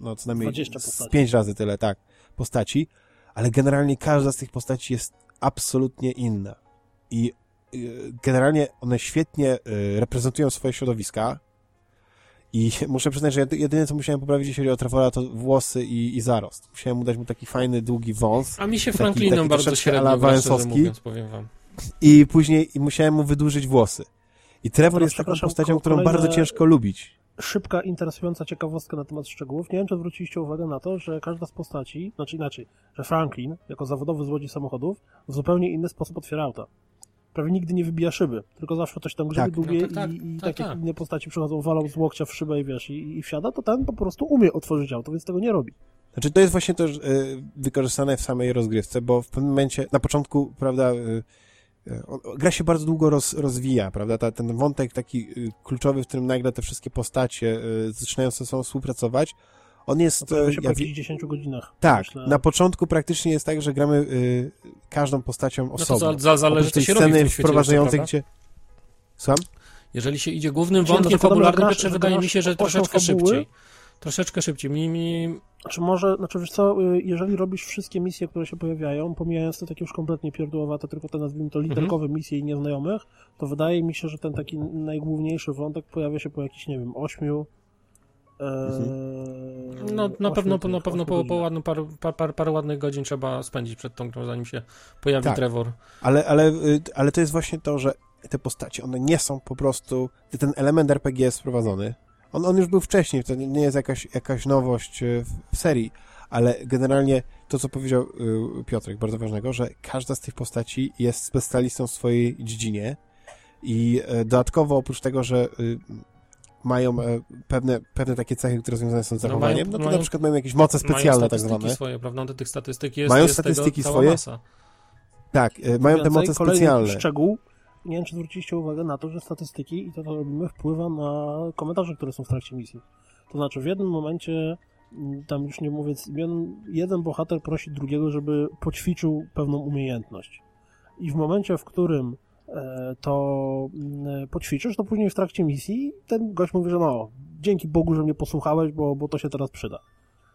no co najmniej 20 z postaci. pięć razy tyle, tak, postaci, ale generalnie każda z tych postaci jest absolutnie inna. I e, generalnie one świetnie e, reprezentują swoje środowiska, i muszę przyznać, że jedy- jedyne, co musiałem poprawić, jeśli chodzi o Trevora, to włosy i, i zarost. Musiałem mu dać mu taki fajny, długi wąs A mi się taki- taki bardzo średnio Wałęsowski. mówiąc, powiem wam. i później i musiałem mu wydłużyć włosy. I Trevor Ale jest taką postacią, którą kolejne- bardzo ciężko lubić. Szybka, interesująca ciekawostka na temat szczegółów. Nie wiem, czy zwróciliście uwagę na to, że każda z postaci, znaczy inaczej, że Franklin, jako zawodowy złodziej samochodów, w zupełnie inny sposób otwiera auta. prawie nigdy nie wybija szyby, tylko zawsze coś tam grzyby Tak. długie No tak, tak, i, i tak, tak, jak tak. inne postaci przychodzą, walą z łokcia w szybę i wiesz, i, i wsiada, to ten po prostu umie otworzyć auto, więc tego nie robi. Znaczy, to jest właśnie też y, wykorzystane w samej rozgrywce, bo w pewnym momencie, na początku, prawda, y, gra się bardzo długo roz, rozwija, prawda, Ta, ten wątek taki y, kluczowy, w którym nagle te wszystkie postacie y, zaczynają ze sobą współpracować, on jest... Y, się po ja jakichś 10 godzinach. tak, myślę. na początku praktycznie jest tak, że gramy y, każdą postacią No to osobno. za, za, zależy, co tej sceny wprowadzającej, gdzie... Słucham? Jeżeli się idzie głównym no, wątkiem fabularnym, to wydaje mi się, że troszeczkę szybciej. Troszeczkę szybciej. Mi, mi, Znaczy może, znaczy wiesz co, y, jeżeli robisz wszystkie misje, które się pojawiają, pomijając te takie już kompletnie pierdłowate, tylko te nazwijmy to literkowe misje i nieznajomych, to wydaje mi się, że ten taki najgłówniejszy wątek pojawia się po jakichś, nie wiem, ośmiu e, no, na pewno, tych, na pewno po, po ładnym, paru, par, par, parę ładnych godzin trzeba spędzić przed tą grą, zanim się pojawi Tak. Trevor. Ale, ale, y, ale to jest właśnie to, że te postacie, one nie są po prostu... Ten element RPG jest wprowadzony. On, on już był wcześniej, to nie jest jakaś, jakaś nowość y, w, w serii, ale generalnie to, co powiedział y, Piotrek, bardzo ważnego, że każda z tych postaci jest specjalistą w swojej dziedzinie i y, dodatkowo oprócz tego, że y, mają e, pewne, pewne takie cechy, które związane są z No, zachowaniem, mają- no to mają- na przykład mają jakieś moce Mają specjalne tak statystyki zwane. swoje, prawda? Do tych statystyk jest, Mają jest statystyki swoje? Masa. Tak, y, mają te moce specjalne. szczegół, nie wiem, czy zwróciliście uwagę na to, że statystyki i to, co robimy, wpływa na komentarze, które są w trakcie misji. To znaczy, w jednym momencie, mm, tam już nie mówię, jeden, jeden bohater prosi drugiego, żeby poćwiczył pewną umiejętność. I w momencie, w którym e, to mm, poćwiczysz, to później w trakcie misji ten gość mówi, że no, dzięki Bogu, że mnie posłuchałeś, bo, bo to się teraz przyda.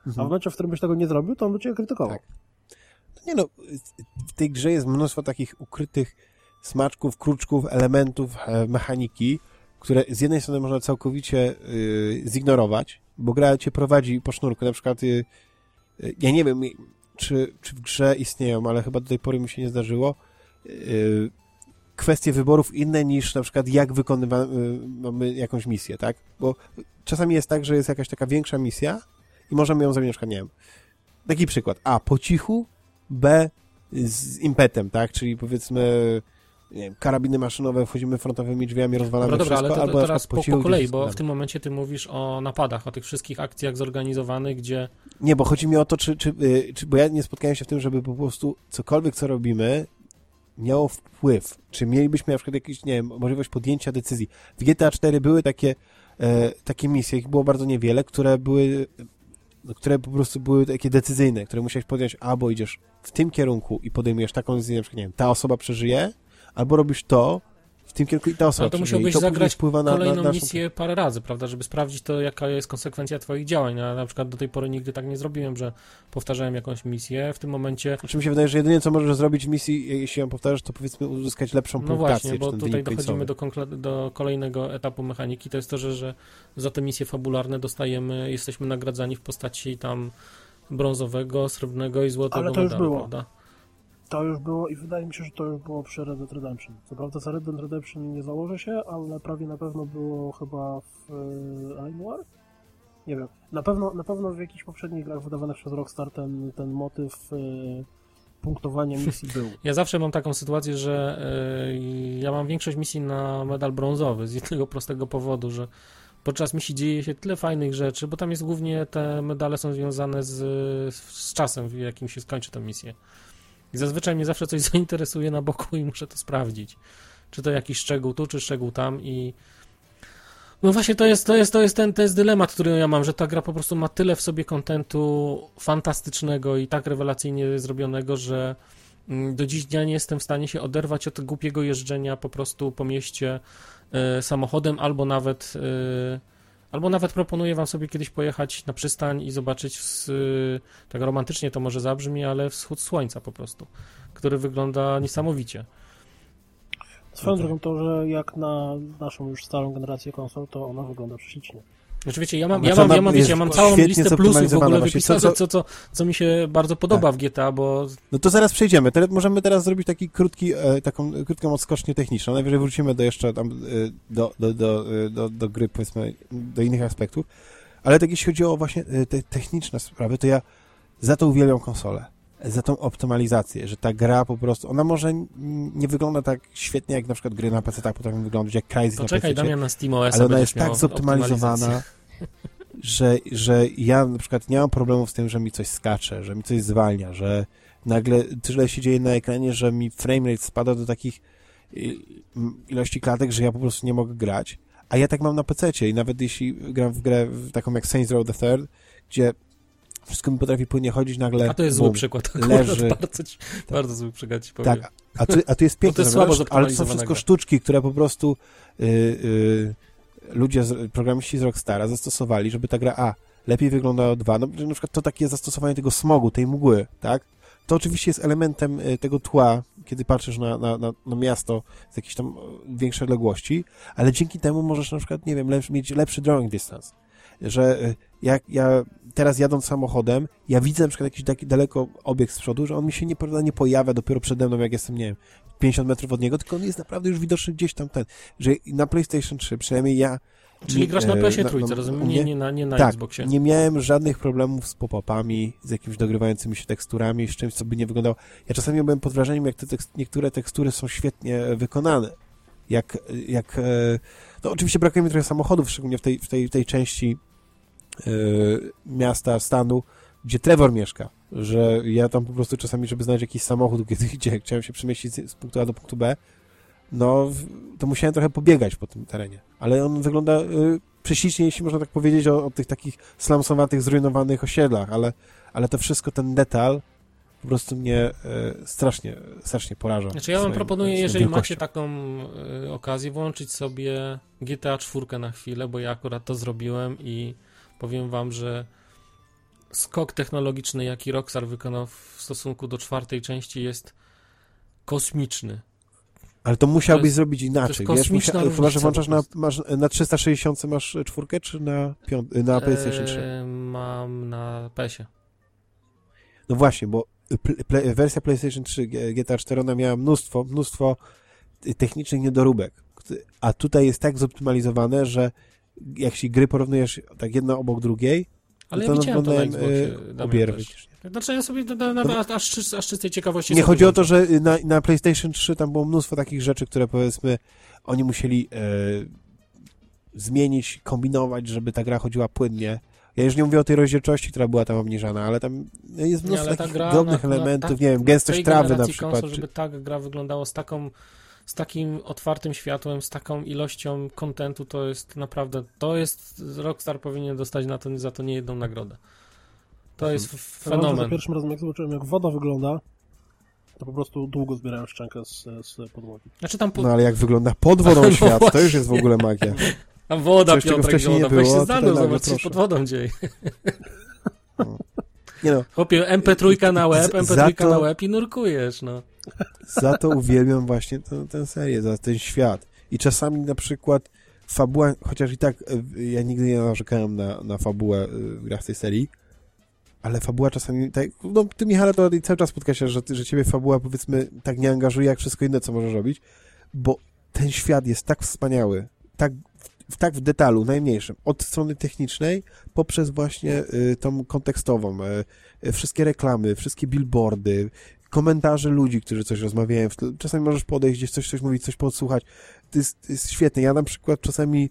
A w Mhm. momencie, w którym byś tego nie zrobił, to on by cię krytykował. Tak. Nie no, w tej grze jest mnóstwo takich ukrytych smaczków, kruczków, elementów e, mechaniki, które z jednej strony można całkowicie y, zignorować, bo gra cię prowadzi po sznurku. Na przykład, y, ja nie wiem, czy, czy w grze istnieją, ale chyba do tej pory mi się nie zdarzyło, kwestie wyborów inne niż na przykład jak wykonywamy jakąś misję, tak? Bo czasami jest tak, że jest jakaś taka większa misja i możemy ją zrobić na nie wiem, taki przykład. A, po cichu, B, z impetem, tak? Czyli powiedzmy, nie wiem, karabiny maszynowe, wchodzimy frontowymi drzwiami, rozwalamy Dobra, dobra, wszystko, ale to, albo to teraz po, po kolei, bo w tym momencie ty mówisz o napadach, o tych wszystkich akcjach zorganizowanych, gdzie Nie, bo chodzi mi o to, czy, czy, y, czy, bo ja nie spotkałem się w tym, żeby po prostu cokolwiek, co robimy, miało wpływ. Czy mielibyśmy na przykład jakieś, nie wiem, możliwość podjęcia decyzji. W GTA 4 były takie, e, takie misje, ich było bardzo niewiele, które były, no, które po prostu były takie decyzyjne, które musiałeś podjąć albo idziesz w tym kierunku i podejmujesz taką decyzję, na przykład, nie wiem, ta osoba przeżyje, albo robisz to w tym kierunku i ta osoba Ale to musiałbyś to zagrać wpływa na, kolejną na naszą... misję parę razy, prawda, żeby sprawdzić to, jaka jest konsekwencja twoich działań. No, Ja na przykład do tej pory nigdy tak nie zrobiłem, że powtarzałem jakąś misję, w tym momencie Znaczy mi się wydaje, że jedynie co możesz zrobić w misji, jeśli ją powtarzasz, to powiedzmy uzyskać lepszą No punktację. właśnie, bo tutaj dochodzimy do, konkre- do kolejnego etapu mechaniki, to jest to, że, że za te misje fabularne dostajemy, jesteśmy nagradzani w postaci tam brązowego, srebrnego i złotego Ale to już medalu, było. prawda? To już było i wydaje mi się, że to już było przy Red Dead Redemption. Co prawda za Red Dead Redemption nie założę się, ale prawie na pewno było chyba w e. Noir? Nie wiem. Na pewno, na pewno w jakichś poprzednich grach wydawanych przez Rockstar ten, ten motyw e, punktowania misji był. Ja zawsze mam taką sytuację, że y, ja mam większość misji na medal brązowy z jednego prostego powodu, że podczas misji dzieje się tyle fajnych rzeczy, bo tam jest głównie te medale są związane z, z czasem, w jakim się skończy tę misję. I zazwyczaj mnie zawsze coś zainteresuje na boku i muszę to sprawdzić. Czy to jakiś szczegół tu, czy szczegół tam i no właśnie to jest, to jest, to jest ten to jest dylemat, który ja mam, że ta gra po prostu ma tyle w sobie kontentu fantastycznego i tak rewelacyjnie zrobionego, że mm, do dziś dnia nie jestem w stanie się oderwać od głupiego jeżdżenia po prostu po mieście e, samochodem, albo nawet e, albo nawet proponuję wam sobie kiedyś pojechać na przystań i zobaczyć z, e, tak romantycznie to może zabrzmi, ale wschód słońca po prostu, który wygląda niesamowicie. Swoją No tak. drogą to, że jak na naszą już starą generację konsol, to ona wygląda prześlicznie. Znaczy wiecie, ja mam, ja mam, ja mam, wiecie, ja mam całą listę plusów w ogóle właśnie. Co- co- co, mi się bardzo podoba w GTA, bo No to zaraz przejdziemy. Teraz, możemy teraz zrobić taki krótki, e, taką krótką odskocznię techniczną. Najwyżej wrócimy do jeszcze tam, e, do, do, do, e, do, do gry, powiedzmy, do innych aspektów. Ale tak jeśli chodzi o właśnie te techniczne sprawy, to ja za to uwielbiam konsolę. Za tą optymalizację, że ta gra po prostu, ona może nie wygląda tak świetnie, jak na przykład gry na PC tak potrafią wyglądać, jak Crysis To na czekaj, PC, Damian, na SteamOS ale ona jest tak zoptymalizowana, że, że ja na przykład nie mam problemów z tym, że mi coś skacze, że mi coś zwalnia, że nagle tyle się dzieje na ekranie, że mi framerate spada do takich y, ilości klatek, że ja po prostu nie mogę grać. A ja tak mam na PC i nawet jeśli gram w grę taką jak Saints Row the Third, gdzie wszystko mi potrafi płynnie chodzić, nagle A to jest bum, zły przykład. leży. Akurat bardzo, ci, bardzo zły przykład ci powiem. tak, a tu, a jest piękne, to jest ale to są wszystko sztuczki, które po prostu y, y, ludzie, z, programiści z Rockstara zastosowali, żeby ta gra A lepiej wyglądała 2. No, na przykład to takie zastosowanie tego smogu, tej mgły, tak? To oczywiście jest elementem y, tego tła, kiedy patrzysz na, na, na, na miasto z jakiejś tam większej odległości, ale dzięki temu możesz na przykład, nie wiem, lepszy, mieć lepszy drawing distance. Że jak ja teraz jadąc samochodem, ja widzę na przykład jakiś taki daleko obiekt z przodu, że on mi się nie, nie pojawia dopiero przede mną, jak jestem, nie wiem, 50 metrów od niego, tylko on jest naprawdę już widoczny gdzieś tam ten, że na PlayStation 3 przynajmniej ja Czyli grasz na e, PS3, no, no, rozumiem? Nie, nie na, nie na tak, Xboxie. nie miałem żadnych problemów z pop-upami, z jakimiś dogrywającymi się teksturami, z czymś, co by nie wyglądało. Ja czasami byłem pod wrażeniem, jak te tekst, niektóre tekstury są świetnie wykonane. Jak, jak e, no oczywiście brakuje mi trochę samochodów, szczególnie w tej, w tej, tej części e, miasta, stanu, gdzie Trevor mieszka, że ja tam po prostu czasami, żeby znaleźć jakiś samochód, gdzie, gdzie chciałem się przemieścić z punktu A do punktu B, no, to musiałem trochę pobiegać po tym terenie. Ale on wygląda y, prześlicznie, jeśli można tak powiedzieć, o, o tych takich slumsowatych, zrujnowanych osiedlach, ale, ale to wszystko, ten detal po prostu mnie y, strasznie, strasznie poraża. Znaczy ja wam swoim- proponuję, jeżeli wielkością. macie taką y, okazję, włączyć sobie GTA 4 na chwilę, bo ja akurat to zrobiłem i powiem wam, że skok technologiczny, jaki Rockstar wykonał w stosunku do czwartej części jest kosmiczny. Ale to musiałbyś to jest- zrobić inaczej. Wiesz, musia, chyba, że różnica włączasz na, masz, na 360 masz czwórkę, czy na, piąt, na PlayStation 3? Eee, mam na PS-ie. No właśnie, bo ple- wersja PlayStation 3 G- GTA 4 ona miała mnóstwo, mnóstwo technicznych niedoróbek. A tutaj jest tak zoptymalizowane, że jak się gry porównujesz tak jedna obok drugiej, Ale to ja widziałem to na Xboxie, Damian, obie też. realistycznie. Znaczy ja sobie, na, na, No aż, aż, czystej ciekawości Nie chodzi o to, że y, na, na PlayStation 3 tam było mnóstwo takich rzeczy, które powiedzmy oni musieli e, zmienić, kombinować, żeby ta gra chodziła płynnie. Ja już nie mówię o tej rozdzielczości, która była tam obniżana, ale tam jest mnóstwo takich drobnych na- na elementów, tak- nie wiem, gęstość trawy na przykład. Konsol, czy- żeby ta gra wyglądała z taką z takim otwartym światłem, z taką ilością kontentu, to jest naprawdę, to jest, Rockstar powinien dostać na to, za to nie jedną nagrodę. To jest f- Pamiętam, że za fenomen. pierwszym razem, jak zobaczyłem, jak woda wygląda, to po prostu długo zbierałem szczękę z, z podłogi. Znaczy tam po, No ale jak wygląda pod wodą No świat, to właśnie. już jest w ogóle magia. tam woda, coś, Piotrek, wcześniej nie woda, weź było, się tutaj zanurz, nagle zobacz, co się pod wodą dzieje. Nie no, Chłopie, MP3 na web, Z- MP3 za to- na web i nurkujesz, no. Za to uwielbiam właśnie tę, serię, za ten świat. I czasami na przykład fabuła, chociaż i tak e, ja nigdy nie narzekałem na, na fabułę e, w grach tej serii, ale fabuła czasami, tak, no ty Michale to cały czas podkreślasz, że, ty- że ciebie fabuła powiedzmy tak nie angażuje jak wszystko inne, co możesz robić, bo ten świat jest tak wspaniały, tak w, tak w detalu, najmniejszym, od strony technicznej, poprzez właśnie y, tą kontekstową, y, wszystkie reklamy, wszystkie billboardy, komentarze ludzi, którzy coś rozmawiają, czasami możesz podejść, gdzieś coś, coś mówić, coś podsłuchać, to jest, to jest świetne, ja na przykład czasami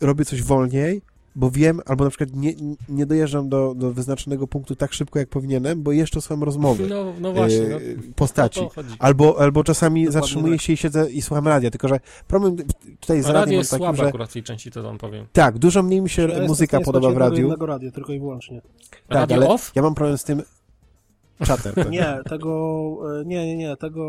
robię coś wolniej, bo wiem, albo na przykład nie, nie dojeżdżam do, do wyznaczonego punktu tak szybko, jak powinienem, bo jeszcze są rozmowy No, no właśnie, no, y, o postaci. Albo, albo czasami Dokładnie zatrzymuję tak. się i siedzę i słucham radia, tylko że problem tutaj z No, radiem radio jest taki, słabe że akurat w tej części, to wam powiem. tak, dużo mniej mi się muzyka podoba w radiu. radia, tylko i wyłącznie. Tak, Radio ale off? ja mam problem z tym czatem. tak. Nie, tego, e, nie, nie, nie, tego,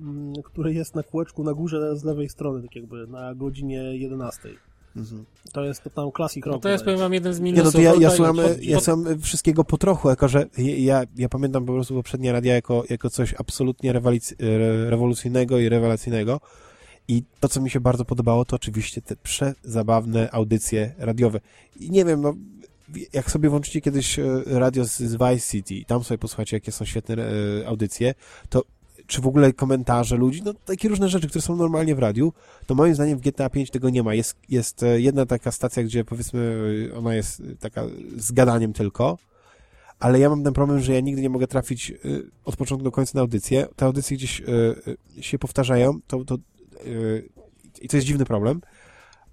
mm, który jest na kółeczku na górze z lewej strony, tak jakby, na godzinie 11. Mhm. To jest to tam rock. No to jest, powiem wam, jeden z Nie, minusów. no to ja, ja słucham, pod- ja pod- słucham wszystkiego po trochu, jako że ja, ja pamiętam po prostu poprzednie radia jako, jako coś absolutnie rewolucyjnego i rewelacyjnego. I to, co mi się bardzo podobało, to oczywiście te przezabawne audycje radiowe. I nie wiem, no, jak sobie włączycie kiedyś e, radio z, z Vice City i tam sobie posłuchacie, jakie są świetne e, audycje, to czy w ogóle komentarze ludzi, no takie różne rzeczy, które są normalnie w radiu, to moim zdaniem w GTA 5 tego nie ma. Jest, jest e, jedna taka stacja, gdzie powiedzmy ona jest taka z gadaniem tylko, ale ja mam ten problem, że ja nigdy nie mogę trafić od początku do końca na audycję. Te audycje gdzieś się powtarzają, to, to, i to jest dziwny problem,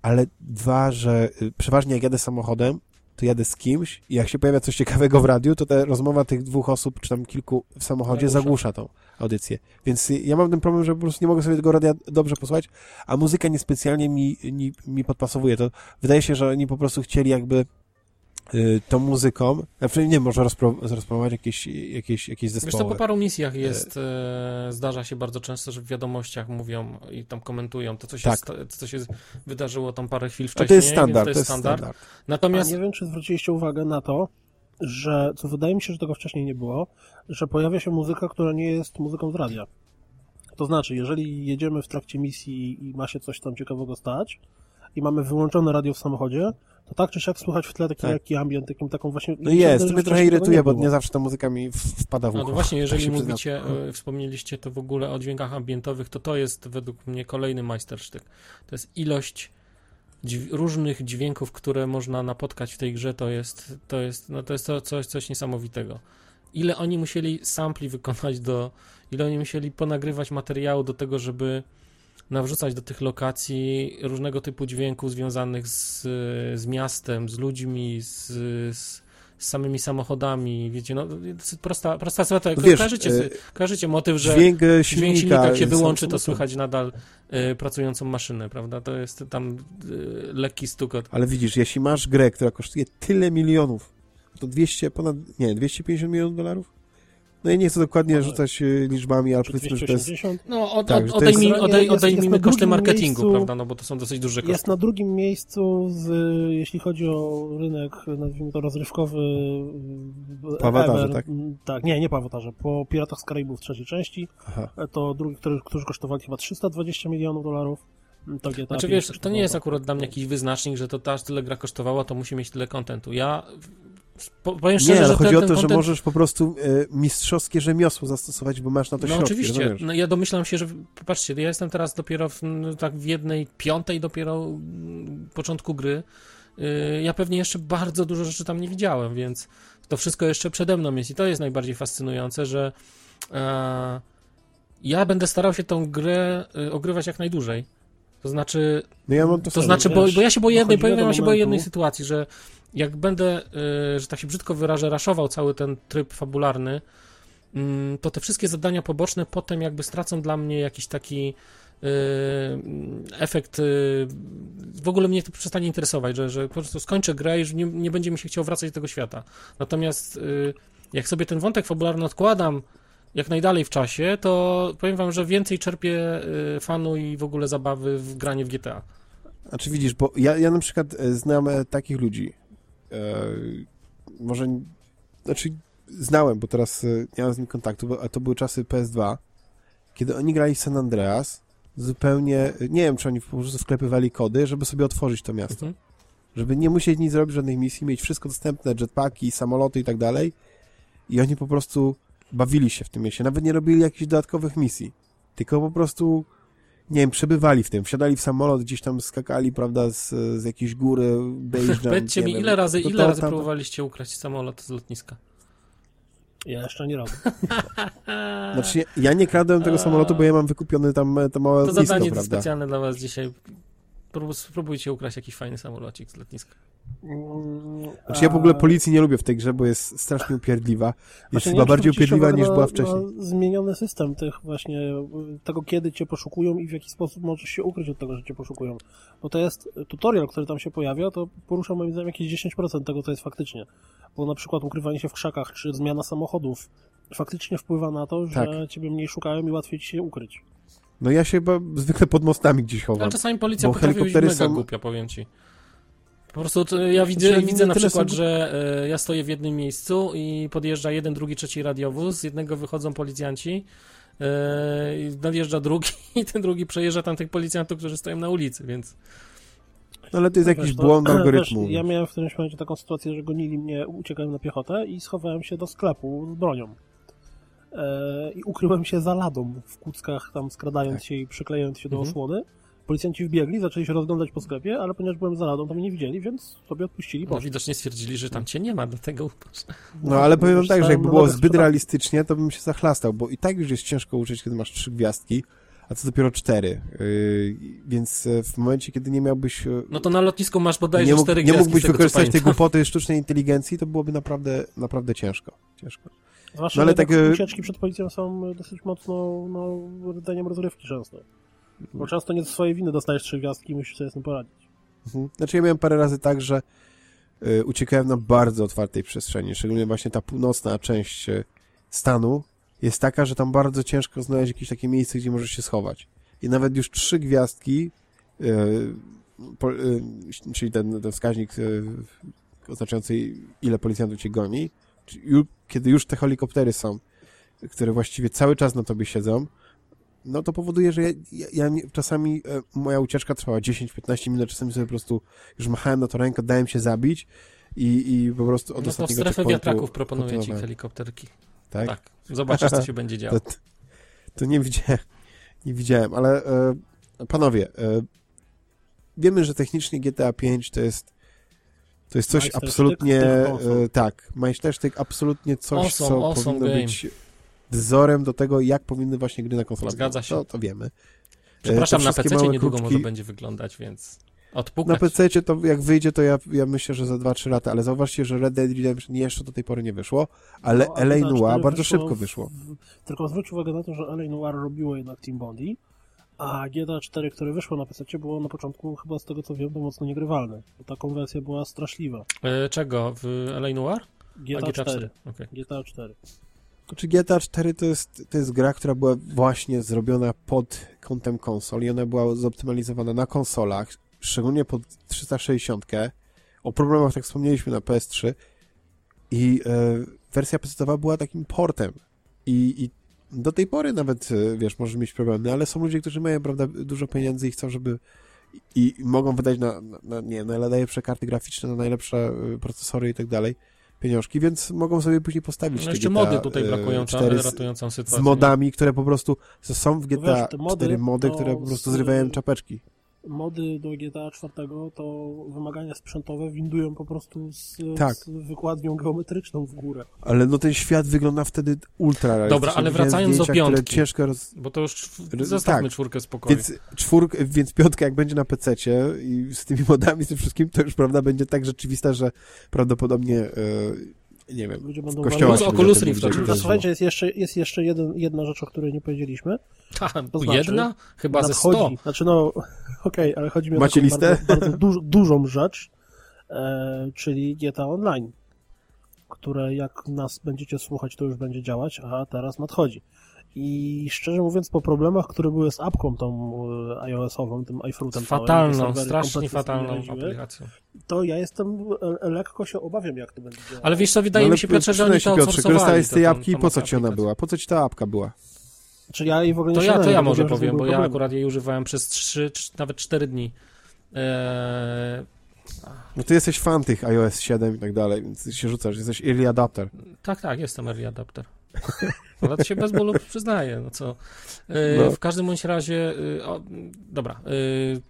ale dwa, że przeważnie jak jadę samochodem, to jadę z kimś i jak się pojawia coś ciekawego w radiu, to ta rozmowa tych dwóch osób, czy tam kilku w samochodzie Zagłusza. zagłusza tą audycję. Więc ja mam ten problem, że po prostu nie mogę sobie tego radia dobrze posłuchać, a muzyka niespecjalnie mi, mi, mi podpasowuje. To wydaje się, że oni po prostu chcieli jakby tą muzyką, znaczy nie może rozpro, rozpromować jakieś, jakieś, jakieś Wiesz co, zespoły. po paru misjach jest, e, zdarza się bardzo często, że w wiadomościach mówią i tam komentują to, co się, Tak. sta, to, co się wydarzyło tam parę chwil A wcześniej, to jest standard, to jest standard. standard. Natomiast A nie wiem, czy zwróciliście uwagę na to, że, co wydaje mi się, że tego wcześniej nie było, że pojawia się muzyka, która nie jest muzyką z radia. To znaczy, jeżeli jedziemy w trakcie misji i ma się coś tam ciekawego stać i mamy wyłączone radio w samochodzie, to tak czy siak słychać w tle taki Tak. lekki ambient, takim taką właśnie... No jest, to mnie trochę irytuje, nie bo było. nie zawsze ta muzyka mi wpada w No ucho. to właśnie, jeżeli tak mówicie, e, wspomnieliście to w ogóle o dźwiękach ambientowych, to to jest według mnie kolejny majstersztyk. To jest ilość dźw różnych dźwięków, które można napotkać w tej grze, to jest, to jest, no to jest to, coś, coś niesamowitego. Ile oni musieli sampli wykonać do, ile oni musieli ponagrywać materiału do tego, żeby nawrzucać do tych lokacji różnego typu dźwięków związanych z, z miastem, z ludźmi, z, z, z samymi samochodami, wiecie, no prosta, prosta sprawa, No wiesz, kojarzycie, e, kojarzycie motyw, że Dźwięk e, dźwięk silnika, silnika jak się wyłączy, to słychać nadal y, pracującą maszynę, prawda? To jest tam y, lekki stukot. Ale widzisz, jeśli masz grę, która kosztuje tyle milionów, to 200, ponad, nie, 250 milionów dolarów? No ja nie chcę dokładnie rzucać e, liczbami, ale powiedzmy, że to jest... 280? No, od, Tak, od, odejmij, jest- odej, odejmijmy jest koszty marketingu, miejscu- prawda? No bo to są dosyć duże koszty. Jest na drugim miejscu, z, jeśli chodzi o rynek, nazwijmy to rozrywkowy. e, Po awatarze, ever. tak? Tak, nie, nie po awatarze. Po Piratach z Karaibów trzeciej części. Aha. To drugi, który, którzy kosztowali chyba 320 milionów dolarów. Mm, To GTA Znaczy 5 wiesz, to nie jest akurat dla mnie jakiś wyznacznik, że to ta aż tyle gra kosztowała, to musi mieć tyle kontentu. Ja powiem szczerze, Nie, ale że chodzi ten, o to, że content... możesz po prostu e, mistrzowskie rzemiosło zastosować, bo masz na to No środki, oczywiście, rozumiesz? no, ja domyślam się, że patrzcie, ja jestem teraz dopiero w, no, tak w jednej piątej dopiero mm, początku gry. Yy, Ja pewnie jeszcze bardzo dużo rzeczy tam nie widziałem, więc to wszystko jeszcze przede mną jest i to jest najbardziej fascynujące, że e, ja będę starał się tą grę y, ogrywać jak najdłużej. To znaczy, No ja to, to znaczy, bo, bo ja się boję jednej, dochodzimy powiem, ja się boję jednej sytuacji, że jak będę, y, że tak się brzydko wyrażę, raszował cały ten tryb fabularny, mm, to te wszystkie zadania poboczne potem jakby stracą dla mnie jakiś taki y, efekt, y, w ogóle mnie to przestanie interesować, że, że po prostu skończę grę i już nie, nie będzie mi się chciał wracać do tego świata. Natomiast jak sobie ten wątek fabularny odkładam jak najdalej w czasie, to powiem wam, że więcej czerpię fanu i w ogóle zabawy w granie w GTA. Znaczy widzisz, bo ja, ja na przykład e, znam e, takich ludzi, może, n- znaczy znałem, bo teraz e, nie mam z nimi kontaktu, bo, a to były czasy PS2, kiedy oni grali w San Andreas, zupełnie, e, nie wiem, czy oni po prostu wklepywali kody, żeby sobie otworzyć to miasto. Mhm. Żeby nie musieć nic zrobić, żadnych misji, mieć wszystko dostępne, jetpacki, samoloty i tak dalej. I oni po prostu bawili się w tym mieście. Nawet nie robili jakichś dodatkowych misji. Tylko po prostu, nie wiem, przebywali w tym. Wsiadali w samolot, gdzieś tam skakali, prawda, z, z jakiejś góry, jump, Powiedzcie mi, wiem. ile razy, To ile to razy tam- próbowaliście ukraść samolot z lotniska? Ja jeszcze nie robię. Znaczy, ja- ja nie kradłem tego samolotu, bo ja mam wykupiony tam e, to małe to lotnisko, zadanie to prawda? specjalne dla was dzisiaj. Prób- Spróbujcie ukraść jakiś fajny samolocik z lotniska. Mm, Znaczy, ja w ogóle policji nie lubię w tej grze, bo jest strasznie upierdliwa. Jest Właśnie nie chyba bardziej upierdliwa niż była wcześniej. Zmieniony system tych właśnie, tego kiedy cię poszukują i w jaki sposób możesz się ukryć od tego, że cię poszukują. Bo to jest tutorial, który tam się pojawia, to porusza moim zdaniem jakieś 10% tego, co jest faktycznie. Bo na przykład ukrywanie się w krzakach, czy zmiana samochodów faktycznie wpływa na to, że Tak. ciebie mniej szukają i łatwiej ci się ukryć. No ja się chyba zwykle pod mostami gdzieś chowam. Ale czasami policja Bo potrafi być mega są- głupia, powiem ci. Po prostu to ja widzę, Znaczy, widzę na przykład, są- że e, ja stoję w jednym miejscu i podjeżdża jeden, drugi, trzeci radiowóz, z jednego wychodzą policjanci, e, nadjeżdża drugi i ten drugi przejeżdża tam tych policjantów, którzy stoją na ulicy, więc No, ale to jest jakiś Wiesz, to- błąd algorytmu. Wiesz, ja miałem w którymś momencie taką sytuację, że gonili mnie, uciekałem na piechotę i schowałem się do sklepu z bronią. E, I ukryłem się za ladą w kuckach, tam skradając Tak. się i przyklejając się do Mhm. osłony. Policjanci wbiegli, zaczęli się rozglądać po sklepie, ale ponieważ byłem za ladą, to mnie nie widzieli, więc sobie odpuścili. No, widocznie stwierdzili, że tam cię nie ma, dlatego No ale powiem tak, że jakby Stałem było zbyt realistycznie, to bym się zachlastał, bo i tak już jest ciężko użyć, kiedy masz trzy gwiazdki, a co dopiero cztery. Yy, więc e, w momencie, kiedy nie miałbyś... e, No to na lotnisku masz bodajże nie, mógł, cztery nie gwiazdki, mógłbyś tego, co wykorzystać tej głupoty sztucznej inteligencji, to byłoby naprawdę, naprawdę ciężko. ciężko. Zwłaszcza, No ale tak, e, ucieczki przed policją są dosyć mocno no, rdzeniem rozrywki często. Bo często nie z swojej winy dostajesz trzy gwiazdki i musisz sobie z tym poradzić. Mhm. Znaczy ja miałem parę razy tak, że y, uciekałem na bardzo otwartej przestrzeni, szczególnie właśnie ta północna część y, stanu jest taka, że tam bardzo ciężko znaleźć jakieś takie miejsce, gdzie możesz się schować. I nawet już trzy gwiazdki, y, po, y, czyli ten, ten wskaźnik y, oznaczający ile policjantów cię goni, kiedy już te helikoptery są, które właściwie cały czas na tobie siedzą, no to powoduje, że ja, ja, ja czasami e, moja ucieczka trwała 10-15 minut, czasami sobie po prostu już machałem na to rękę, dałem się zabić i, i po prostu od No to w ostatniego strefę wiatraków proponuję ci helikopterki. Tak? Tak. Zobaczysz, co się będzie działo. To, to nie widziałem, nie widziałem, ale e, panowie, e, wiemy, że technicznie GTA 5 to jest to jest coś absolutnie, e, tak, majstersztyk, absolutnie coś, Awesome, co awesome powinno game. być wzorem do tego, jak powinny właśnie gry na konsolach Zgadza się. To, to wiemy. Przepraszam, te na PC niedługo kruczki- może będzie wyglądać, więc Na odpukać. PC to jak wyjdzie, to ja, ja myślę, że za 2-3 lata, ale zauważcie, że Red Dead Redemption jeszcze do tej pory nie wyszło, ale No, LA Noir 4 bardzo wyszło szybko wyszło. w- Tylko zwróć uwagę na to, że LA Noir robiło jednak Team Bondi, a GTA 4, które wyszło na PC, było na początku chyba z tego co wiem, to mocno niegrywalne. Bo ta konwersja była straszliwa. E, czego? W LA Noir? GTA, GTA 4. 4. Okej. GTA 4. Znaczy GTA 4 to jest, to jest gra, która była właśnie zrobiona pod kątem konsol i ona była zoptymalizowana na konsolach, szczególnie pod 360. O problemach tak wspomnieliśmy na PS3 i e, wersja PC była takim portem. I, i do tej pory nawet, e, wiesz, może mieć problemy, ale są ludzie, którzy mają, prawda, dużo pieniędzy i chcą, żeby i, i mogą wydać na, na, na, nie, na karty graficzne, na najlepsze e, procesory i tak dalej pieniążki, więc mogą sobie później postawić No jeszcze GTA, mody tutaj e, brakują, 4 z, ratującą z sytuację. modami, które po prostu są w GTA wiesz, te mody 4 mody, to które po prostu z- zrywają czapeczki. Mody do GTA 4 to wymagania sprzętowe windują po prostu z, Tak. z wykładnią geometryczną w górę. Ale no ten świat wygląda wtedy ultra realistycznie. Dobra, ale wracając do piątki. ciężko roz... Bo to już zostawmy tak. czwórkę spokoju. Więc czwórk, więc piątka jak będzie na PC-cie i z tymi modami, z tym wszystkim, to już prawda będzie tak rzeczywista, że prawdopodobnie e, nie wiem, Ludzie będą Plus się Oculus Rift oczywiście. Słuchajcie, jest jeszcze, jest jeszcze jeden, jedna rzecz, o której nie powiedzieliśmy. Ha, to znaczy, jedna? Chyba ze 100. Nadchodzi, znaczy no, okej, ale chodzi mi Macie o listę? bardzo, bardzo duż, dużą rzecz, e, czyli GTA Online, które jak nas będziecie słuchać, to już będzie działać, a teraz nadchodzi. I szczerze mówiąc, po problemach, które były z apką tą e, iOS-ową, tym iFruitem, całym, Fatalną, serwery strasznie fatalną aplikacją. to ja jestem, e, lekko się obawiam, jak to będzie działało. Ale wiesz co, wydaje No, mi się, Piotrze, że oni to Piotrze, korzystałeś z tej apki, tą po co ci ona była? Po co ci ta apka była? Czy ja jej w ogóle nie To ja, to ja bo może wiem, że powiem, bo ja akurat jej używałem przez 3, nawet 4 dni. Eee, No ty jesteś fan tych iOS 7 i tak dalej, więc się rzucasz, jesteś early adapter. tak, tak, jestem early adapter. Ale to się bez bólu przyznaję, no co. Eee, No. W każdym bądź razie, y, o, dobra, y,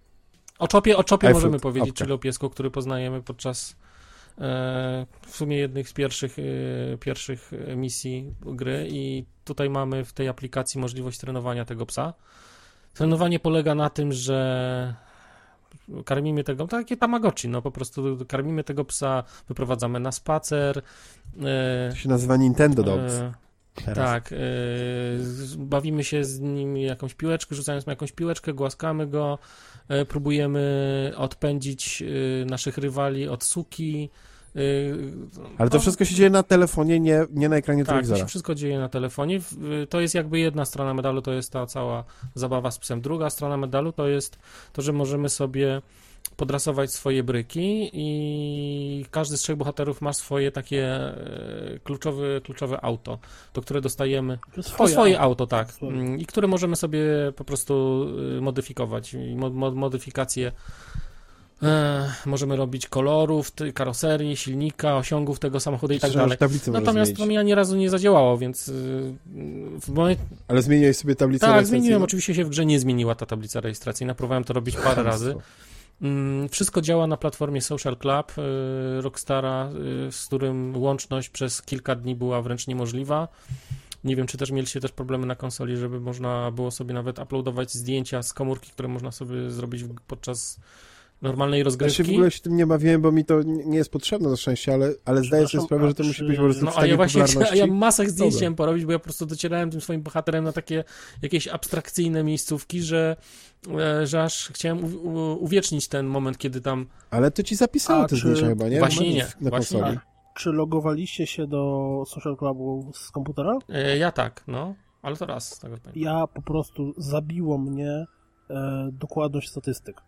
o czopie, o czopie możemy powiedzieć, czyli o piesku, który poznajemy podczas e, w sumie jednych z pierwszych, pierwszych misji gry i tutaj mamy w tej aplikacji możliwość trenowania tego psa. Trenowanie polega na tym, że karmimy tego, takie tamagotchi, no po prostu karmimy tego psa, wyprowadzamy na spacer. e, To się nazywa Nintendo Dogs. Teraz. tak, z- bawimy się z nim jakąś piłeczkę, rzucając mu jakąś piłeczkę, głaskamy go, e, próbujemy odpędzić e, naszych rywali od suki. Ale to no, wszystko się dzieje na telefonie, nie, nie na ekranie tak, to telewizora. się wszystko dzieje na telefonie. Y, To jest jakby jedna strona medalu, to jest ta cała zabawa z psem. Druga strona medalu to jest to, że możemy sobie podrasować swoje bryki i każdy z trzech bohaterów ma swoje takie e, kluczowe, kluczowe auto, to które dostajemy. To To swoje, swoje auto, tak. Swoje. Mm, I które możemy sobie po prostu y, modyfikować. Modyfikacje E, możemy robić kolorów, karoserii, silnika, osiągów tego samochodu i tak dalej. Natomiast to mi ani razu nie zadziałało, więc w moim... Ale zmieniłeś sobie tablicę Tak, zmieniłem. Oczywiście się w grze nie zmieniła ta tablica rejestracyjna. Próbowałem to robić parę razy. Mm, Wszystko działa na platformie Social Club y, Rockstara, y, z którym łączność przez kilka dni była wręcz niemożliwa. Nie wiem, czy też mieliście też problemy na konsoli, żeby można było sobie nawet uploadować zdjęcia z komórki, które można sobie zrobić podczas normalnej Ja się rozgrywki. w ogóle się tym nie bawiłem, bo mi to nie jest potrzebne na szczęście, ale, ale zdaję sobie sprawę, a że to musi być po prostu No a ja właśnie chciałem, popularności. ja masę zdjęć chciałem porobić, bo ja po prostu docierałem tym swoim bohaterem na takie jakieś abstrakcyjne miejscówki, że, e, że aż chciałem u, u, uwiecznić ten moment, kiedy tam Ale to ci zapisało A te czy- zdjęcia chyba, nie? Właśnie nie, Na właśnie konsoli. nie. Czy logowaliście się do Social Clubu z komputera? e, ja tak, no, ale to raz, tego. Ja po prostu zabiło mnie e, dokładność statystyk.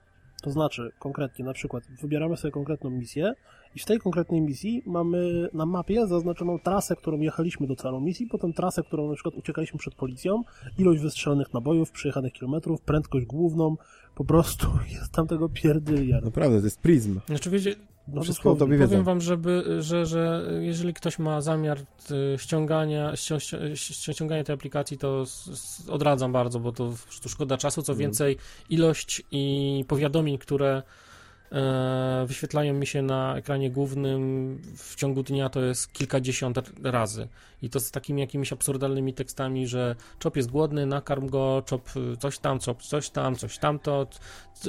To znaczy, konkretnie, na przykład, wybieramy sobie konkretną misję i w tej konkretnej misji mamy na mapie zaznaczoną trasę, którą jechaliśmy do celu misji, potem trasę, którą na przykład uciekaliśmy przed policją, ilość wystrzelonych nabojów, przejechanych kilometrów, prędkość główną, po prostu jest tam tego pierdyliard. Naprawdę, to jest Prism. Znaczy, wiecie, No Wszystko tobie wiedzą. powiem wam, żeby, że, że jeżeli ktoś ma zamiar y, ściągania, ścią, ścią- ściągania tej aplikacji, to odradzam bardzo, bo to prostu szkoda czasu. Co Mhm. więcej, ilość i powiadomień, które e, wyświetlają mi się na ekranie głównym w ciągu dnia to jest kilkadziesiąt razy. I to z takimi jakimiś absurdalnymi tekstami, że czop jest głodny, nakarm go, czop coś tam, czop coś tam, coś tamto,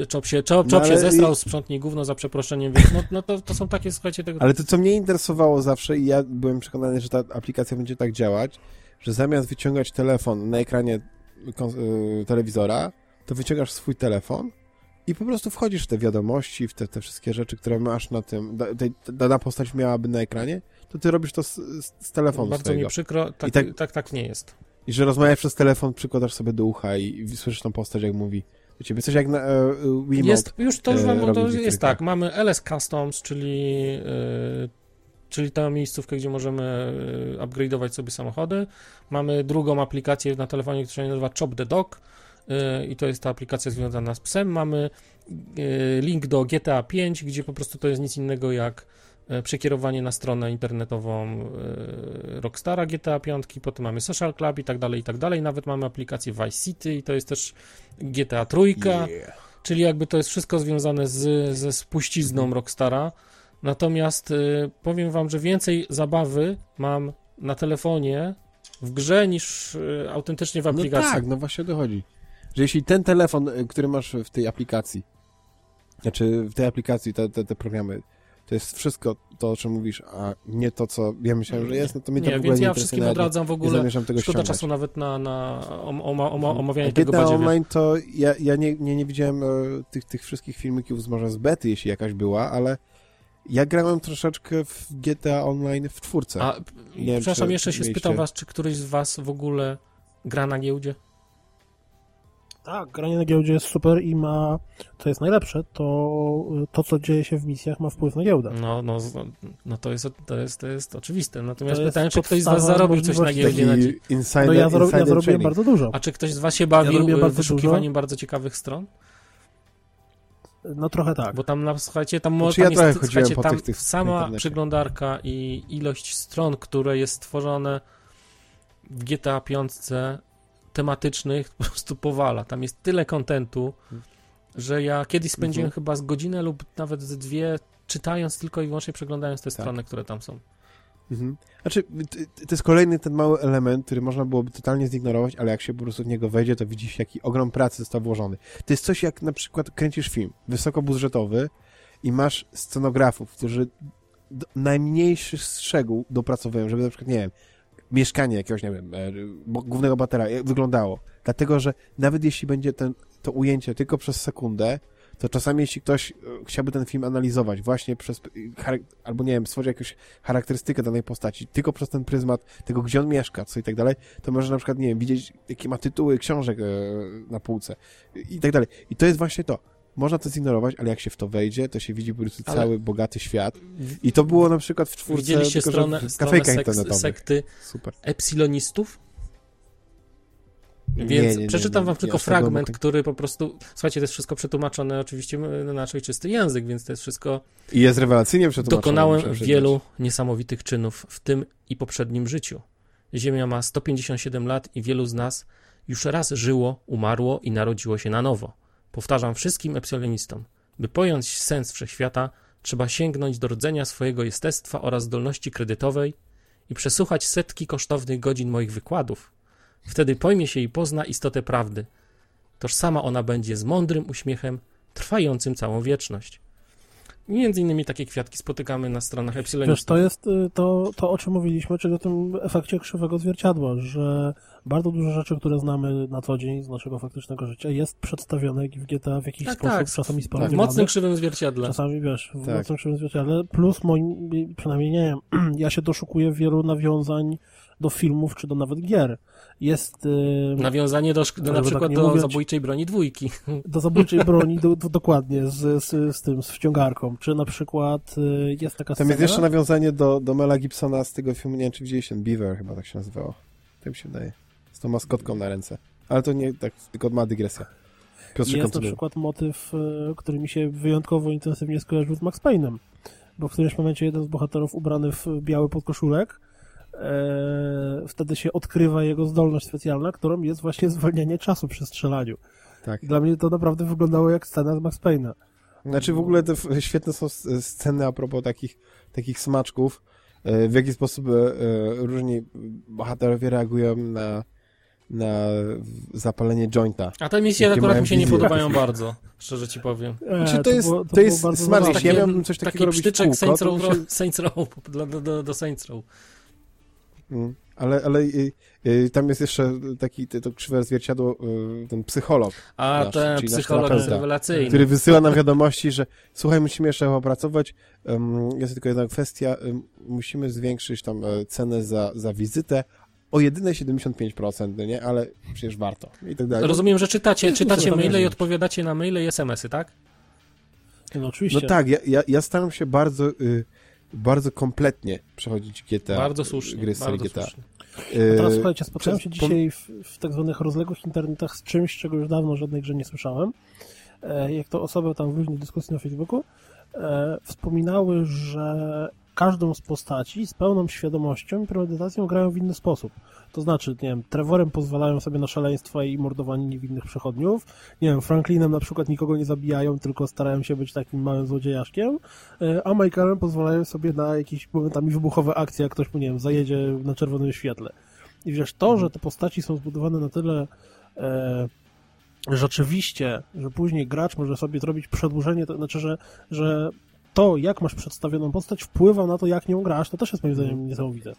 czop się, czop, No czop się ale zesrał, i- sprzątnij gówno za przeproszeniem, więc no, no to, to są takie, słuchajcie, tego Ale to, co mnie interesowało zawsze i ja byłem przekonany, że ta aplikacja będzie tak działać, że zamiast wyciągać telefon na ekranie y, telewizora, to wyciągasz swój telefon i po prostu wchodzisz w te wiadomości, w te, te wszystkie rzeczy, które masz na tym, dana postać miałaby na ekranie, to ty robisz to z, z, telefonu Bardzo swojego. mi przykro, tak, tak- tak, tak, nie jest. I że rozmawiasz przez telefon, przykładasz sobie do ucha i, i słyszysz tą postać, jak mówi do ciebie. Coś jak na e, Wiimote. Jest, już to już e, to jest tak, mamy LS Customs, czyli, yy, czyli tę miejscówkę, gdzie możemy yy, upgrade'ować sobie samochody. Mamy drugą aplikację na telefonie, która się nazywa Chop the Dog i to jest ta aplikacja związana z psem. Mamy yy, link do GTA 5, gdzie po prostu to jest nic innego jak e, przekierowanie na stronę internetową e, Rockstara GTA 5, potem mamy Social Club i tak dalej, i tak dalej. Nawet mamy aplikację Vice City i to jest też GTA Trójka. Yeah. Czyli jakby to jest wszystko związane z, ze spuścizną Rockstara. Natomiast powiem wam, że więcej zabawy mam na telefonie w grze niż autentycznie w No aplikacji. tak, no właśnie o to chodzi. Że jeśli ten telefon, y, który masz w tej aplikacji, znaczy w tej aplikacji, te, te, te programy, to jest wszystko to, o czym mówisz, a nie to, co ja myślałem, że jest, no to mnie to Nie, w ogóle więc nie ja wszystkim odradzam w nie ogóle. zamierzam tego Szkoda ściągać. czasu nawet na, na om, oma, oma, omawianie A tego GTA badziewie. Online to ja, ja nie, nie, nie widziałem e, tych, tych wszystkich filmików z może z bety, jeśli jakaś była, ale ja grałem troszeczkę w GTA Online w czwórce. A, Nie wiem, przepraszam, czy jeszcze się mieliście- spytam was, czy któryś z was w ogóle gra na giełdzie? Tak, granie na giełdzie jest super i ma, co jest najlepsze, to to, co dzieje się w misjach ma wpływ na giełdę. No, no, no to, jest, to, jest, to jest oczywiste. Natomiast To jest pytałem, czy ktoś z was zarobił coś na giełdzie. Na... Taki insider, No ja, zaro, ja zarobiłem trading. bardzo dużo. A czy ktoś z was się bawił ja bardzo wyszukiwaniem bardzo ciekawych stron? No trochę tak. Bo tam, na, słuchajcie, tam, Znaczy, ja tam trochę jest, słuchajcie, po tam tych- tych sama internecie. przeglądarka i ilość stron, które jest stworzone w GTA 5 tematycznych po prostu powala. Tam jest tyle kontentu, że ja kiedyś spędziłem Mhm. chyba z godzinę lub nawet z dwie czytając tylko i wyłącznie przeglądając te Tak. strony, które tam są. Mhm. Znaczy, to jest kolejny ten mały element, który można byłoby totalnie zignorować, ale jak się po prostu w niego wejdzie, to widzi się, jaki ogrom pracy został włożony. To jest coś jak na przykład kręcisz film wysokobudżetowy i masz scenografów, którzy najmniejszy szczegół dopracowują, żeby na przykład, nie wiem, mieszkanie jakiegoś, nie wiem, e, głównego batera jak wyglądało. Dlatego, że nawet jeśli będzie ten, to ujęcie tylko przez sekundę, to czasami jeśli ktoś e, chciałby ten film analizować właśnie przez, e, albo nie wiem, stworzyć jakąś charakterystykę danej postaci, tylko przez ten pryzmat tego, gdzie on mieszka, co i tak dalej, to może na przykład, nie wiem, widzieć, jakie ma tytuły książek e, na półce i tak dalej. I to jest właśnie to. Można to zignorować, ale jak się w to wejdzie, to się widzi po prostu Ale- cały bogaty świat. I to było na przykład w czwórce, Widzieliście tylko, stronę, w stronę kafejkach sek, internetowych. sekty Super. epsilonistów? Więc Nie, nie, przeczytam nie, wam tylko fragment, który po prostu. Słuchajcie, to jest wszystko przetłumaczone oczywiście na nasz ojczysty język, więc to jest wszystko. I jest rewelacyjnie przetłumaczone. Dokonałem wielu niesamowitych czynów w tym i poprzednim życiu. Ziemia ma 157 lat i wielu z nas już raz żyło, umarło i narodziło się na nowo. Powtarzam wszystkim epsilonistom, by pojąć sens wszechświata, trzeba sięgnąć do rdzenia swojego jestestwa oraz zdolności kredytowej i przesłuchać setki kosztownych godzin moich wykładów. Wtedy pojmie się i pozna istotę prawdy. Tożsama ona będzie z mądrym uśmiechem, trwającym całą wieczność. Między innymi takie kwiatki spotykamy na stronach Wiesz, epsilonistów. to jest y, to, to, o czym mówiliśmy, czyli o tym efekcie krzywego zwierciadła, że bardzo dużo rzeczy, które znamy na co dzień z naszego faktycznego życia, jest przedstawione w GTA w jakiś Tak, sposób, tak. czasami w spowodowane. mocnym krzywym zwierciadle. Czasami wiesz, w Tak. mocnym krzywym zwierciadle, plus moim, przynajmniej nie wiem, ja się doszukuję wielu nawiązań do filmów, czy do nawet gier. Jest y, Nawiązanie do, do na tak przykład nie do mówiąc- zabójczej broni dwójki. do zabójczej broni, do, do, dokładnie, z, z, z tym, z wciągarką, czy na przykład y, jest taka Tam scena... jest jeszcze nawiązanie do, do Mela Gibsona z tego filmu, nie wiem czy widzieliście, Beaver chyba tak się nazywało. Tak mi się wydaje. Z tą maskotką na ręce. Ale to nie, tak, tylko ma dygresja. Piotrze, Jest na kontynuuj. przykład motyw, e, który mi się wyjątkowo intensywnie skojarzył z Max Payne'em, bo w którymś momencie jeden z bohaterów ubrany w biały podkoszulek e, wtedy się odkrywa jego zdolność specjalna, którą jest właśnie zwalnianie czasu przy strzelaniu. Tak. Dla mnie to naprawdę wyglądało jak scena z Max Payne'a. Znaczy w ogóle te świetne są sceny a propos takich, takich smaczków, e, w jaki sposób e, różni bohaterowie reagują na, na zapalenie jointa. A te misje akurat mi się nie podobają bardzo, szczerze ci powiem. E, Znaczy, to jest- było- to jest zabawne. Ja miałbym coś takiego taki robić w psztyczek kółko, Saints to Row, się- Saints Row do, do, do, do Saints Row. Mm. Ale, ale y, y, tam jest jeszcze taki te, to krzywe zwierciadło, y, ten psycholog, A Nasz, ten czyli nasz psycholog terapeuta, rewelacyjny. który wysyła nam wiadomości, że słuchaj, musimy jeszcze opracować, um, jest tylko jedna kwestia, um, musimy zwiększyć tam e, cenę za, za wizytę o jedyne 75%, no nie? Ale przecież warto i tak dalej. Rozumiem, że czytacie, czytacie to maile i odpowiadacie na maile i SMS-y, tak? No oczywiście. No tak, ja, ja, ja staram się bardzo, y, bardzo kompletnie przechodzić GTA. bardzo słusznie. Gry bardzo GTA. słusznie. Y, A teraz słuchajcie, spotkałem się dzisiaj w, w tak zwanych rozległych internetach z czymś, czego już dawno żadnej grze nie słyszałem. E, jak to osoby tam w luźnej dyskusji na Facebooku e, wspominały, że każdą z postaci z pełną świadomością i premedytacją grają w inny sposób. To znaczy, nie wiem, Trevorem pozwalają sobie na szaleństwa i mordowanie niewinnych przechodniów. Nie wiem, Franklinem na przykład nikogo nie zabijają, tylko starają się być takim małym złodziejaszkiem. E, a Michaelem pozwalają sobie na jakieś momentami wybuchowe akcje, jak ktoś, mu, nie wiem, zajedzie na czerwonym świetle. I wiesz, to, że te postaci są zbudowane na tyle e, rzeczywiście, że później gracz może sobie zrobić przedłużenie, to znaczy, że, że to, jak masz przedstawioną postać, wpływa na to, jak nią grasz, to też jest moim zdaniem niesamowite.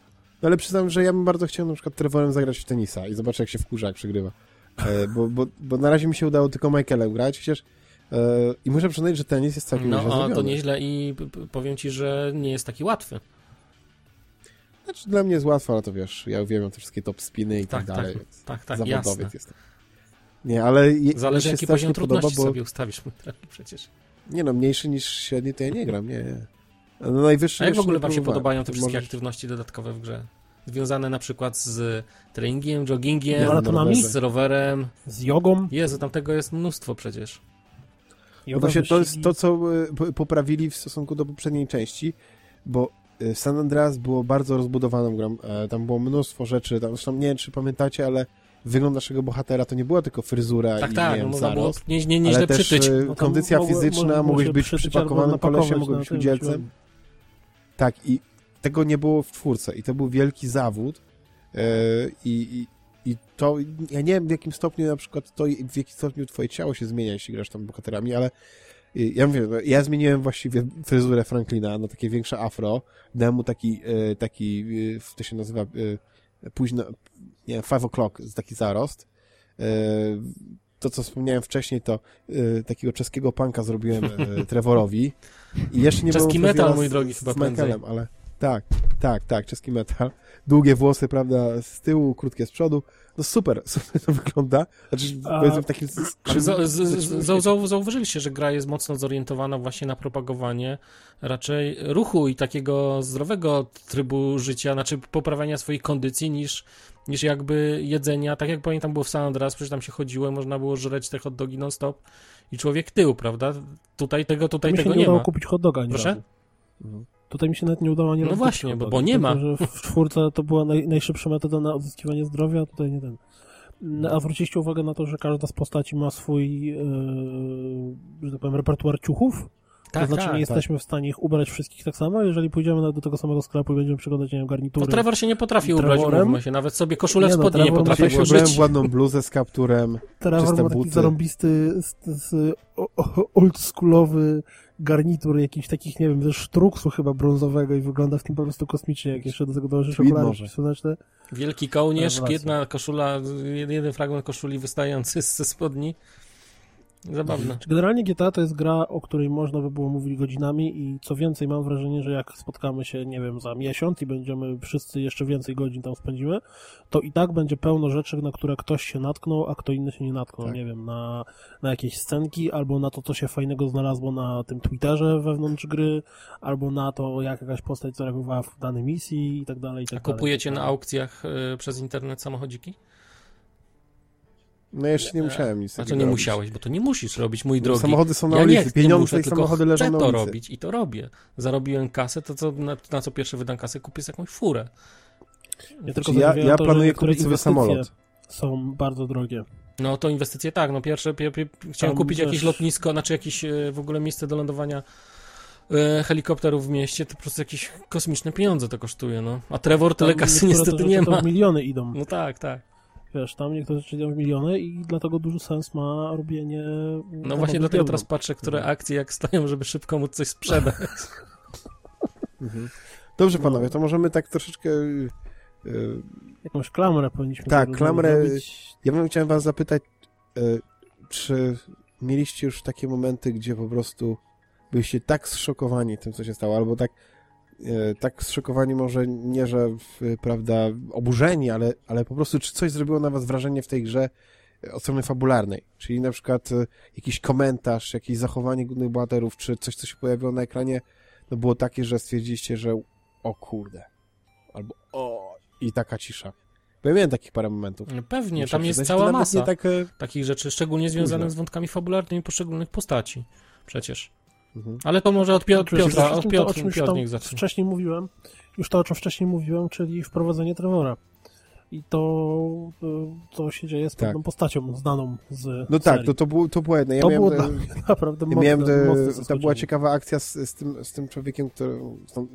No ale przyznam, że ja bym bardzo chciał na przykład Trevorem zagrać w tenisa i zobaczyć, jak się wkurza, jak przegrywa. E, bo, bo, bo na razie mi się udało tylko Michaelem grać, chociaż e, i muszę przyznać, że tenis jest całkiem No, a to nieźle i powiem ci, że nie jest taki łatwy. Znaczy, dla mnie jest łatwo, ale to wiesz, ja uwielbiam te wszystkie top spiny i tak, Tak, tak, dalej. więc Tak, tak, zawodowiec jasne. jestem. Nie, ale je, Zależy się jaki poziom podoba, trudności bo sobie ustawisz, przecież. Nie no, mniejszy niż średni to ja nie gram, nie, nie. No, najwyższy A jak w ogóle wam się podobają te wszystkie możesz- aktywności dodatkowe w grze? Związane na przykład z treningiem, joggingiem, Maratonami? z rowerem. Z jogą. Jezu, tam tego jest mnóstwo przecież. No Joga właśnie to jest to, co po- poprawili w stosunku do poprzedniej części, bo y, San Andreas było bardzo rozbudowaną grą. E, Tam było mnóstwo rzeczy, tam, zresztą nie wiem, czy pamiętacie, ale wygląd naszego bohatera to nie była tylko fryzura Tak, i tak, nie no, wiem, można było zarost, nie, nie, ale nieźle też przytyć. y, No kondycja fizyczna, mogłeś być przypakowanym napakować mogłeś być udzielcem. Tak, i tego nie było w czwórce i to był wielki zawód e, i, i, to, ja nie wiem w jakim stopniu na przykład to, w jakim stopniu twoje ciało się zmienia, jeśli grasz tam bohaterami, ale y, ja mówię, no, ja zmieniłem właściwie fryzurę Franklina na takie większe afro, dałem mu taki, e, taki, e, to się nazywa e, późno, nie wiem, five o'clock, taki zarost. E, To, co wspomniałem wcześniej, to e, takiego czeskiego punka zrobiłem e, Trevorowi. I jeszcze nie Czeski metal, mój z- drogi, z chyba prędzej. Michaelem, ale... Tak, tak, tak, czeski metal. Długie włosy, prawda, z tyłu, krótkie z przodu. No super, super to wygląda. Znaczy, A- powiedzmy w takim... Ale za, z, z, zau- zau- zauważyliście, że gra jest mocno zorientowana właśnie na propagowanie raczej ruchu i takiego zdrowego trybu życia, znaczy poprawiania swojej kondycji niż, niż jakby jedzenia. Tak jak pamiętam było w San Andreas, przecież tam się chodziło, można było żreć te hot dogi non-stop i człowiek tył, prawda? Tutaj tego, tutaj tego nie nie ma. kupić hot doga Proszę? razu. Tutaj mi się nawet nie udało ani No razu właśnie, bo- bo nie ma. że w czwórce to była naj, najszybsza metoda na odzyskiwanie zdrowia, a tutaj nie ten. No, A zwróciliście uwagę na to, że każda z postaci ma swój, e, że tak powiem, repertuar ciuchów? Tak, to znaczy tak. nie jesteśmy w stanie ich ubrać wszystkich tak samo, jeżeli pójdziemy do tego samego sklepu i będziemy przeglądać, nie wiem, garnitury. No Trevor się nie potrafi ubrać, umówmy się, nawet sobie koszulę w Nie no, spodnie nie potrafi Ja takie się ubrałem w ładną bluzę z kapturem. Trevor czyste ma taki buty. zarąbisty, z, z, o- oldschoolowy garnitur, jakiś takich, nie wiem, ze sztruksu chyba brązowego i wygląda w tym po prostu kosmicznie, jak jeszcze do tego Tweed okulary słoneczne. Wielki kołnierz, jedna koszula, jeden fragment koszuli wystający ze spodni. Zabawne. Generalnie GTA to jest gra, o której można by było mówić godzinami i co więcej mam wrażenie, że jak spotkamy się, nie wiem, za miesiąc i będziemy wszyscy jeszcze więcej godzin tam spędzimy, to i tak będzie pełno rzeczy, na które ktoś się natknął, a kto inny się nie natknął. Tak. Nie wiem, na, na jakieś scenki, albo na to, co się fajnego znalazło na tym Twitterze wewnątrz gry, albo na to, jak jakaś postać zareagowała w danej misji i tak dalej, i A tak dalej. kupujecie i tak na dalej. aukcjach y, przez internet samochodziki? No jeszcze nie musiałem nic Znaczy nie robić. musiałeś, bo to nie musisz robić, mój drogi. Samochody są na ja nie, ulicy, nie pieniądze muszę, i tylko samochody leżą na to ulicy. robić i to robię. Zarobiłem kasę, to co, na, na co pierwszy wydam kasę, kupię sobie jakąś furę. Ja, tylko Znaczy, ja, zamawiałem ja to, planuję kupić sobie samolot. Są bardzo drogie. No to inwestycje tak, no pierwsze, pie, pie, chciałem Tam kupić też- jakieś lotnisko, znaczy jakieś e, w ogóle miejsce do lądowania e, helikopterów w mieście, to po prostu jakieś kosmiczne pieniądze to kosztuje, no. A Trevor tyle kasy niestety rzeczy nie to ma. miliony idą. No tak, tak. Wiesz, tam niektóre rzeczy idą w miliony i dlatego duży sens ma robienie... No właśnie dlatego teraz patrzę, które Mhm. akcje jak stoją, żeby szybko móc coś sprzedać. Mhm. Dobrze, panowie, to możemy tak troszeczkę... y, Jakąś klamrę powinniśmy Tak, klamrę- zrobić. Ja bym chciał was zapytać, y, czy mieliście już takie momenty, gdzie po prostu byliście tak zszokowani tym, co się stało, albo tak, tak zszokowani może nie, że prawda, oburzeni, ale, ale po prostu czy coś zrobiło na was wrażenie w tej grze od strony fabularnej, czyli na przykład y, jakiś komentarz, jakieś zachowanie głównych bohaterów, czy coś, co się pojawiło na ekranie, no było takie, że stwierdziliście, że o kurde, albo o i taka cisza. Bo ja miałem takich parę momentów. No Pewnie, Muszę tam jest przyznać, cała masa tak, e, takich rzeczy, szczególnie związanych z wątkami fabularnymi poszczególnych postaci. Przecież. Mhm. Ale to może od, Pio- od Piotra, od to, o Piotr, czym już Piotr tam niech zacznie. wcześniej mówiłem, już to, o czym wcześniej mówiłem, czyli wprowadzenie Trevora. I to, to, to się dzieje z Tak. pewną postacią znaną z No serii. tak, to, to, było, to było jedno. Ja to miałem, było e, dla mnie naprawdę mocne, miałem e, mocne to była ciekawa akcja z, z, tym, z tym człowiekiem, który... Z tą,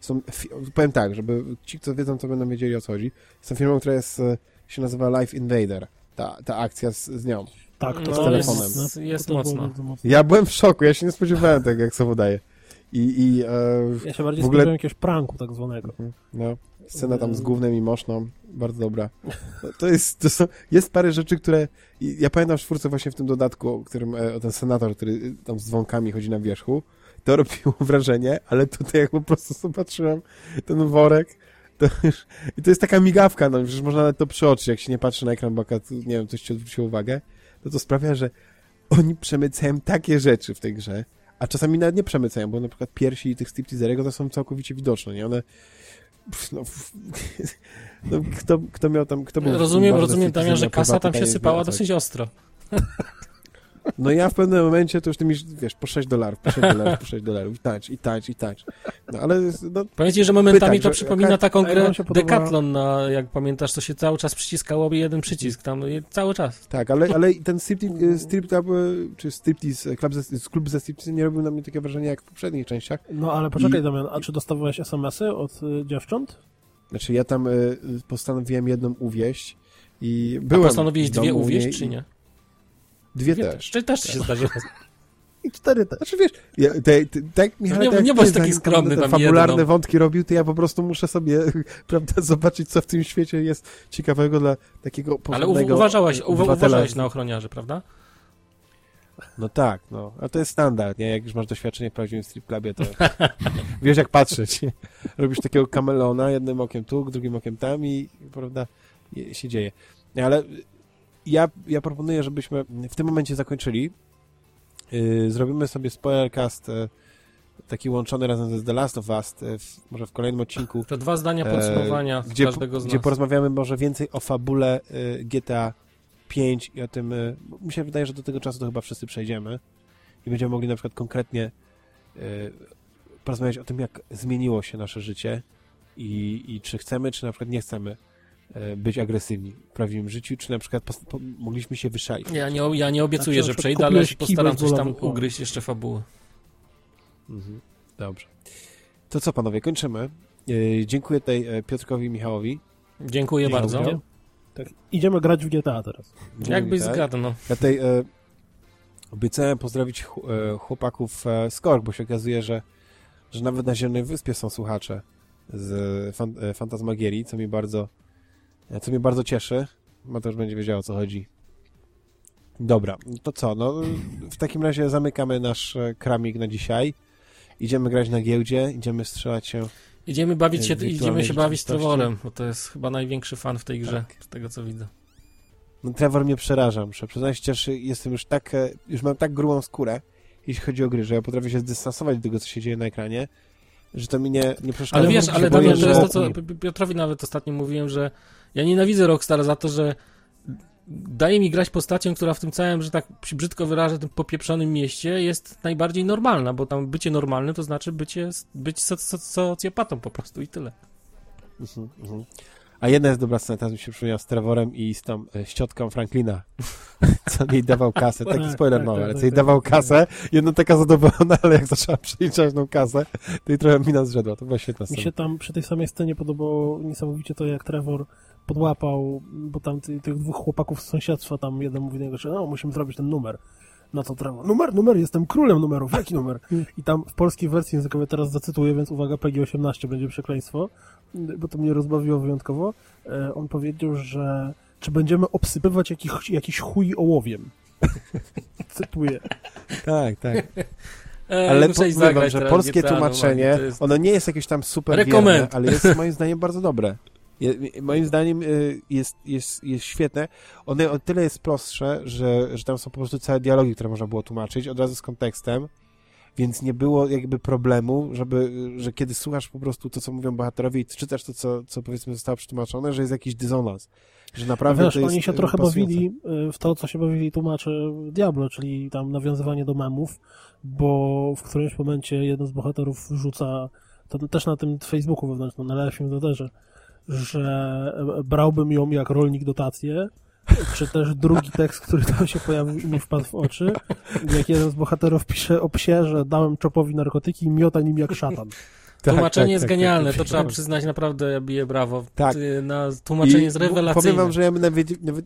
z tą, fi- powiem tak, żeby ci, kto wiedzą, to będą wiedzieli o co chodzi. Z tą firmą, która jest, e, się nazywa Life Invader. Ta, ta akcja z, z nią. Tak, to No, z telefonem. Jest, jest To było mocno. Ja byłem w szoku, ja się nie spodziewałem tego, jak sobie daje. I, i e, Ja się bardziej W ogóle- spodziewałem jakiegoś pranku tak zwanego. no, scena tam z gównem i moszną, bardzo dobra. No, To jest, to są, jest parę rzeczy, które, i ja pamiętam w czwórce właśnie w tym dodatku, o którym e, o ten senator, który e, tam z dzwonkami chodzi na wierzchu, to robiło wrażenie, ale tutaj jak po prostu zobaczyłem ten worek, to już, i to jest taka migawka, no przecież można nawet to przeoczyć, jak się nie patrzy na ekran, bo nie wiem, coś ci odwróciło uwagę, to to sprawia, że oni przemycają takie rzeczy w tej grze, a czasami nawet nie przemycają, bo na przykład piersi tych stripteaserego to są całkowicie widoczne, nie? One no, no, kto, kto miał tam, kto był Rozumiem, rozumiem, Damian, że kasa tam się sypała tak. dosyć ostro. No ja w pewnym momencie to już ty mi, wiesz, po 6 dolarów, po 6 dolarów, po 6 dolarów, i tańcz, i tańcz, i tańcz. No ale, no, Powiem ci, że momentami Pytań, to że- przypomina taką a grę Decathlon, na, jak pamiętasz, to się cały czas przyciskało jeden przycisk tam, i cały czas. tak, ale, ale ten striptease, strip club, czy striptease, klub ze, klub ze striptease nie robił na mnie takie wrażenie jak w poprzednich częściach. No ale poczekaj, I- Damian, a czy dostawałeś SMS-y od y, dziewcząt? Znaczy ja tam y, postanowiłem jedną uwieść i A byłem postanowiłeś w dwie uwieść, czy i- nie? Dwie Dwie też. Czy też się zdarzyło? I cztery też. Znaczy wiesz, ja, te, te, tak Michał, No nie- tak nie bądź taki skromny, tam fabularne jedną. wątki robił, to ja po prostu muszę sobie, prawda, zobaczyć, co w tym świecie jest ciekawego dla takiego Ale u, porządnego uważałeś, uwa, obywatela. uważałeś na ochroniarzy, prawda? No tak, no. A to jest standard, nie? Jak już masz doświadczenie w prawdziwym strip clubie, to wiesz jak patrzeć. Robisz takiego kamelona, jednym okiem tu, drugim okiem tam i, prawda, się dzieje. Nie, Ale ja, ja proponuję, żebyśmy w tym momencie zakończyli. Yy, zrobimy sobie spoilercast yy, taki łączony razem ze The Last of Us, yy, w, może w kolejnym odcinku, To dwa zdania E, podsumowania gdzie, każdego z gdzie nas. porozmawiamy może więcej o fabule y, GTA 5 i o tym, y, mi się wydaje, że do tego czasu to chyba wszyscy przejdziemy i będziemy mogli na przykład konkretnie y, porozmawiać o tym, jak zmieniło się nasze życie i, i czy chcemy, czy na przykład nie chcemy y, być agresywni w prawdziwym życiu, czy na przykład mogliśmy się wyszalić. Ja nie, ja nie obiecuję, Znaczy, że przykład przejdę, ale się postaram coś tam ugryźć jeszcze fabuły. Mhm. Dobrze. To co, panowie, kończymy. Y, dziękuję tutaj e, Piotrkowi i Michałowi. Dziękuję Dziękuję. bardzo. Tak, idziemy grać w GTA teraz. Jakbyś Tak. zgadł, no. Ja tutaj e, obiecałem pozdrowić ch- e, chłopaków e, z Kork, bo się okazuje, że, że nawet na Zielonej Wyspie są słuchacze z fan, e, Fantasmagierii, co mi bardzo e, co mnie bardzo cieszy. Mateusz będzie wiedział, o co chodzi. Dobra, to co? No, w takim razie zamykamy nasz e, kramik na dzisiaj. Idziemy grać na giełdzie, idziemy strzelać się. Idziemy bawić się, idziemy się bawić z. Trevorem, bo to jest chyba największy fan w tej grze, Tak. z tego co widzę. No, Trevor mnie przeraża, muszę przyznać, cieszy, jestem już tak, e, już mam tak grubą skórę, jeśli chodzi o gry, że ja potrafię się zdystansować do tego, co się dzieje na ekranie, że to mi nie, nie przeszkadza. Ale wiesz, ale boję, to jest to, co Piotrowi nawet ostatnio mówiłem, że ja nienawidzę Rockstar za to, że daje mi grać postacią, która w tym całym, że tak brzydko wyrażę, tym popieprzonym mieście jest najbardziej normalna, bo tam bycie normalnym to znaczy bycie, być soc, soc, socjopatą po prostu i tyle. Mhm, mhm. A jedna jest dobra scena, teraz mi się przypomniała z Trevorem i z tą e, ściotką Franklina, co jej dawał kasę, taki Tak, spoiler tak, mały, tak, ale tak, co jej dawał kasę, jedna taka zadowolona, ale jak zaczęła przeliczać tą kasę, to jej trochę mina zrzedła, to była świetna Mi scena. się tam przy tej samej scenie podobało niesamowicie to, jak Trevor podłapał, bo tam ty, tych dwóch chłopaków z sąsiedztwa, tam jeden mówi do niego, że no, musimy zrobić ten numer. Na to Trevor, numer, numer, jestem królem numerów, jaki numer? I tam w polskiej wersji językowej teraz zacytuję, więc uwaga, PG-18 będzie przekleństwo, bo to mnie rozbawiło wyjątkowo. E, on powiedział, że czy będziemy obsypywać jakiś, jakiś chuj ołowiem. Cytuję. Tak, tak. E, Ale muszę po, iść mówię wam, zagrać że polskie tłumaczenie, to jest- ono nie jest jakieś tam super wierne, ale jest moim zdaniem bardzo dobre. Je, moim zdaniem y, jest, jest, jest świetne. One o tyle jest prostsze, że, że tam są po prostu całe dialogi, które można było tłumaczyć od razu z kontekstem, więc nie było jakby problemu, żeby, że kiedy słuchasz po prostu to, co mówią bohaterowie i czytasz to, co, co powiedzmy zostało przetłumaczone, że jest jakiś dysonans. Że naprawdę Wiesz, to jest oni się y, trochę pasujące. bawili y, w to, co się bawili tłumacze Diablo, czyli tam nawiązywanie do memów, bo w którymś momencie jeden z bohaterów rzuca, to też na tym Facebooku wewnętrznym, na Lefim Doterze, że brałbym ją jak rolnik dotację, czy też drugi tekst, który tam się pojawił i mi wpadł w oczy, jak jeden z bohaterów pisze o psie, że dałem Chopowi narkotyki i miota nim jak szatan. Tak, Tłumaczenie tak, jest tak, genialne, tak, to tak. trzeba przyznać, naprawdę ja biję brawo. Tak. Ty, Na, tłumaczenie I jest Powiem rewelacyjne. wam, że ja nawet, nawet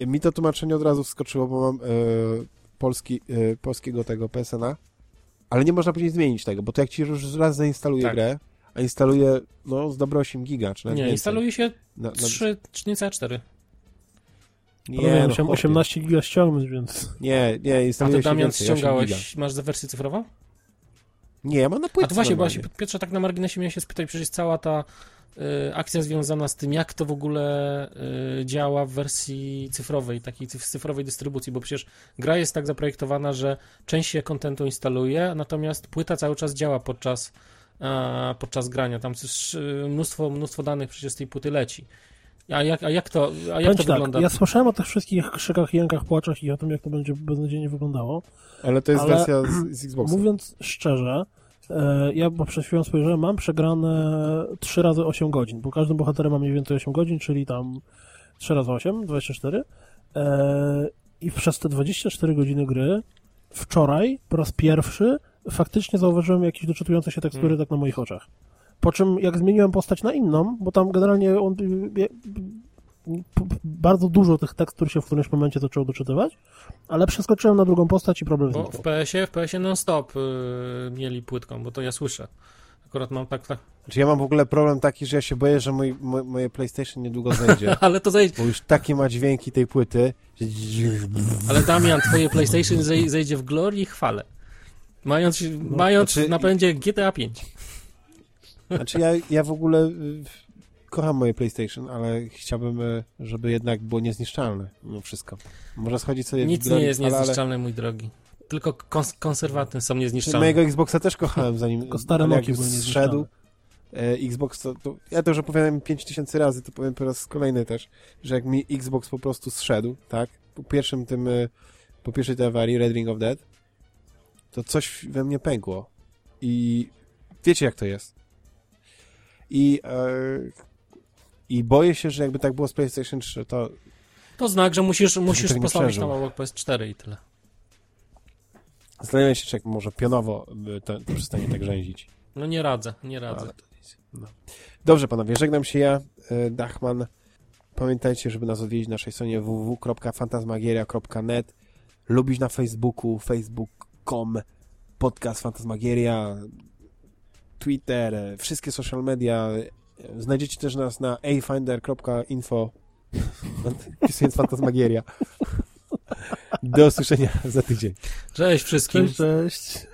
mi to tłumaczenie od razu wskoczyło, bo mam e, polski, e, polskiego tego PSN-a, ale nie można później zmienić tego, bo to jak ci już raz zainstaluje Tak. grę, a instaluje no z dobre 8 giga, czy nawet Nie, więcej. instaluje się Na, na, 3, czy niecałe 4. Nie, no, musiałem chłopie. 18 giga ściągnąć, więc... Nie, nie, A instaluje ty, się Damian, więcej, 8 giga. ściągałeś, masz za wersję cyfrową? Nie, ja mam na płytce A to właśnie, normalnie. właśnie, Piotrze, tak na marginesie miałem się spytać, przecież cała ta y, akcja związana z tym, jak to w ogóle y, działa w wersji cyfrowej, takiej cyf- cyfrowej dystrybucji, bo przecież gra jest tak zaprojektowana, że część się kontentu instaluje, natomiast płyta cały czas działa podczas, podczas grania. Tam też, y, mnóstwo, mnóstwo danych przecież z tej płyty leci. A jak, a jak to, a jak to tak, wygląda? ja słyszałem o tych wszystkich krzykach, jękach, płaczach i o tym, jak to będzie beznadziejnie wyglądało. Ale to jest ale- wersja z, z Xboxa. Mówiąc szczerze, e, ja bo przed chwilą spojrzałem, mam przegrane 3 razy 8 godzin, bo każdym bohaterem ma mniej więcej 8 godzin, czyli tam 3 razy 8, 24. E, I przez te 24 godziny gry wczoraj po raz pierwszy faktycznie zauważyłem jakieś doczytujące się tekstury Hmm. tak na moich oczach. Po czym jak zmieniłem postać na inną, bo tam generalnie on, e, p- p- bardzo dużo tych tekstur się w którymś momencie zaczęło doczytywać, ale przeskoczyłem na drugą postać i problem Bo zniknął. w PS-ie, w PS-ie non-stop y, mieli płytką, bo to ja słyszę. Akurat mam tak, tak. Znaczy ja mam w ogóle problem taki, że ja się boję, że mój, mo, moje PlayStation niedługo zejdzie. Ale to zejdź. Bo już takie ma dźwięki tej płyty, że... Ale Damian, twoje PlayStation zej- zejdzie w glorii i chwale. Mając, mając znaczy- napędzie GTA 5. Znaczy ja, ja w ogóle y, kocham moje PlayStation, ale chciałbym, y, żeby jednak było niezniszczalne mimo wszystko. Może schodzić sobie w Nic nie jest ale- ale- niezniszczalne, mój drogi. Tylko kons- konserwaty są niezniszczalne. Mojego Xboxa też kochałem, zanim Tylko stare jak były zszedł niezniszczalne. e, Xbox, to, to ja to już opowiadałem 5000 razy, to powiem po raz kolejny też, że jak mi Xbox po prostu zszedł, tak, po pierwszym tym, e, po pierwszej tej awarii, Red Ring of Dead, to coś we mnie pękło i wiecie jak to jest. I e, i boję się, że jakby tak było z PlayStation 3, to To znak, że musisz, musisz nie postawić na obok PS4 i tyle. zastanawiam się, czy jak może pionowo by to, to przestanie tak rzęzić. No nie radzę, nie radzę. Ale. No. Dobrze, panowie, żegnam się ja, e, Dachman. Pamiętajcie, żeby nas odwiedzić na naszej stronie www.fantasmagieria.net lubić na Facebooku, facebook.com podcast Fantasmagieria Twitter, wszystkie social media. Znajdziecie też nas na afinder.info wpisując Fantasmagieria. Do usłyszenia za tydzień. Cześć wszystkim. Cześć, cześć.